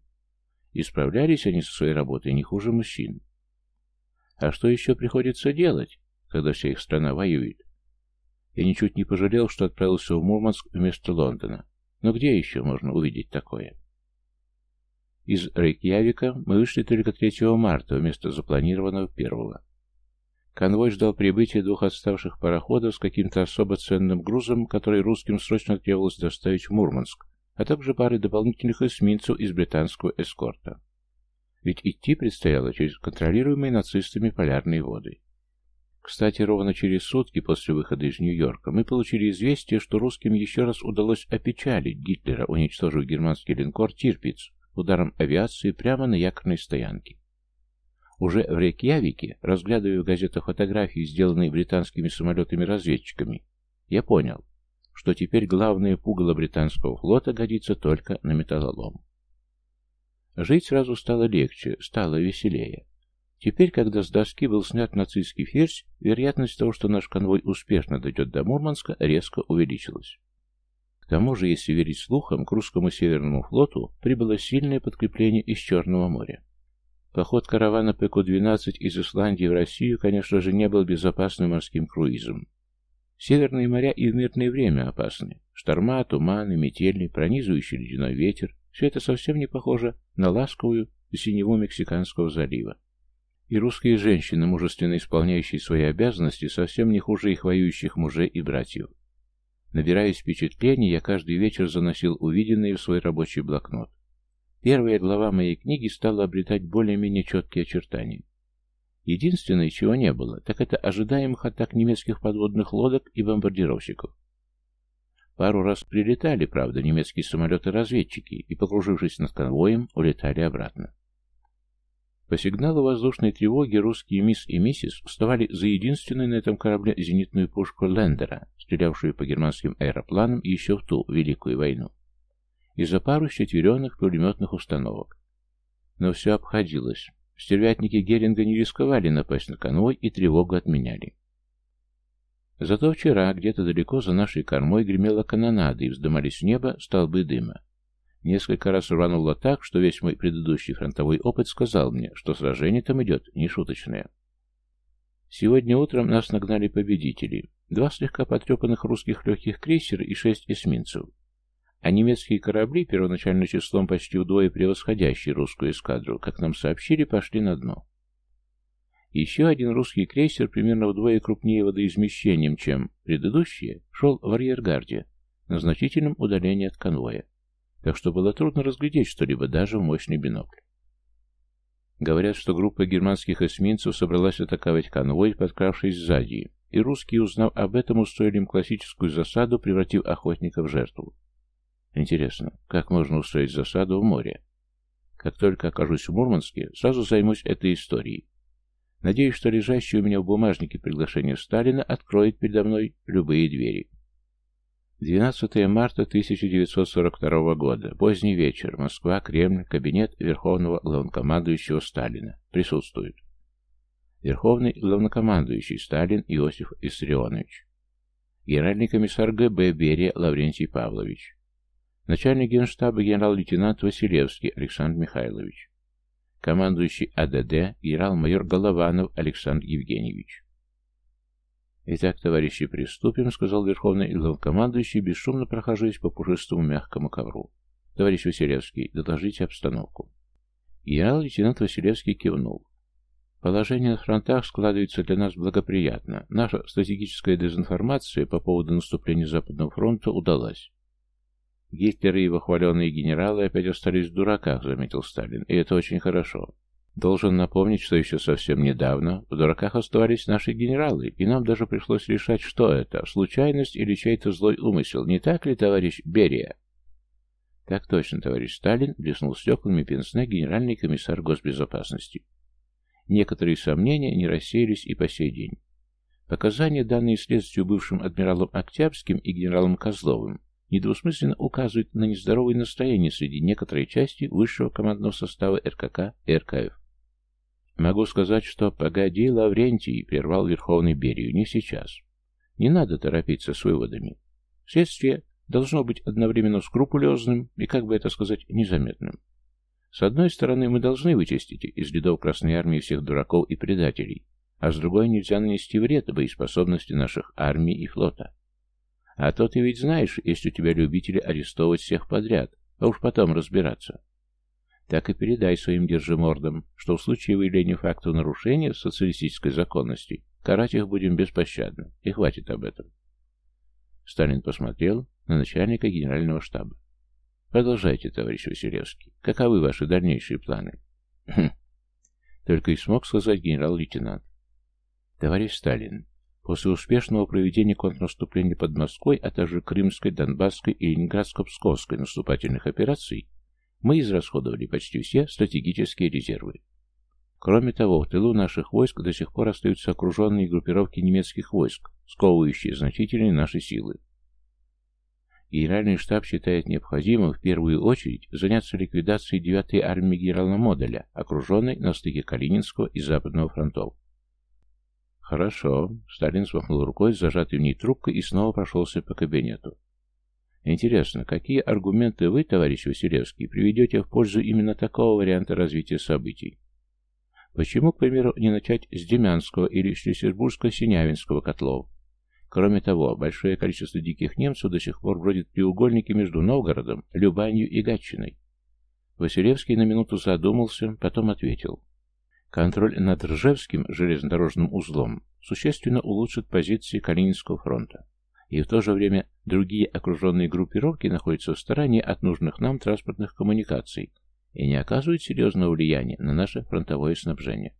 И справлялись они со своей работой не хуже мужчин. А что еще приходится делать, когда вся их страна воюет? Я ничуть не пожалел, что отправился в Мурманск вместо Лондона. Но где еще можно увидеть такое? Из Рейкьявика мы вышли только 3 марта вместо запланированного первого. Конвой ждал прибытия двух отставших пароходов с каким-то особо ценным грузом, который русским срочно требовалось доставить в Мурманск, а также пары дополнительных эсминцев из британского эскорта. Ведь идти предстояло через контролируемые нацистами полярные воды. Кстати, ровно через сутки после выхода из Нью-Йорка мы получили известие, что русским еще раз удалось опечалить Гитлера, уничтожив германский линкор «Тирпиц» ударом авиации прямо на якорной стоянке. Уже в Рейкьявике, разглядывая в газетах фотографии, сделанные британскими самолетами-разведчиками, я понял, что теперь главное пугало британского флота годится только на металлолом. Жить сразу стало легче, стало веселее. Теперь, когда с доски был снят нацистский ферзь, вероятность того, что наш конвой успешно дойдет до Мурманска, резко увеличилась. К тому же, если верить слухам, к русскому Северному флоту прибыло сильное подкрепление из Черного моря. Поход каравана ПК-12 из Исландии в Россию, конечно же, не был безопасным морским круизом. Северные моря и в мирное время опасны. Шторма, туманы, метели, пронизывающий ледяной ветер – все это совсем не похоже на ласковую синеву Мексиканского залива. И русские женщины, мужественно исполняющие свои обязанности, совсем не хуже их воюющих мужей и братьев. Набираясь впечатлений, я каждый вечер заносил увиденные в свой рабочий блокнот. Первая глава моей книги стала обретать более-менее четкие очертания. Единственное, чего не было, так это ожидаемых атак немецких подводных лодок и бомбардировщиков. Пару раз прилетали, правда, немецкие самолеты-разведчики и, покружившись над конвоем, улетали обратно. По сигналу воздушной тревоги русские мисс и миссис вставали за единственную на этом корабле зенитную пушку Лендера, стрелявшую по германским аэропланам еще в ту Великую войну, и за пару четверенных пулеметных установок. Но все обходилось. Стервятники Геринга не рисковали напасть на конвой и тревогу отменяли. Зато вчера где-то далеко за нашей кормой гремела канонада и вздымались в небо столбы дыма. Несколько раз рвануло так, что весь мой предыдущий фронтовой опыт сказал мне, что сражение там идет нешуточное. Сегодня утром нас нагнали победители. Два слегка потрепанных русских легких крейсера и шесть эсминцев. А немецкие корабли, первоначально числом почти вдвое превосходящие русскую эскадру, как нам сообщили, пошли на дно. Еще один русский крейсер, примерно вдвое крупнее водоизмещением, чем предыдущие, шел в арьергарде, на значительном удалении от конвоя так что было трудно разглядеть что-либо даже в мощный бинокль. Говорят, что группа германских эсминцев собралась атаковать конвой, подкравшись сзади, и русские, узнав об этом, устроили им классическую засаду, превратив охотника в жертву. Интересно, как можно устроить засаду в море? Как только окажусь в Мурманске, сразу займусь этой историей. Надеюсь, что лежащее у меня в бумажнике приглашение Сталина откроет передо мной любые двери. 12 марта 1942 года. Поздний вечер. Москва, Кремль, кабинет Верховного Главнокомандующего Сталина. Присутствует. Верховный Главнокомандующий Сталин Иосиф Исарионович. Генеральный комиссар ГБ Берия Лаврентий Павлович. Начальник генштаба генерал-лейтенант Василевский Александр Михайлович. Командующий АДД генерал-майор Голованов Александр Евгеньевич. «Итак, товарищи, приступим», — сказал Верховный главкомандующий, бесшумно прохаживаясь по пушистому мягкому ковру. «Товарищ Василевский, доложите обстановку». Генерал-лейтенант Василевский кивнул. Положение на фронтах складывается для нас благоприятно. Наша стратегическая дезинформация по поводу наступления Западного фронта удалась. Гитлер и его хваленые генералы опять остались в дураках, заметил Сталин, и это очень хорошо. Должен напомнить, что еще совсем недавно в дураках оставались наши генералы, и нам даже пришлось решать, что это, случайность или чей-то злой умысел. Не так ли, товарищ Берия? Так точно, товарищ Сталин, блеснул стеклами пенсне генеральный комиссар госбезопасности. Некоторые сомнения не рассеялись и по сей день. Показания, данные следствию бывшим адмиралом Октябрьским и генералом Козловым, недвусмысленно указывают на нездоровое настроение среди некоторой части высшего командного состава РКК и РКФ. Могу сказать, что «погоди, Лаврентий», — прервал Верховный Берию, — не сейчас. Не надо торопиться с выводами. Следствие должно быть одновременно скрупулезным и, как бы это сказать, незаметным. С одной стороны, мы должны вычистить из рядов Красной Армии всех дураков и предателей, а с другой нельзя нанести вред боеспособности наших армий и флота. А то ты ведь знаешь, есть у тебя любители арестовывать всех подряд, а уж потом разбираться так и передай своим держимордам, что в случае выявления фактов нарушения социалистической законности карать их будем беспощадно, и хватит об этом. Сталин посмотрел на начальника генерального штаба. Продолжайте, товарищ Василевский. Каковы ваши дальнейшие планы? Хм. Только и смог сказать генерал-лейтенант. Товарищ Сталин, после успешного проведения контрнаступления под Москвой, а также Крымской, Донбасской и Ленинградско-Псковской наступательных операций, мы израсходовали почти все стратегические резервы. Кроме того, в тылу наших войск до сих пор остаются окруженные группировки немецких войск, сковывающие значительные наши силы. Генеральный штаб считает необходимым в первую очередь заняться ликвидацией 9-й армии генерала Моделя, окруженной на стыке Калининского и Западного фронтов. «Хорошо», — Сталин смахнул рукой с в ней трубкой и снова прошелся по кабинету. «Интересно, какие аргументы вы, товарищ Василевский, приведете в пользу именно такого варианта развития событий? Почему, к примеру, не начать с Демянского или Шлиссельбургско-Синявинского котлов? Кроме того, большое количество диких немцев до сих пор бродит треугольники между Новгородом, Любанью и Гатчиной. Василевский на минуту задумался, потом ответил. Контроль над Ржевским железнодорожным узлом существенно улучшит позиции Калининского фронта. И в то же время другие окруженные группировки находятся в стороне от нужных нам транспортных коммуникаций и не оказывают серьезного влияния на наше фронтовое снабжение.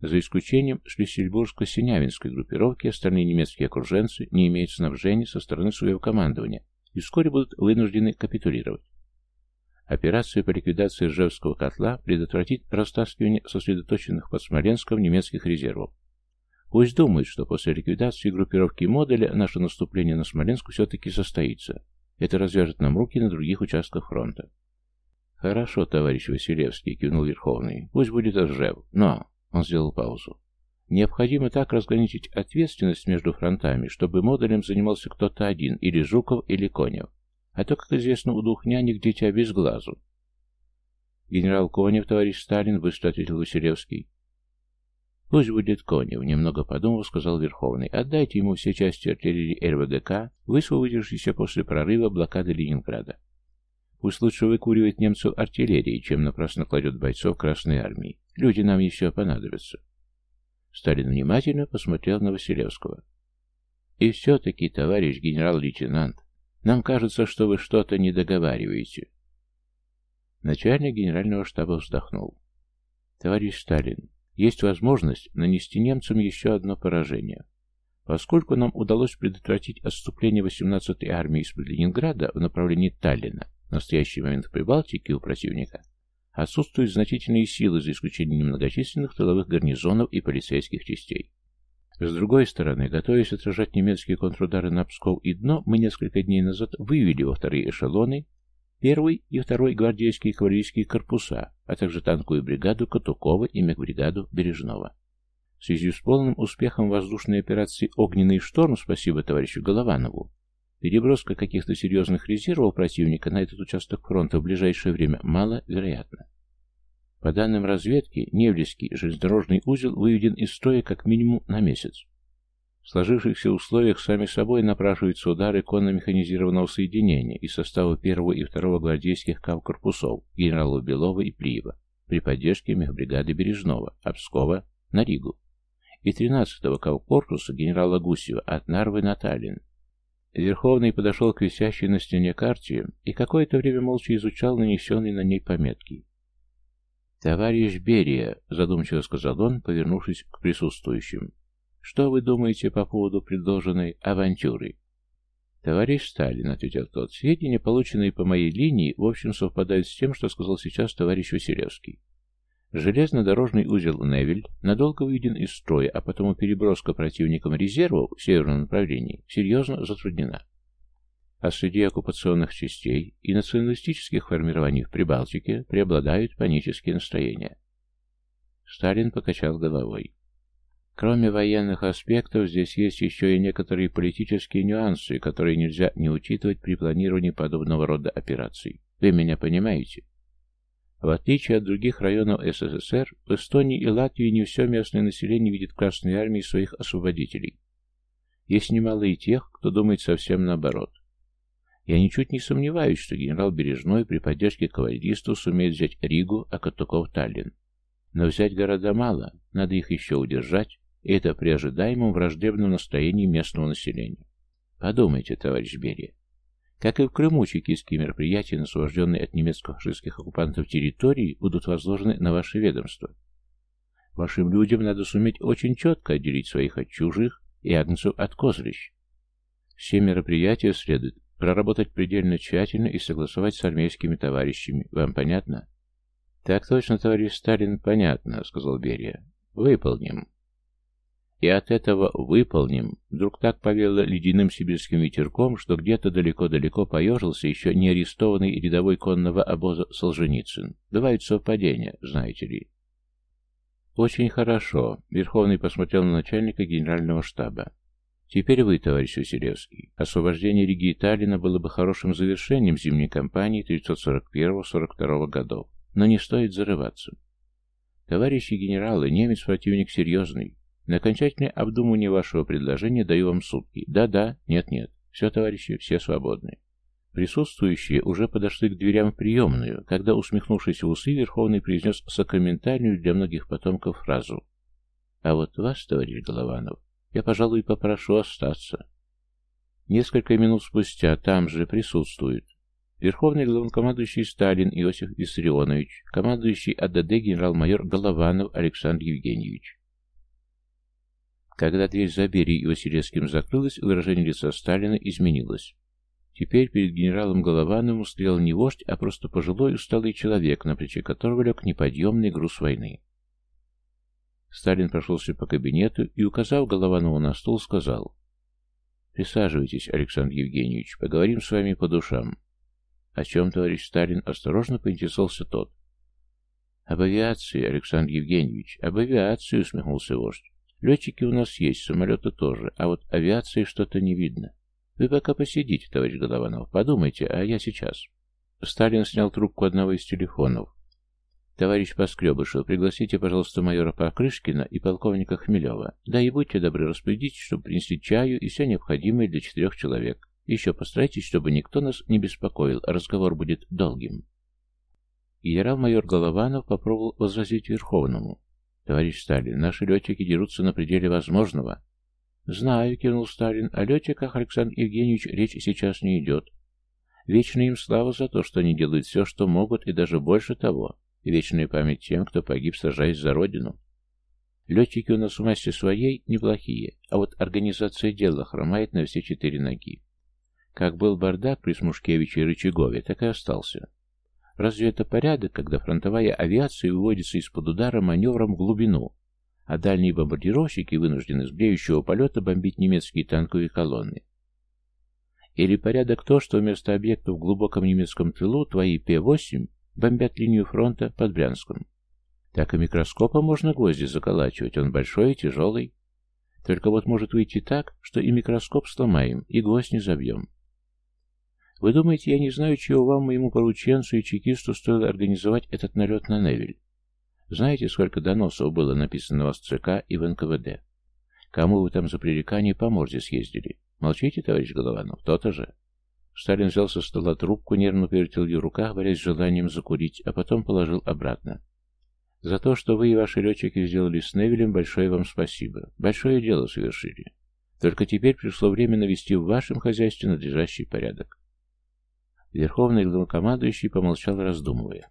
За исключением Шлиссельбургско-Синявинской группировки, остальные немецкие окруженцы не имеют снабжения со стороны своего командования и вскоре будут вынуждены капитулировать. Операция по ликвидации Ржевского котла предотвратит растаскивание сосредоточенных под Смоленском немецких резервов. Пусть думают, что после ликвидации группировки модуля наше наступление на Смоленск все-таки состоится. Это развяжет нам руки на других участках фронта. «Хорошо, товарищ Василевский», — кивнул Верховный. «Пусть будет Ржев. Но...» — он сделал паузу. «Необходимо так разграничить ответственность между фронтами, чтобы модулем занимался кто-то один, или Жуков, или Конев. А то, как известно, у двух нянек дитя без глазу. Генерал Конев, товарищ Сталин, быстро ответил Василевский. Пусть будет Конев, немного подумав, сказал Верховный. Отдайте ему все части артиллерии РВДК, высвободившиеся после прорыва блокады Ленинграда. Пусть лучше выкуривает немцев артиллерии, чем напрасно кладет бойцов Красной Армии. Люди нам еще понадобятся. Сталин внимательно посмотрел на Василевского. И все-таки, товарищ генерал-лейтенант, нам кажется, что вы что-то не договариваете. Начальник генерального штаба вздохнул. Товарищ Сталин, есть возможность нанести немцам еще одно поражение. Поскольку нам удалось предотвратить отступление 18-й армии из-под Ленинграда в направлении Таллина, в настоящий момент в Прибалтике у противника отсутствуют значительные силы, за исключением немногочисленных тыловых гарнизонов и полицейских частей. С другой стороны, готовясь отражать немецкие контрудары на Псков и Дно, мы несколько дней назад вывели во вторые эшелоны первый и второй гвардейские кавалерийские корпуса, а также танковую бригаду Катукова и мехбригаду Бережного. В связи с полным успехом воздушной операции «Огненный шторм» спасибо товарищу Голованову, переброска каких-то серьезных резервов противника на этот участок фронта в ближайшее время маловероятна. По данным разведки, Невлевский железнодорожный узел выведен из строя как минимум на месяц. В сложившихся условиях сами собой напрашиваются удары конно-механизированного соединения из состава первого и второго гвардейских кавкорпусов генералов Белова и Плиева при поддержке мехбригады Бережного, Обскова на Ригу и 13-го кавкорпуса генерала Гусева от Нарвы на Таллин. Верховный подошел к висящей на стене карте и какое-то время молча изучал нанесенные на ней пометки. «Товарищ Берия», — задумчиво сказал он, повернувшись к присутствующим, — «что вы думаете по поводу предложенной авантюры?» «Товарищ Сталин», — ответил тот, — «сведения, полученные по моей линии, в общем совпадают с тем, что сказал сейчас товарищ Василевский. Железнодорожный узел Невель надолго выведен из строя, а потому переброска противником резервов в северном направлении серьезно затруднена а среди оккупационных частей и националистических формирований в Прибалтике преобладают панические настроения. Сталин покачал головой. Кроме военных аспектов, здесь есть еще и некоторые политические нюансы, которые нельзя не учитывать при планировании подобного рода операций. Вы меня понимаете? В отличие от других районов СССР, в Эстонии и Латвии не все местное население видит Красной Армии своих освободителей. Есть немало и тех, кто думает совсем наоборот. Я ничуть не сомневаюсь, что генерал Бережной при поддержке кавалеристов сумеет взять Ригу, а Катуков Таллин. Но взять города мало, надо их еще удержать, и это при ожидаемом враждебном настроении местного населения. Подумайте, товарищ Берия. Как и в Крыму, чекистские мероприятия, освобожденные от немецко-фашистских оккупантов территории, будут возложены на ваше ведомство. Вашим людям надо суметь очень четко отделить своих от чужих и агнцев от козлищ. Все мероприятия следует Проработать предельно тщательно и согласовать с армейскими товарищами. Вам понятно? Так точно, товарищ Сталин, понятно, сказал Берия. Выполним. И от этого выполним. Вдруг так повело ледяным сибирским ветерком, что где-то далеко-далеко поежился еще не арестованный рядовой конного обоза Солженицын. Бывают совпадения, знаете ли. Очень хорошо. Верховный посмотрел на начальника генерального штаба. Теперь вы, товарищ Василевский. Освобождение Риги и Таллина было бы хорошим завершением зимней кампании 1941-42 годов, но не стоит зарываться. Товарищи генералы, немец противник серьезный. На окончательное обдумывание вашего предложения даю вам сутки. Да-да, нет-нет. Все, товарищи, все свободны. Присутствующие уже подошли к дверям в приемную, когда, усмехнувшись усы, Верховный произнес сакраментальную для многих потомков фразу. «А вот вас, товарищ Голованов, я, пожалуй, попрошу остаться. Несколько минут спустя там же присутствует Верховный главнокомандующий Сталин Иосиф Виссарионович, командующий АДД генерал-майор Голованов Александр Евгеньевич. Когда дверь за Берией и Василевским закрылась, выражение лица Сталина изменилось. Теперь перед генералом Головановым стоял не вождь, а просто пожилой усталый человек, на плече которого лег неподъемный груз войны. Сталин прошелся по кабинету и, указав Голованову на стул, сказал «Присаживайтесь, Александр Евгеньевич, поговорим с вами по душам». «О чем, товарищ Сталин?» осторожно поинтересовался тот. «Об авиации, Александр Евгеньевич, об авиации», усмехнулся вождь. «Летчики у нас есть, самолеты тоже, а вот авиации что-то не видно. Вы пока посидите, товарищ Голованов, подумайте, а я сейчас». Сталин снял трубку одного из телефонов. «Товарищ Поскребышев, пригласите, пожалуйста, майора Покрышкина и полковника Хмелева. Да и будьте добры, распорядитесь, чтобы принесли чаю и все необходимое для четырех человек. Еще постарайтесь, чтобы никто нас не беспокоил, разговор будет долгим». Генерал-майор Голованов попробовал возразить Верховному. «Товарищ Сталин, наши летчики дерутся на пределе возможного». «Знаю», — кивнул Сталин, — «о летчиках, Александр Евгеньевич, речь сейчас не идет. Вечная им слава за то, что они делают все, что могут, и даже больше того и вечная память тем, кто погиб, сражаясь за Родину. Летчики у нас в массе своей неплохие, а вот организация дела хромает на все четыре ноги. Как был бардак при Смушкевиче и Рычагове, так и остался. Разве это порядок, когда фронтовая авиация выводится из-под удара маневром в глубину, а дальние бомбардировщики вынуждены с бреющего полета бомбить немецкие танковые колонны? Или порядок то, что вместо объектов в глубоком немецком тылу твои П-8 бомбят линию фронта под Брянском. Так и микроскопом можно гвозди заколачивать, он большой и тяжелый. Только вот может выйти так, что и микроскоп сломаем, и гвоздь не забьем. Вы думаете, я не знаю, чего вам, моему порученцу и чекисту, стоило организовать этот налет на Невель? Знаете, сколько доносов было написано в ЦК и в НКВД? Кому вы там за пререкание по морде съездили? Молчите, товарищ Голованов, то-то же. Сталин взял со стола трубку, нервно повертел ее в руках, борясь с желанием закурить, а потом положил обратно. «За то, что вы и ваши летчики сделали с Невилем, большое вам спасибо. Большое дело совершили. Только теперь пришло время навести в вашем хозяйстве надлежащий порядок». Верховный главнокомандующий помолчал, раздумывая.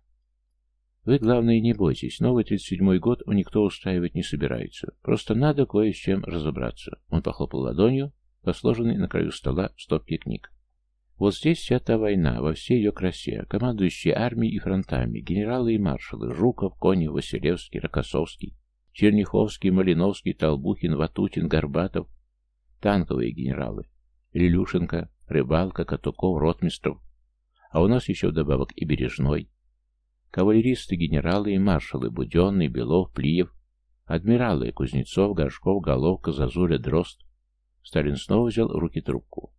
«Вы, главное, не бойтесь. Новый 37-й год у никто устраивать не собирается. Просто надо кое с чем разобраться». Он похлопал ладонью по сложенной на краю стола стопке книг. Вот здесь вся та война, во всей ее красе, командующие армией и фронтами, генералы и маршалы, Жуков, Конев, Василевский, Рокоссовский, Черняховский, Малиновский, Толбухин, Ватутин, Горбатов, танковые генералы, Лилюшенко, Рыбалка, Катуков, Ротмистров, а у нас еще вдобавок и Бережной, кавалеристы, генералы и маршалы, Буденный, Белов, Плиев, адмиралы, Кузнецов, Горшков, Головка, Зазуля, Дрозд. Сталин снова взял в руки трубку.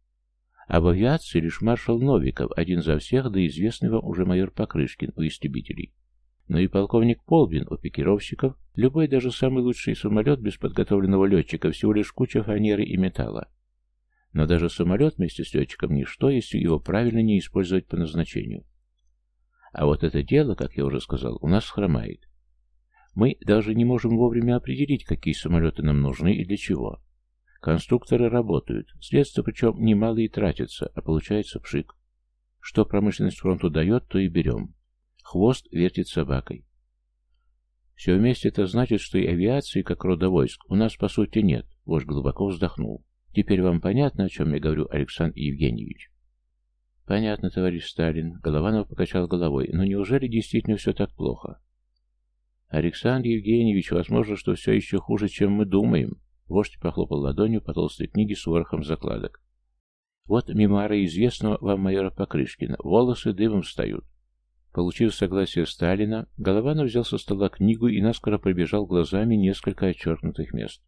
В авиации лишь маршал Новиков, один за всех, да известный вам уже майор Покрышкин у истребителей. Но и полковник Полбин у пикировщиков, любой даже самый лучший самолет без подготовленного летчика всего лишь куча фанеры и металла. Но даже самолет вместе с летчиком ничто, если его правильно не использовать по назначению. А вот это дело, как я уже сказал, у нас хромает. Мы даже не можем вовремя определить, какие самолеты нам нужны и для чего. Конструкторы работают, средства причем немалые тратятся, а получается пшик. Что промышленность фронту дает, то и берем. Хвост вертит собакой. Все вместе это значит, что и авиации, как рода войск, у нас по сути нет, вождь глубоко вздохнул. Теперь вам понятно, о чем я говорю, Александр Евгеньевич? Понятно, товарищ Сталин. Голованов покачал головой. Но неужели действительно все так плохо? Александр Евгеньевич, возможно, что все еще хуже, чем мы думаем. Вождь похлопал ладонью по толстой книге с ворохом закладок. Вот мемуары известного вам майора Покрышкина. Волосы дымом встают. Получив согласие Сталина, Голованов взял со стола книгу и наскоро пробежал глазами несколько отчеркнутых мест.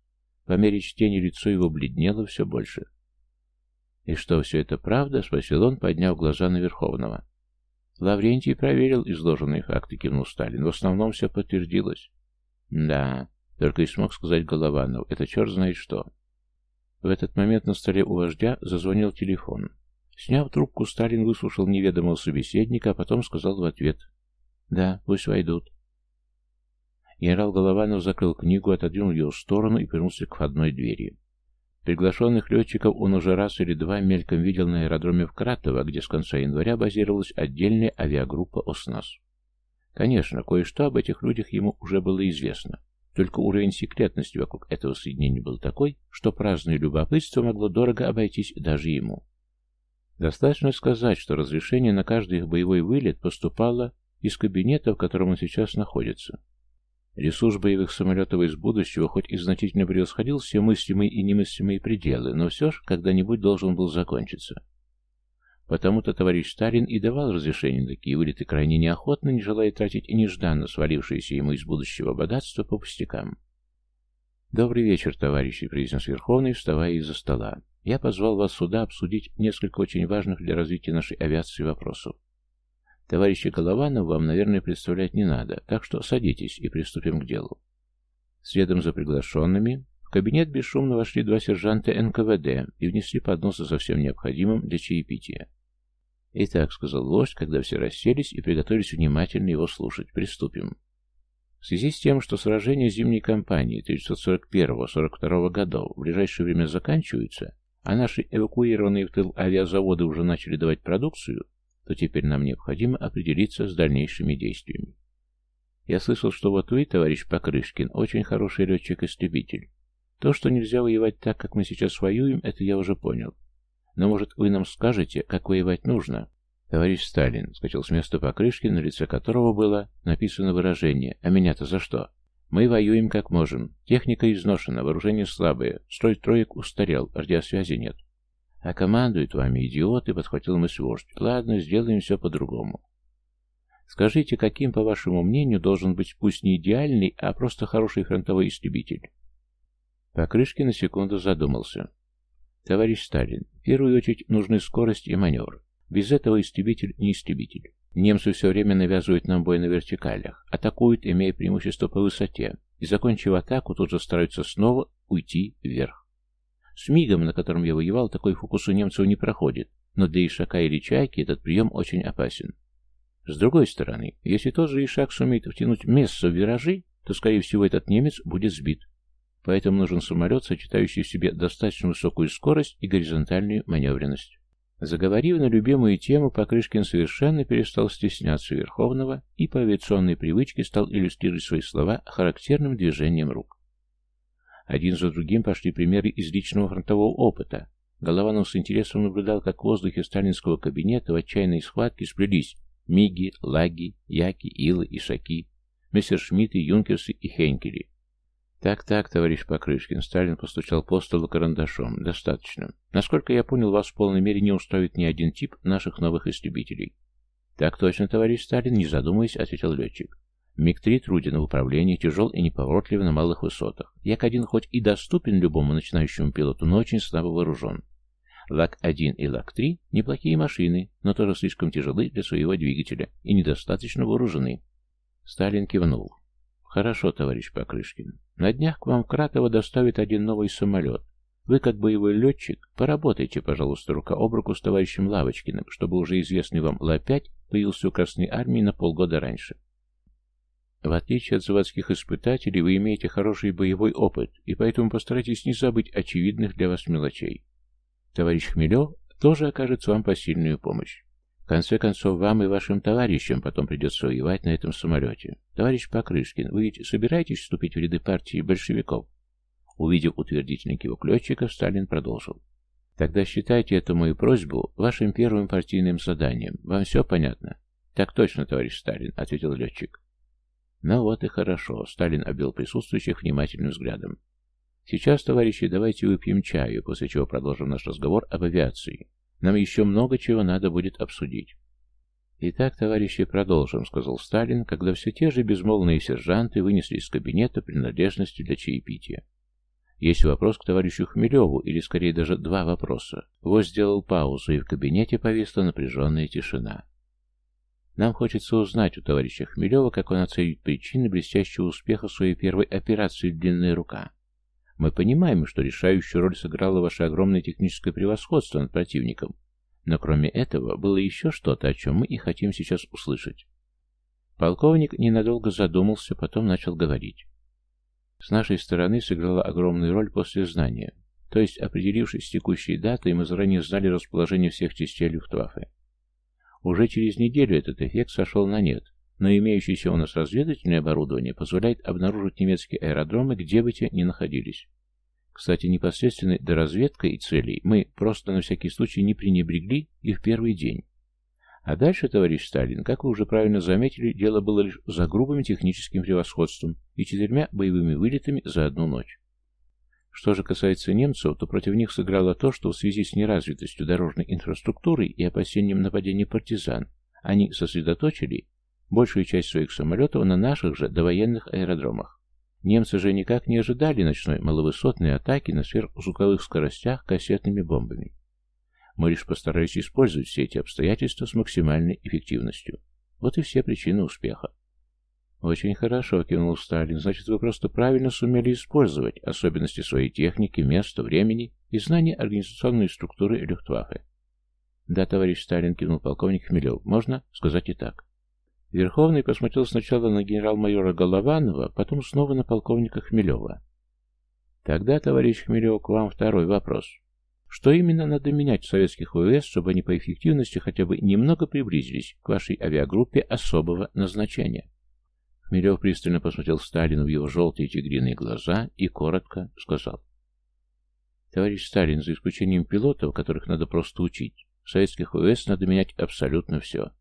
По мере чтения лицо его бледнело все больше. «И что, все это правда?» — спросил он, подняв глаза на Верховного. Лаврентий проверил изложенные факты, кивнул Сталин. В основном все подтвердилось. Да, только и смог сказать Голованов. Это черт знает что. В этот момент на столе у вождя зазвонил телефон. Сняв трубку, Сталин выслушал неведомого собеседника, а потом сказал в ответ. «Да, пусть войдут». Генерал Голованов закрыл книгу, отодвинул ее в сторону и вернулся к входной двери. Приглашенных летчиков он уже раз или два мельком видел на аэродроме в Кратово, где с конца января базировалась отдельная авиагруппа «Оснас». Конечно, кое-что об этих людях ему уже было известно. Только уровень секретности вокруг этого соединения был такой, что праздное любопытство могло дорого обойтись даже ему. Достаточно сказать, что разрешение на каждый их боевой вылет поступало из кабинета, в котором он сейчас находится. Ресурс боевых самолетов из будущего хоть и значительно превосходил все мыслимые и немыслимые пределы, но все же когда-нибудь должен был закончиться. Потому-то товарищ Сталин и давал разрешение на такие вылеты крайне неохотно, не желая тратить нежданно свалившееся ему из будущего богатства по пустякам. «Добрый вечер, товарищи», — произнес Верховный, вставая из-за стола. «Я позвал вас сюда обсудить несколько очень важных для развития нашей авиации вопросов. Товарища Голованов вам, наверное, представлять не надо, так что садитесь и приступим к делу. Следом за приглашенными в кабинет бесшумно вошли два сержанта НКВД и внесли подносы со всем необходимым для чаепития. «Итак», — сказал вождь, когда все расселись и приготовились внимательно его слушать, — «приступим». В связи с тем, что сражения зимней кампании 1941-42 годов в ближайшее время заканчиваются, а наши эвакуированные в тыл авиазаводы уже начали давать продукцию, то теперь нам необходимо определиться с дальнейшими действиями. Я слышал, что вот вы, товарищ Покрышкин, очень хороший летчик-истребитель. То, что нельзя воевать так, как мы сейчас воюем, это я уже понял. Но, может, вы нам скажете, как воевать нужно? Товарищ Сталин, скачал с места Покрышкин, на лице которого было написано выражение «А меня-то за что?» Мы воюем как можем. Техника изношена, вооружение слабое, строй троек устарел, радиосвязи нет. А командуют вами идиоты, подхватил мысль вождь. Ладно, сделаем все по-другому. Скажите, каким, по вашему мнению, должен быть пусть не идеальный, а просто хороший фронтовой истребитель? Покрышки на секунду задумался. Товарищ Сталин, первую очередь нужны скорость и маневр. Без этого истребитель не истребитель. Немцы все время навязывают нам бой на вертикалях, атакуют, имея преимущество по высоте, и, закончив атаку, тут же стараются снова уйти вверх. С мигом, на котором я воевал, такой фокус у немцев не проходит, но для Ишака или Чайки этот прием очень опасен. С другой стороны, если тот же Ишак сумеет втянуть Месса в виражи, то, скорее всего, этот немец будет сбит. Поэтому нужен самолет, сочетающий в себе достаточно высокую скорость и горизонтальную маневренность. Заговорив на любимую тему, Покрышкин совершенно перестал стесняться Верховного и по авиационной привычке стал иллюстрировать свои слова характерным движением рук. Один за другим пошли примеры из личного фронтового опыта. Голованов с интересом наблюдал, как в воздухе сталинского кабинета в отчаянной схватке сплелись Миги, Лаги, Яки, Илы и Шаки, Мессершмитты, Юнкерсы и Хейнкели. «Так-так, товарищ Покрышкин», — Сталин постучал по столу карандашом. «Достаточно. Насколько я понял, вас в полной мере не устроит ни один тип наших новых истребителей». «Так точно, товарищ Сталин», — не задумываясь, ответил летчик. МиГ-3 труден в управлении, тяжел и неповоротлив на малых высотах. Як-1 хоть и доступен любому начинающему пилоту, но очень слабо вооружен. Лак-1 и Лак-3 – неплохие машины, но тоже слишком тяжелы для своего двигателя и недостаточно вооружены. Сталин кивнул. «Хорошо, товарищ Покрышкин. На днях к вам в Кратово доставят один новый самолет. Вы, как боевой летчик, поработайте, пожалуйста, рука об руку с товарищем Лавочкиным, чтобы уже известный вам Ла-5 появился у Красной Армии на полгода раньше. В отличие от заводских испытателей, вы имеете хороший боевой опыт, и поэтому постарайтесь не забыть очевидных для вас мелочей. Товарищ Хмелев тоже окажет вам посильную помощь. Конце концов, вам и вашим товарищам потом придется воевать на этом самолете. Товарищ Покрышкин, вы ведь собираетесь вступить в ряды партии большевиков? Увидев утвердительный кивок летчика, Сталин продолжил. Тогда считайте эту мою просьбу вашим первым партийным заданием. Вам все понятно? Так точно, товарищ Сталин, ответил летчик. Ну вот и хорошо, Сталин обвел присутствующих внимательным взглядом. Сейчас, товарищи, давайте выпьем чаю, после чего продолжим наш разговор об авиации. Нам еще много чего надо будет обсудить. «Итак, товарищи, продолжим», — сказал Сталин, когда все те же безмолвные сержанты вынесли из кабинета принадлежности для чаепития. Есть вопрос к товарищу Хмелеву, или скорее даже два вопроса. Вось сделал паузу, и в кабинете повисла напряженная тишина. Нам хочется узнать у товарища Хмелева, как он оценит причины блестящего успеха своей первой операции «Длинная рука». Мы понимаем, что решающую роль сыграло ваше огромное техническое превосходство над противником, но кроме этого было еще что-то, о чем мы и хотим сейчас услышать. Полковник ненадолго задумался, потом начал говорить. С нашей стороны сыграла огромную роль после знания, то есть, определившись с текущей датой, мы заранее знали расположение всех частей Люфтваффе. Уже через неделю этот эффект сошел на нет, но имеющееся у нас разведывательное оборудование позволяет обнаружить немецкие аэродромы, где бы те ни находились. Кстати, непосредственной доразведкой и целей мы просто на всякий случай не пренебрегли и в первый день. А дальше, товарищ Сталин, как вы уже правильно заметили, дело было лишь за грубым техническим превосходством и четырьмя боевыми вылетами за одну ночь. Что же касается немцев, то против них сыграло то, что в связи с неразвитостью дорожной инфраструктуры и опасением нападения партизан они сосредоточили большую часть своих самолетов на наших же довоенных аэродромах. Немцы же никак не ожидали ночной маловысотной атаки на сверхзвуковых скоростях кассетными бомбами. Мы лишь постарались использовать все эти обстоятельства с максимальной эффективностью. Вот и все причины успеха. «Очень хорошо», — кивнул Сталин. «Значит, вы просто правильно сумели использовать особенности своей техники, места, времени и знания организационной структуры Люфтваффе». «Да, товарищ Сталин», — кивнул полковник Хмелев. «Можно сказать и так». Верховный посмотрел сначала на генерал-майора Голованова, потом снова на полковника Хмелева. «Тогда, товарищ Хмелев, к вам второй вопрос. Что именно надо менять в советских ВВС, чтобы они по эффективности хотя бы немного приблизились к вашей авиагруппе особого назначения? Хмелев пристально посмотрел Сталину в его желтые тигриные глаза и коротко сказал. Товарищ Сталин, за исключением пилотов, которых надо просто учить, в советских ВВС надо менять абсолютно все.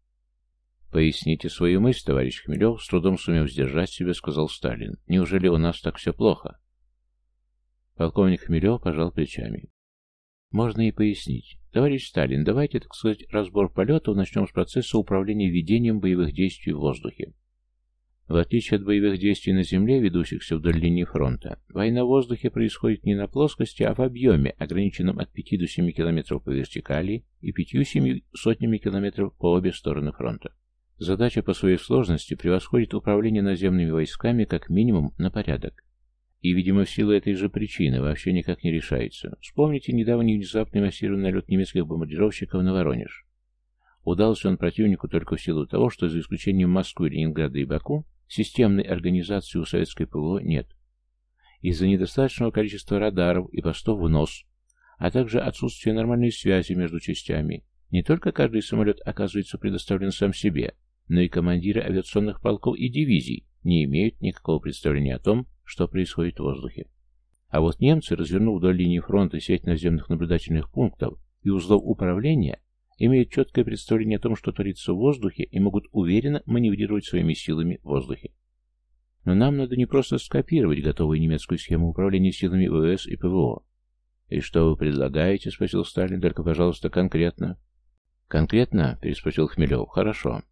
«Поясните свою мысль, товарищ Хмелев», с трудом сумев сдержать себя, сказал Сталин. «Неужели у нас так все плохо?» Полковник Хмелев пожал плечами. Можно и пояснить. Товарищ Сталин, давайте, так сказать, разбор полетов начнем с процесса управления ведением боевых действий в воздухе. В отличие от боевых действий на земле, ведущихся вдоль линии фронта, война в воздухе происходит не на плоскости, а в объеме, ограниченном от 5 до 7 километров по вертикали и 5-7 сотнями километров по обе стороны фронта. Задача по своей сложности превосходит управление наземными войсками как минимум на порядок. И, видимо, в силу этой же причины вообще никак не решается. Вспомните недавний внезапный массированный налет немецких бомбардировщиков на Воронеж. Удался он противнику только в силу того, что за исключением Москвы, Ленинграда и Баку, системной организации у советской ПВО нет. Из-за недостаточного количества радаров и постов в нос, а также отсутствия нормальной связи между частями, не только каждый самолет оказывается предоставлен сам себе, но и командиры авиационных полков и дивизий не имеют никакого представления о том, что происходит в воздухе. А вот немцы, развернув вдоль линии фронта сеть наземных наблюдательных пунктов и узлов управления, имеют четкое представление о том, что творится в воздухе, и могут уверенно маневрировать своими силами в воздухе. Но нам надо не просто скопировать готовую немецкую схему управления силами ВВС и ПВО. «И что вы предлагаете?» — спросил Сталин. «Только, пожалуйста, конкретно». «Конкретно?» — переспросил Хмелев. «Хорошо.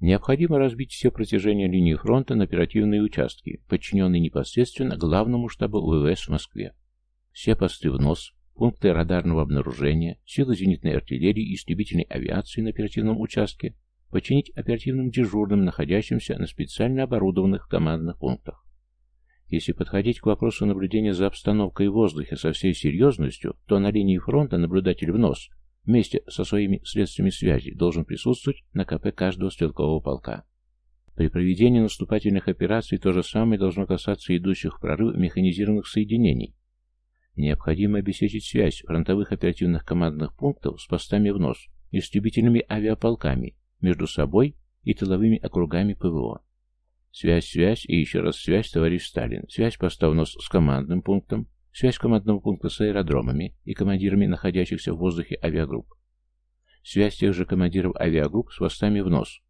Необходимо разбить все протяжения линии фронта на оперативные участки, подчиненные непосредственно главному штабу ВВС в Москве. Все посты в нос, пункты радарного обнаружения, силы зенитной артиллерии и истребительной авиации на оперативном участке подчинить оперативным дежурным, находящимся на специально оборудованных командных пунктах. Если подходить к вопросу наблюдения за обстановкой в воздухе со всей серьезностью, то на линии фронта наблюдатель в нос вместе со своими средствами связи должен присутствовать на КП каждого стрелкового полка. При проведении наступательных операций то же самое должно касаться идущих в прорыв механизированных соединений. Необходимо обеспечить связь фронтовых оперативных командных пунктов с постами в нос, истребительными авиаполками, между собой и тыловыми округами ПВО. Связь, связь и еще раз связь, товарищ Сталин. Связь постов ВНОС с командным пунктом, Связь командного пункта с аэродромами и командирами находящихся в воздухе авиагрупп. Связь тех же командиров авиагрупп с постами ВНОС.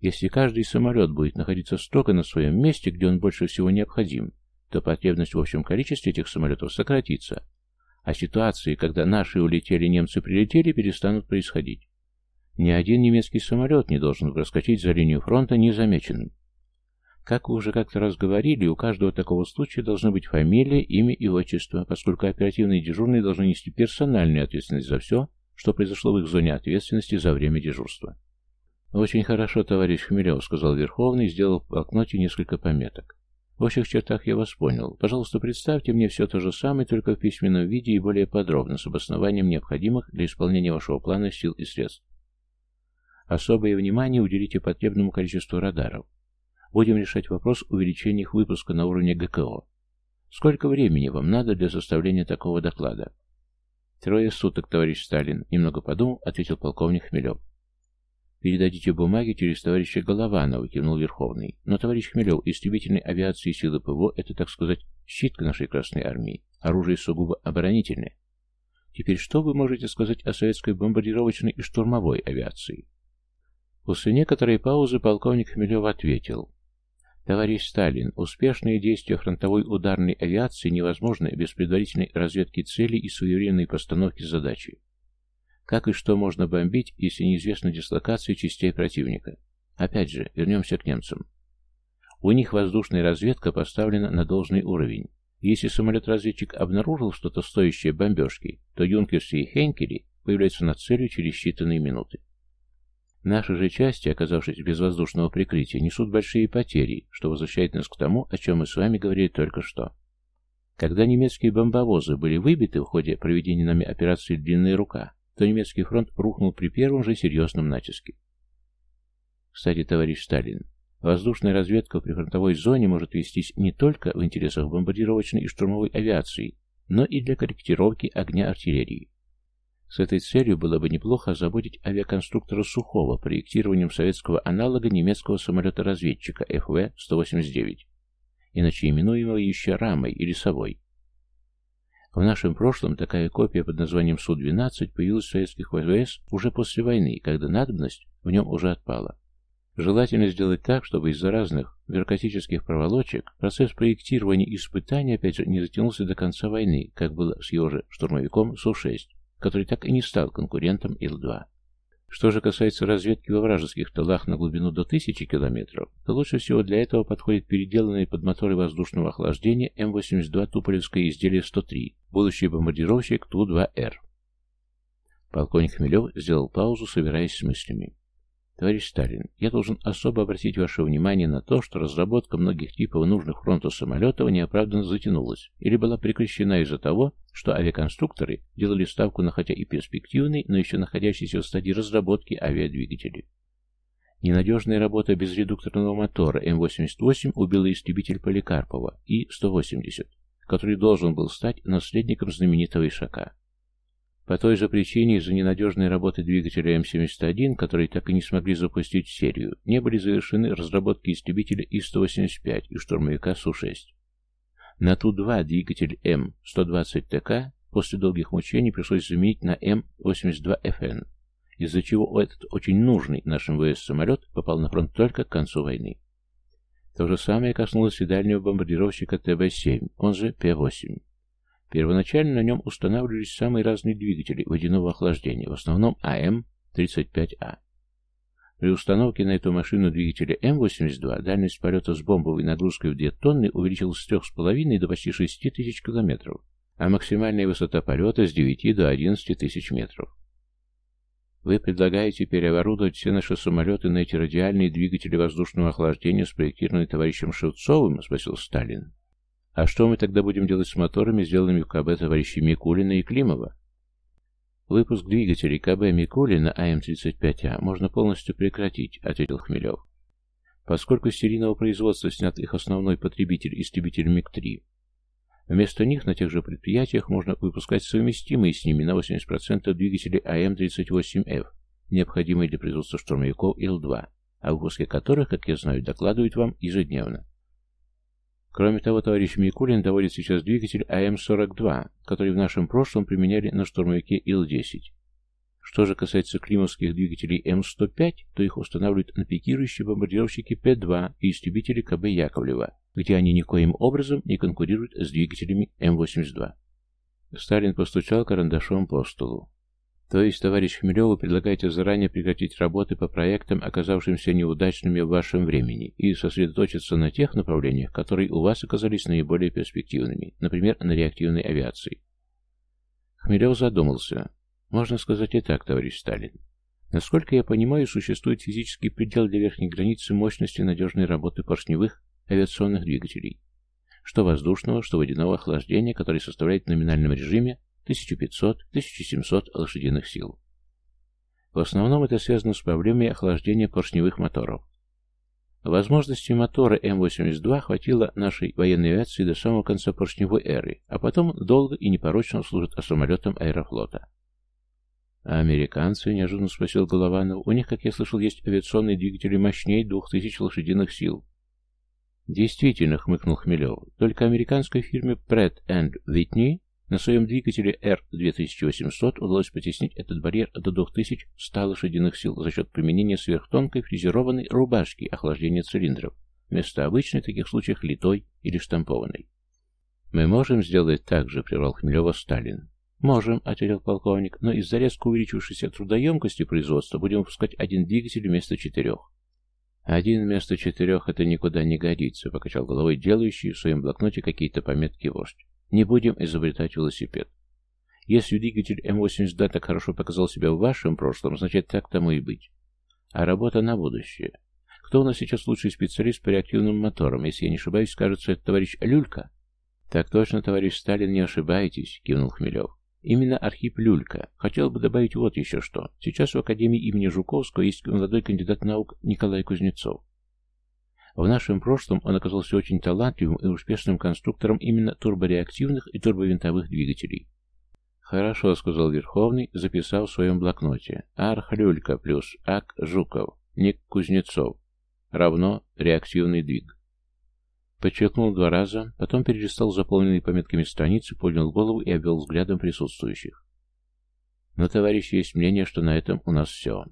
Если каждый самолет будет находиться строго на своем месте, где он больше всего необходим, то потребность в общем количестве этих самолетов сократится, а ситуации, когда наши улетели, немцы прилетели, перестанут происходить. Ни один немецкий самолет не должен проскочить за линию фронта незамеченным. Как вы уже как-то раз говорили, у каждого такого случая должна быть фамилия, имя и отчество, поскольку оперативные дежурные должны нести персональную ответственность за все, что произошло в их зоне ответственности за время дежурства. «Очень хорошо, товарищ Хмелев», — сказал Верховный, сделал в блокноте несколько пометок. «В общих чертах я вас понял. Пожалуйста, представьте мне все то же самое, только в письменном виде и более подробно, с обоснованием необходимых для исполнения вашего плана сил и средств. Особое внимание уделите потребному количеству радаров. Будем решать вопрос увеличения их выпуска на уровне ГКО. Сколько времени вам надо для составления такого доклада? Трое суток, товарищ Сталин, немного подумал, ответил полковник Хмелев. Передадите бумаги через товарища Голованова, кивнул Верховный. Но, товарищ Хмелев, истребительной авиации силы ПВО — это, так сказать, щитка нашей Красной Армии. Оружие сугубо оборонительное. Теперь что вы можете сказать о советской бомбардировочной и штурмовой авиации? После некоторой паузы полковник Хмелев ответил. Товарищ Сталин, успешные действия фронтовой ударной авиации невозможны без предварительной разведки целей и своевременной постановки задачи. Как и что можно бомбить, если неизвестна дислокация частей противника? Опять же, вернемся к немцам. У них воздушная разведка поставлена на должный уровень. Если самолет-разведчик обнаружил что-то стоящее бомбежки, то юнкерсы и хенкели появляются над целью через считанные минуты. Наши же части, оказавшись без воздушного прикрытия, несут большие потери, что возвращает нас к тому, о чем мы с вами говорили только что. Когда немецкие бомбовозы были выбиты в ходе проведения нами операции «Длинная рука», то немецкий фронт рухнул при первом же серьезном натиске. Кстати, товарищ Сталин, воздушная разведка в прифронтовой зоне может вестись не только в интересах бомбардировочной и штурмовой авиации, но и для корректировки огня артиллерии. С этой целью было бы неплохо озаботить авиаконструктора Сухого проектированием советского аналога немецкого самолета-разведчика ФВ-189, иначе именуемого еще рамой или совой. В нашем прошлом такая копия под названием Су-12 появилась в советских ВВС уже после войны, когда надобность в нем уже отпала. Желательно сделать так, чтобы из-за разных бюрократических проволочек процесс проектирования и испытаний опять же не затянулся до конца войны, как было с его же штурмовиком Су-6 который так и не стал конкурентом Ил-2. Что же касается разведки во вражеских тылах на глубину до 1000 километров, то лучше всего для этого подходит переделанный под моторы воздушного охлаждения М-82 Туполевское изделие 103, будущий бомбардировщик Ту-2Р. Полковник Хмелев сделал паузу, собираясь с мыслями. Товарищ Сталин, я должен особо обратить ваше внимание на то, что разработка многих типов нужных фронту самолетов неоправданно затянулась или была прекращена из-за того, что авиаконструкторы делали ставку на хотя и перспективный, но еще находящийся в стадии разработки авиадвигателей. Ненадежная работа безредукторного мотора М-88 убила истребитель Поликарпова И-180, который должен был стать наследником знаменитого Ишака. По той же причине, из-за ненадежной работы двигателя М-71, который так и не смогли запустить серию, не были завершены разработки истребителя И-185 и штурмовика Су-6. На Ту-2 двигатель М-120ТК после долгих мучений пришлось заменить на М-82ФН, из-за чего этот очень нужный нашим ВВС самолет попал на фронт только к концу войны. То же самое коснулось и дальнего бомбардировщика ТБ-7, он же П-8. Первоначально на нем устанавливались самые разные двигатели водяного охлаждения, в основном АМ-35А. При установке на эту машину двигателя М-82 дальность полета с бомбовой нагрузкой в 2 тонны увеличилась с 3,5 до почти 6 тысяч километров, а максимальная высота полета с 9 до 11 тысяч метров. Вы предлагаете переоборудовать все наши самолеты на эти радиальные двигатели воздушного охлаждения, спроектированные товарищем Шевцовым? — спросил Сталин. А что мы тогда будем делать с моторами, сделанными в КБ товарищей Микулина и Климова? Выпуск двигателей КБ Микулина АМ-35А можно полностью прекратить, ответил Хмелев. Поскольку с серийного производства снят их основной потребитель истребитель МиГ-3, вместо них на тех же предприятиях можно выпускать совместимые с ними на 80% двигатели АМ-38Ф, необходимые для производства штурмовиков Ил-2, о выпуске которых, как я знаю, докладывают вам ежедневно. Кроме того, товарищ Микулин доводит сейчас двигатель АМ-42, который в нашем прошлом применяли на штурмовике Ил-10. Что же касается климовских двигателей М-105, то их устанавливают на пикирующие бомбардировщики Пе-2 и истребители КБ Яковлева, где они никоим образом не конкурируют с двигателями М-82. Сталин постучал карандашом по столу. То есть, товарищ Хмелев, вы предлагаете заранее прекратить работы по проектам, оказавшимся неудачными в вашем времени, и сосредоточиться на тех направлениях, которые у вас оказались наиболее перспективными, например, на реактивной авиации. Хмелев задумался. Можно сказать и так, товарищ Сталин. Насколько я понимаю, существует физический предел для верхней границы мощности надежной работы поршневых авиационных двигателей, что воздушного, что водяного охлаждения, который составляет в номинальном режиме 1500-1700 лошадиных сил. В основном это связано с проблемой охлаждения поршневых моторов. Возможности мотора М-82 хватило нашей военной авиации до самого конца поршневой эры, а потом долго и непорочно служит самолетам аэрофлота. А американцы, неожиданно спросил Голованов, у них, как я слышал, есть авиационные двигатели мощнее двух тысяч лошадиных сил. Действительно, хмыкнул Хмелев, только американской фирме Pratt Whitney на своем двигателе R2800 удалось потеснить этот барьер до 2100 лошадиных сил за счет применения сверхтонкой фрезерованной рубашки охлаждения цилиндров, вместо обычной в таких случаях литой или штампованной. «Мы можем сделать так же», — прервал Хмелева Сталин. «Можем», — ответил полковник, — «но из-за резко увеличившейся трудоемкости производства будем выпускать один двигатель вместо четырех». «Один вместо четырех — это никуда не годится», — покачал головой делающий в своем блокноте какие-то пометки вождь. Не будем изобретать велосипед. Если двигатель М-82 так хорошо показал себя в вашем прошлом, значит так тому и быть. А работа на будущее. Кто у нас сейчас лучший специалист по реактивным моторам? Если я не ошибаюсь, кажется, это товарищ Люлька. Так точно, товарищ Сталин, не ошибаетесь, кивнул Хмелев. Именно Архип Люлька. Хотел бы добавить вот еще что. Сейчас в Академии имени Жуковского есть молодой кандидат наук Николай Кузнецов. В нашем прошлом он оказался очень талантливым и успешным конструктором именно турбореактивных и турбовинтовых двигателей. «Хорошо», — сказал Верховный, записав в своем блокноте. «Арх Люлька плюс Ак Жуков, Ник Кузнецов равно реактивный двиг». Подчеркнул два раза, потом перелистал заполненные пометками страницы, поднял голову и обвел взглядом присутствующих. Но, товарищ, есть мнение, что на этом у нас все.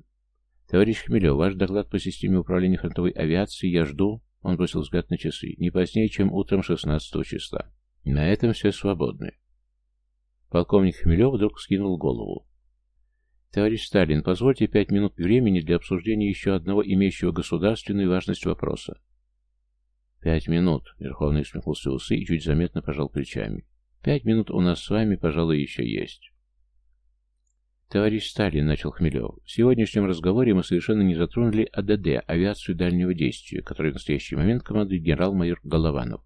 «Товарищ Хмелев, ваш доклад по системе управления фронтовой авиацией я жду». Он бросил взгляд на часы. «Не позднее, чем утром 16 числа. На этом все свободны». Полковник Хмелев вдруг скинул голову. «Товарищ Сталин, позвольте пять минут времени для обсуждения еще одного имеющего государственную важность вопроса». «Пять минут», — Верховный усмехнулся усы и чуть заметно пожал плечами. «Пять минут у нас с вами, пожалуй, еще есть». «Товарищ Сталин», — начал Хмелев, — «в сегодняшнем разговоре мы совершенно не затронули АДД, авиацию дальнего действия, которой в настоящий момент командует генерал-майор Голованов.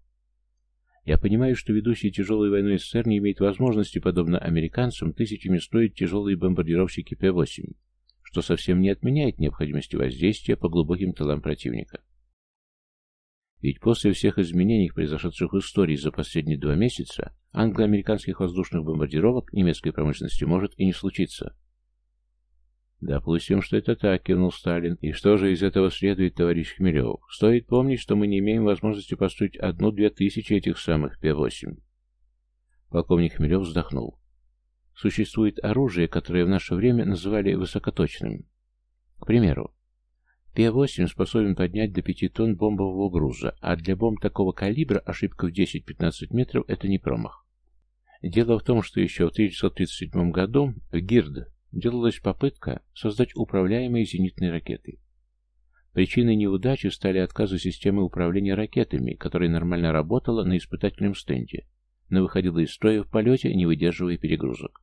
Я понимаю, что ведущий тяжелой войной СССР не имеет возможности, подобно американцам, тысячами строить тяжелые бомбардировщики П-8, что совсем не отменяет необходимости воздействия по глубоким тылам противника. Ведь после всех изменений, произошедших в истории за последние два месяца, англо-американских воздушных бомбардировок немецкой промышленности может и не случиться. «Допустим, что это так», — кивнул Сталин. «И что же из этого следует, товарищ Хмелев? Стоит помнить, что мы не имеем возможности построить одну-две тысячи этих самых П-8». Полковник Хмелев вздохнул. Существует оружие, которое в наше время называли высокоточным. К примеру, П-8 способен поднять до 5 тонн бомбового груза, а для бомб такого калибра ошибка в 10-15 метров – это не промах. Дело в том, что еще в 1937 году в ГИРД делалась попытка создать управляемые зенитные ракеты. Причиной неудачи стали отказы системы управления ракетами, которая нормально работала на испытательном стенде, но выходила из строя в полете, не выдерживая перегрузок.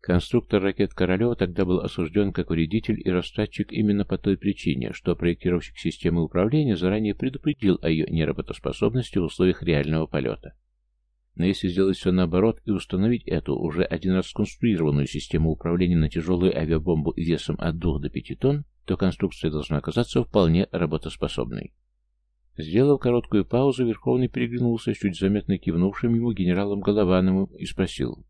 Конструктор ракет Королева тогда был осужден как вредитель и растратчик именно по той причине, что проектировщик системы управления заранее предупредил о ее неработоспособности в условиях реального полета. Но если сделать все наоборот и установить эту уже один раз сконструированную систему управления на тяжелую авиабомбу весом от 2 до 5 тонн, то конструкция должна оказаться вполне работоспособной. Сделав короткую паузу, Верховный переглянулся с чуть заметно кивнувшим ему генералом Головановым и спросил,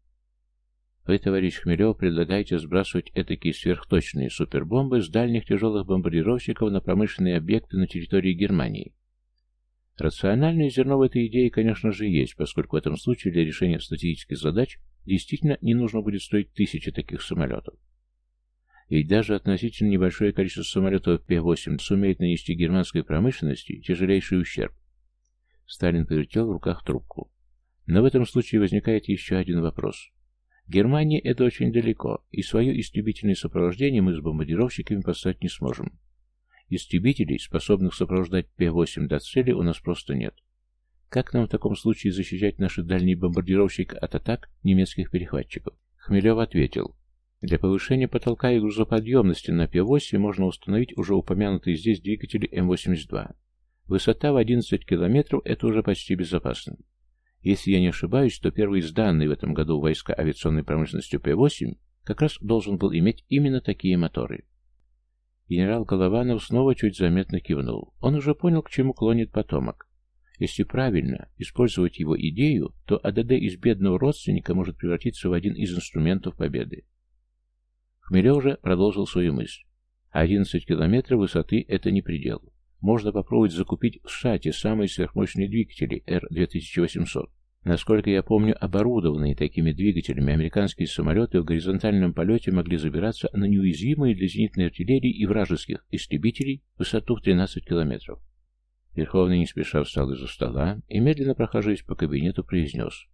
вы, товарищ Хмелев, предлагаете сбрасывать этакие сверхточные супербомбы с дальних тяжелых бомбардировщиков на промышленные объекты на территории Германии. Рациональное зерно в этой идее, конечно же, есть, поскольку в этом случае для решения стратегических задач действительно не нужно будет строить тысячи таких самолетов. Ведь даже относительно небольшое количество самолетов П-8 сумеет нанести германской промышленности тяжелейший ущерб. Сталин повертел в руках трубку. Но в этом случае возникает еще один вопрос. Германия это очень далеко, и свое истребительное сопровождение мы с бомбардировщиками послать не сможем. Истребителей, способных сопровождать Пе-8 до цели, у нас просто нет. Как нам в таком случае защищать наши дальние бомбардировщики от атак немецких перехватчиков? Хмелев ответил. Для повышения потолка и грузоподъемности на Пе-8 можно установить уже упомянутые здесь двигатели М-82. Высота в 11 километров – это уже почти безопасно. Если я не ошибаюсь, то первый сданный в этом году войска авиационной промышленностью П-8 как раз должен был иметь именно такие моторы. Генерал Голованов снова чуть заметно кивнул. Он уже понял, к чему клонит потомок. Если правильно использовать его идею, то АДД из бедного родственника может превратиться в один из инструментов победы. Хмелев же продолжил свою мысль. 11 километров высоты – это не предел. Можно попробовать закупить в США те самые сверхмощные двигатели Р-2800. Насколько я помню, оборудованные такими двигателями американские самолеты в горизонтальном полете могли забираться на неуязвимые для зенитной артиллерии и вражеских истребителей высоту в 13 километров. Верховный не спеша встал из-за стола и, медленно прохаживаясь по кабинету, произнес.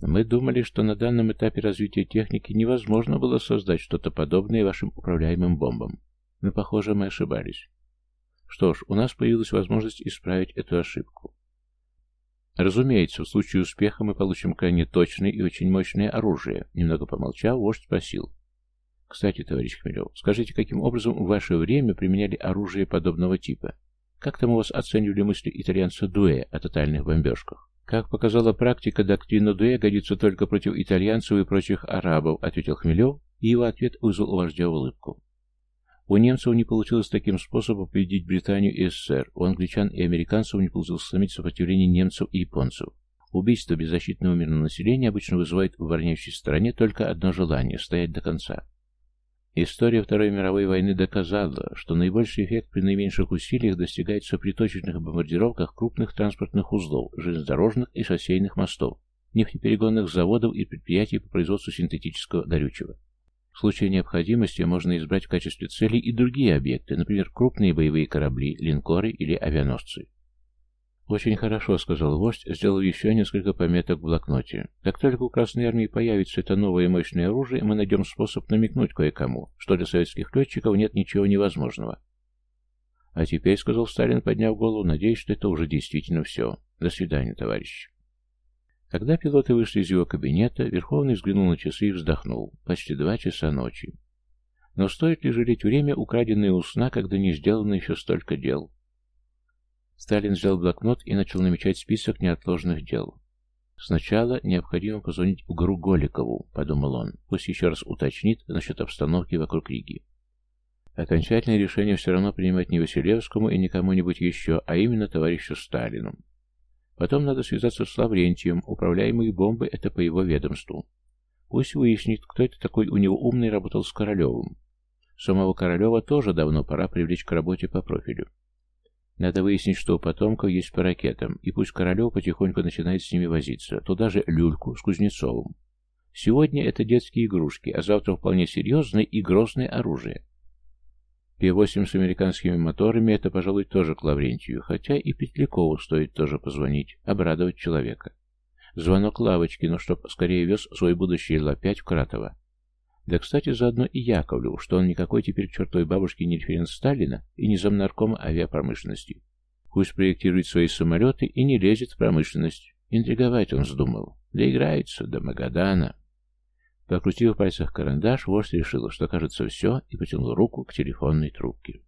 «Мы думали, что на данном этапе развития техники невозможно было создать что-то подобное вашим управляемым бомбам. Но, похоже, мы ошибались. Что ж, у нас появилась возможность исправить эту ошибку. Разумеется, в случае успеха мы получим крайне точное и очень мощное оружие. Немного помолчав, вождь спросил. Кстати, товарищ Хмелев, скажите, каким образом в ваше время применяли оружие подобного типа? Как там у вас оценивали мысли итальянца Дуэ о тотальных бомбежках? Как показала практика, доктрина Дуэ годится только против итальянцев и прочих арабов, ответил Хмелев, и его ответ вызвал у вождя улыбку. У немцев не получилось таким способом победить Британию и СССР, у англичан и американцев не получилось сломить сопротивление немцев и японцев. Убийство беззащитного мирного населения обычно вызывает в обороняющей стороне только одно желание – стоять до конца. История Второй мировой войны доказала, что наибольший эффект при наименьших усилиях достигается при точечных бомбардировках крупных транспортных узлов, железнодорожных и шоссейных мостов, нефтеперегонных заводов и предприятий по производству синтетического горючего. В случае необходимости можно избрать в качестве целей и другие объекты, например, крупные боевые корабли, линкоры или авианосцы. «Очень хорошо», — сказал вождь, сделав еще несколько пометок в блокноте. «Как только у Красной Армии появится это новое мощное оружие, мы найдем способ намекнуть кое-кому, что для советских летчиков нет ничего невозможного». «А теперь», — сказал Сталин, подняв голову, — «надеюсь, что это уже действительно все. До свидания, товарищи». Когда пилоты вышли из его кабинета, Верховный взглянул на часы и вздохнул. Почти два часа ночи. Но стоит ли жалеть время, украденное у сна, когда не сделано еще столько дел? Сталин взял блокнот и начал намечать список неотложных дел. «Сначала необходимо позвонить Угару Голикову», — подумал он. «Пусть еще раз уточнит насчет обстановки вокруг Риги». Окончательное решение все равно принимать не Василевскому и не кому-нибудь еще, а именно товарищу Сталину. Потом надо связаться с Лаврентием, управляемые бомбы — это по его ведомству. Пусть выяснит, кто это такой у него умный работал с Королевым. Самого Королева тоже давно пора привлечь к работе по профилю. Надо выяснить, что у потомков есть по ракетам, и пусть Королев потихоньку начинает с ними возиться. Туда же Люльку с Кузнецовым. Сегодня это детские игрушки, а завтра вполне серьезное и грозное оружие. П-8 с американскими моторами — это, пожалуй, тоже к Лаврентию, хотя и Петлякову стоит тоже позвонить, обрадовать человека. Звонок лавочки, но чтоб скорее вез свой будущий Ла-5 в Кратово. Да, кстати, заодно и Яковлеву, что он никакой теперь чертовой бабушки не референт Сталина и не замнаркома авиапромышленности. Пусть проектирует свои самолеты и не лезет в промышленность. Интриговать он вздумал. Доиграется до Магадана. Покрутив в пальцах карандаш, вождь решил, что кажется все, и потянул руку к телефонной трубке.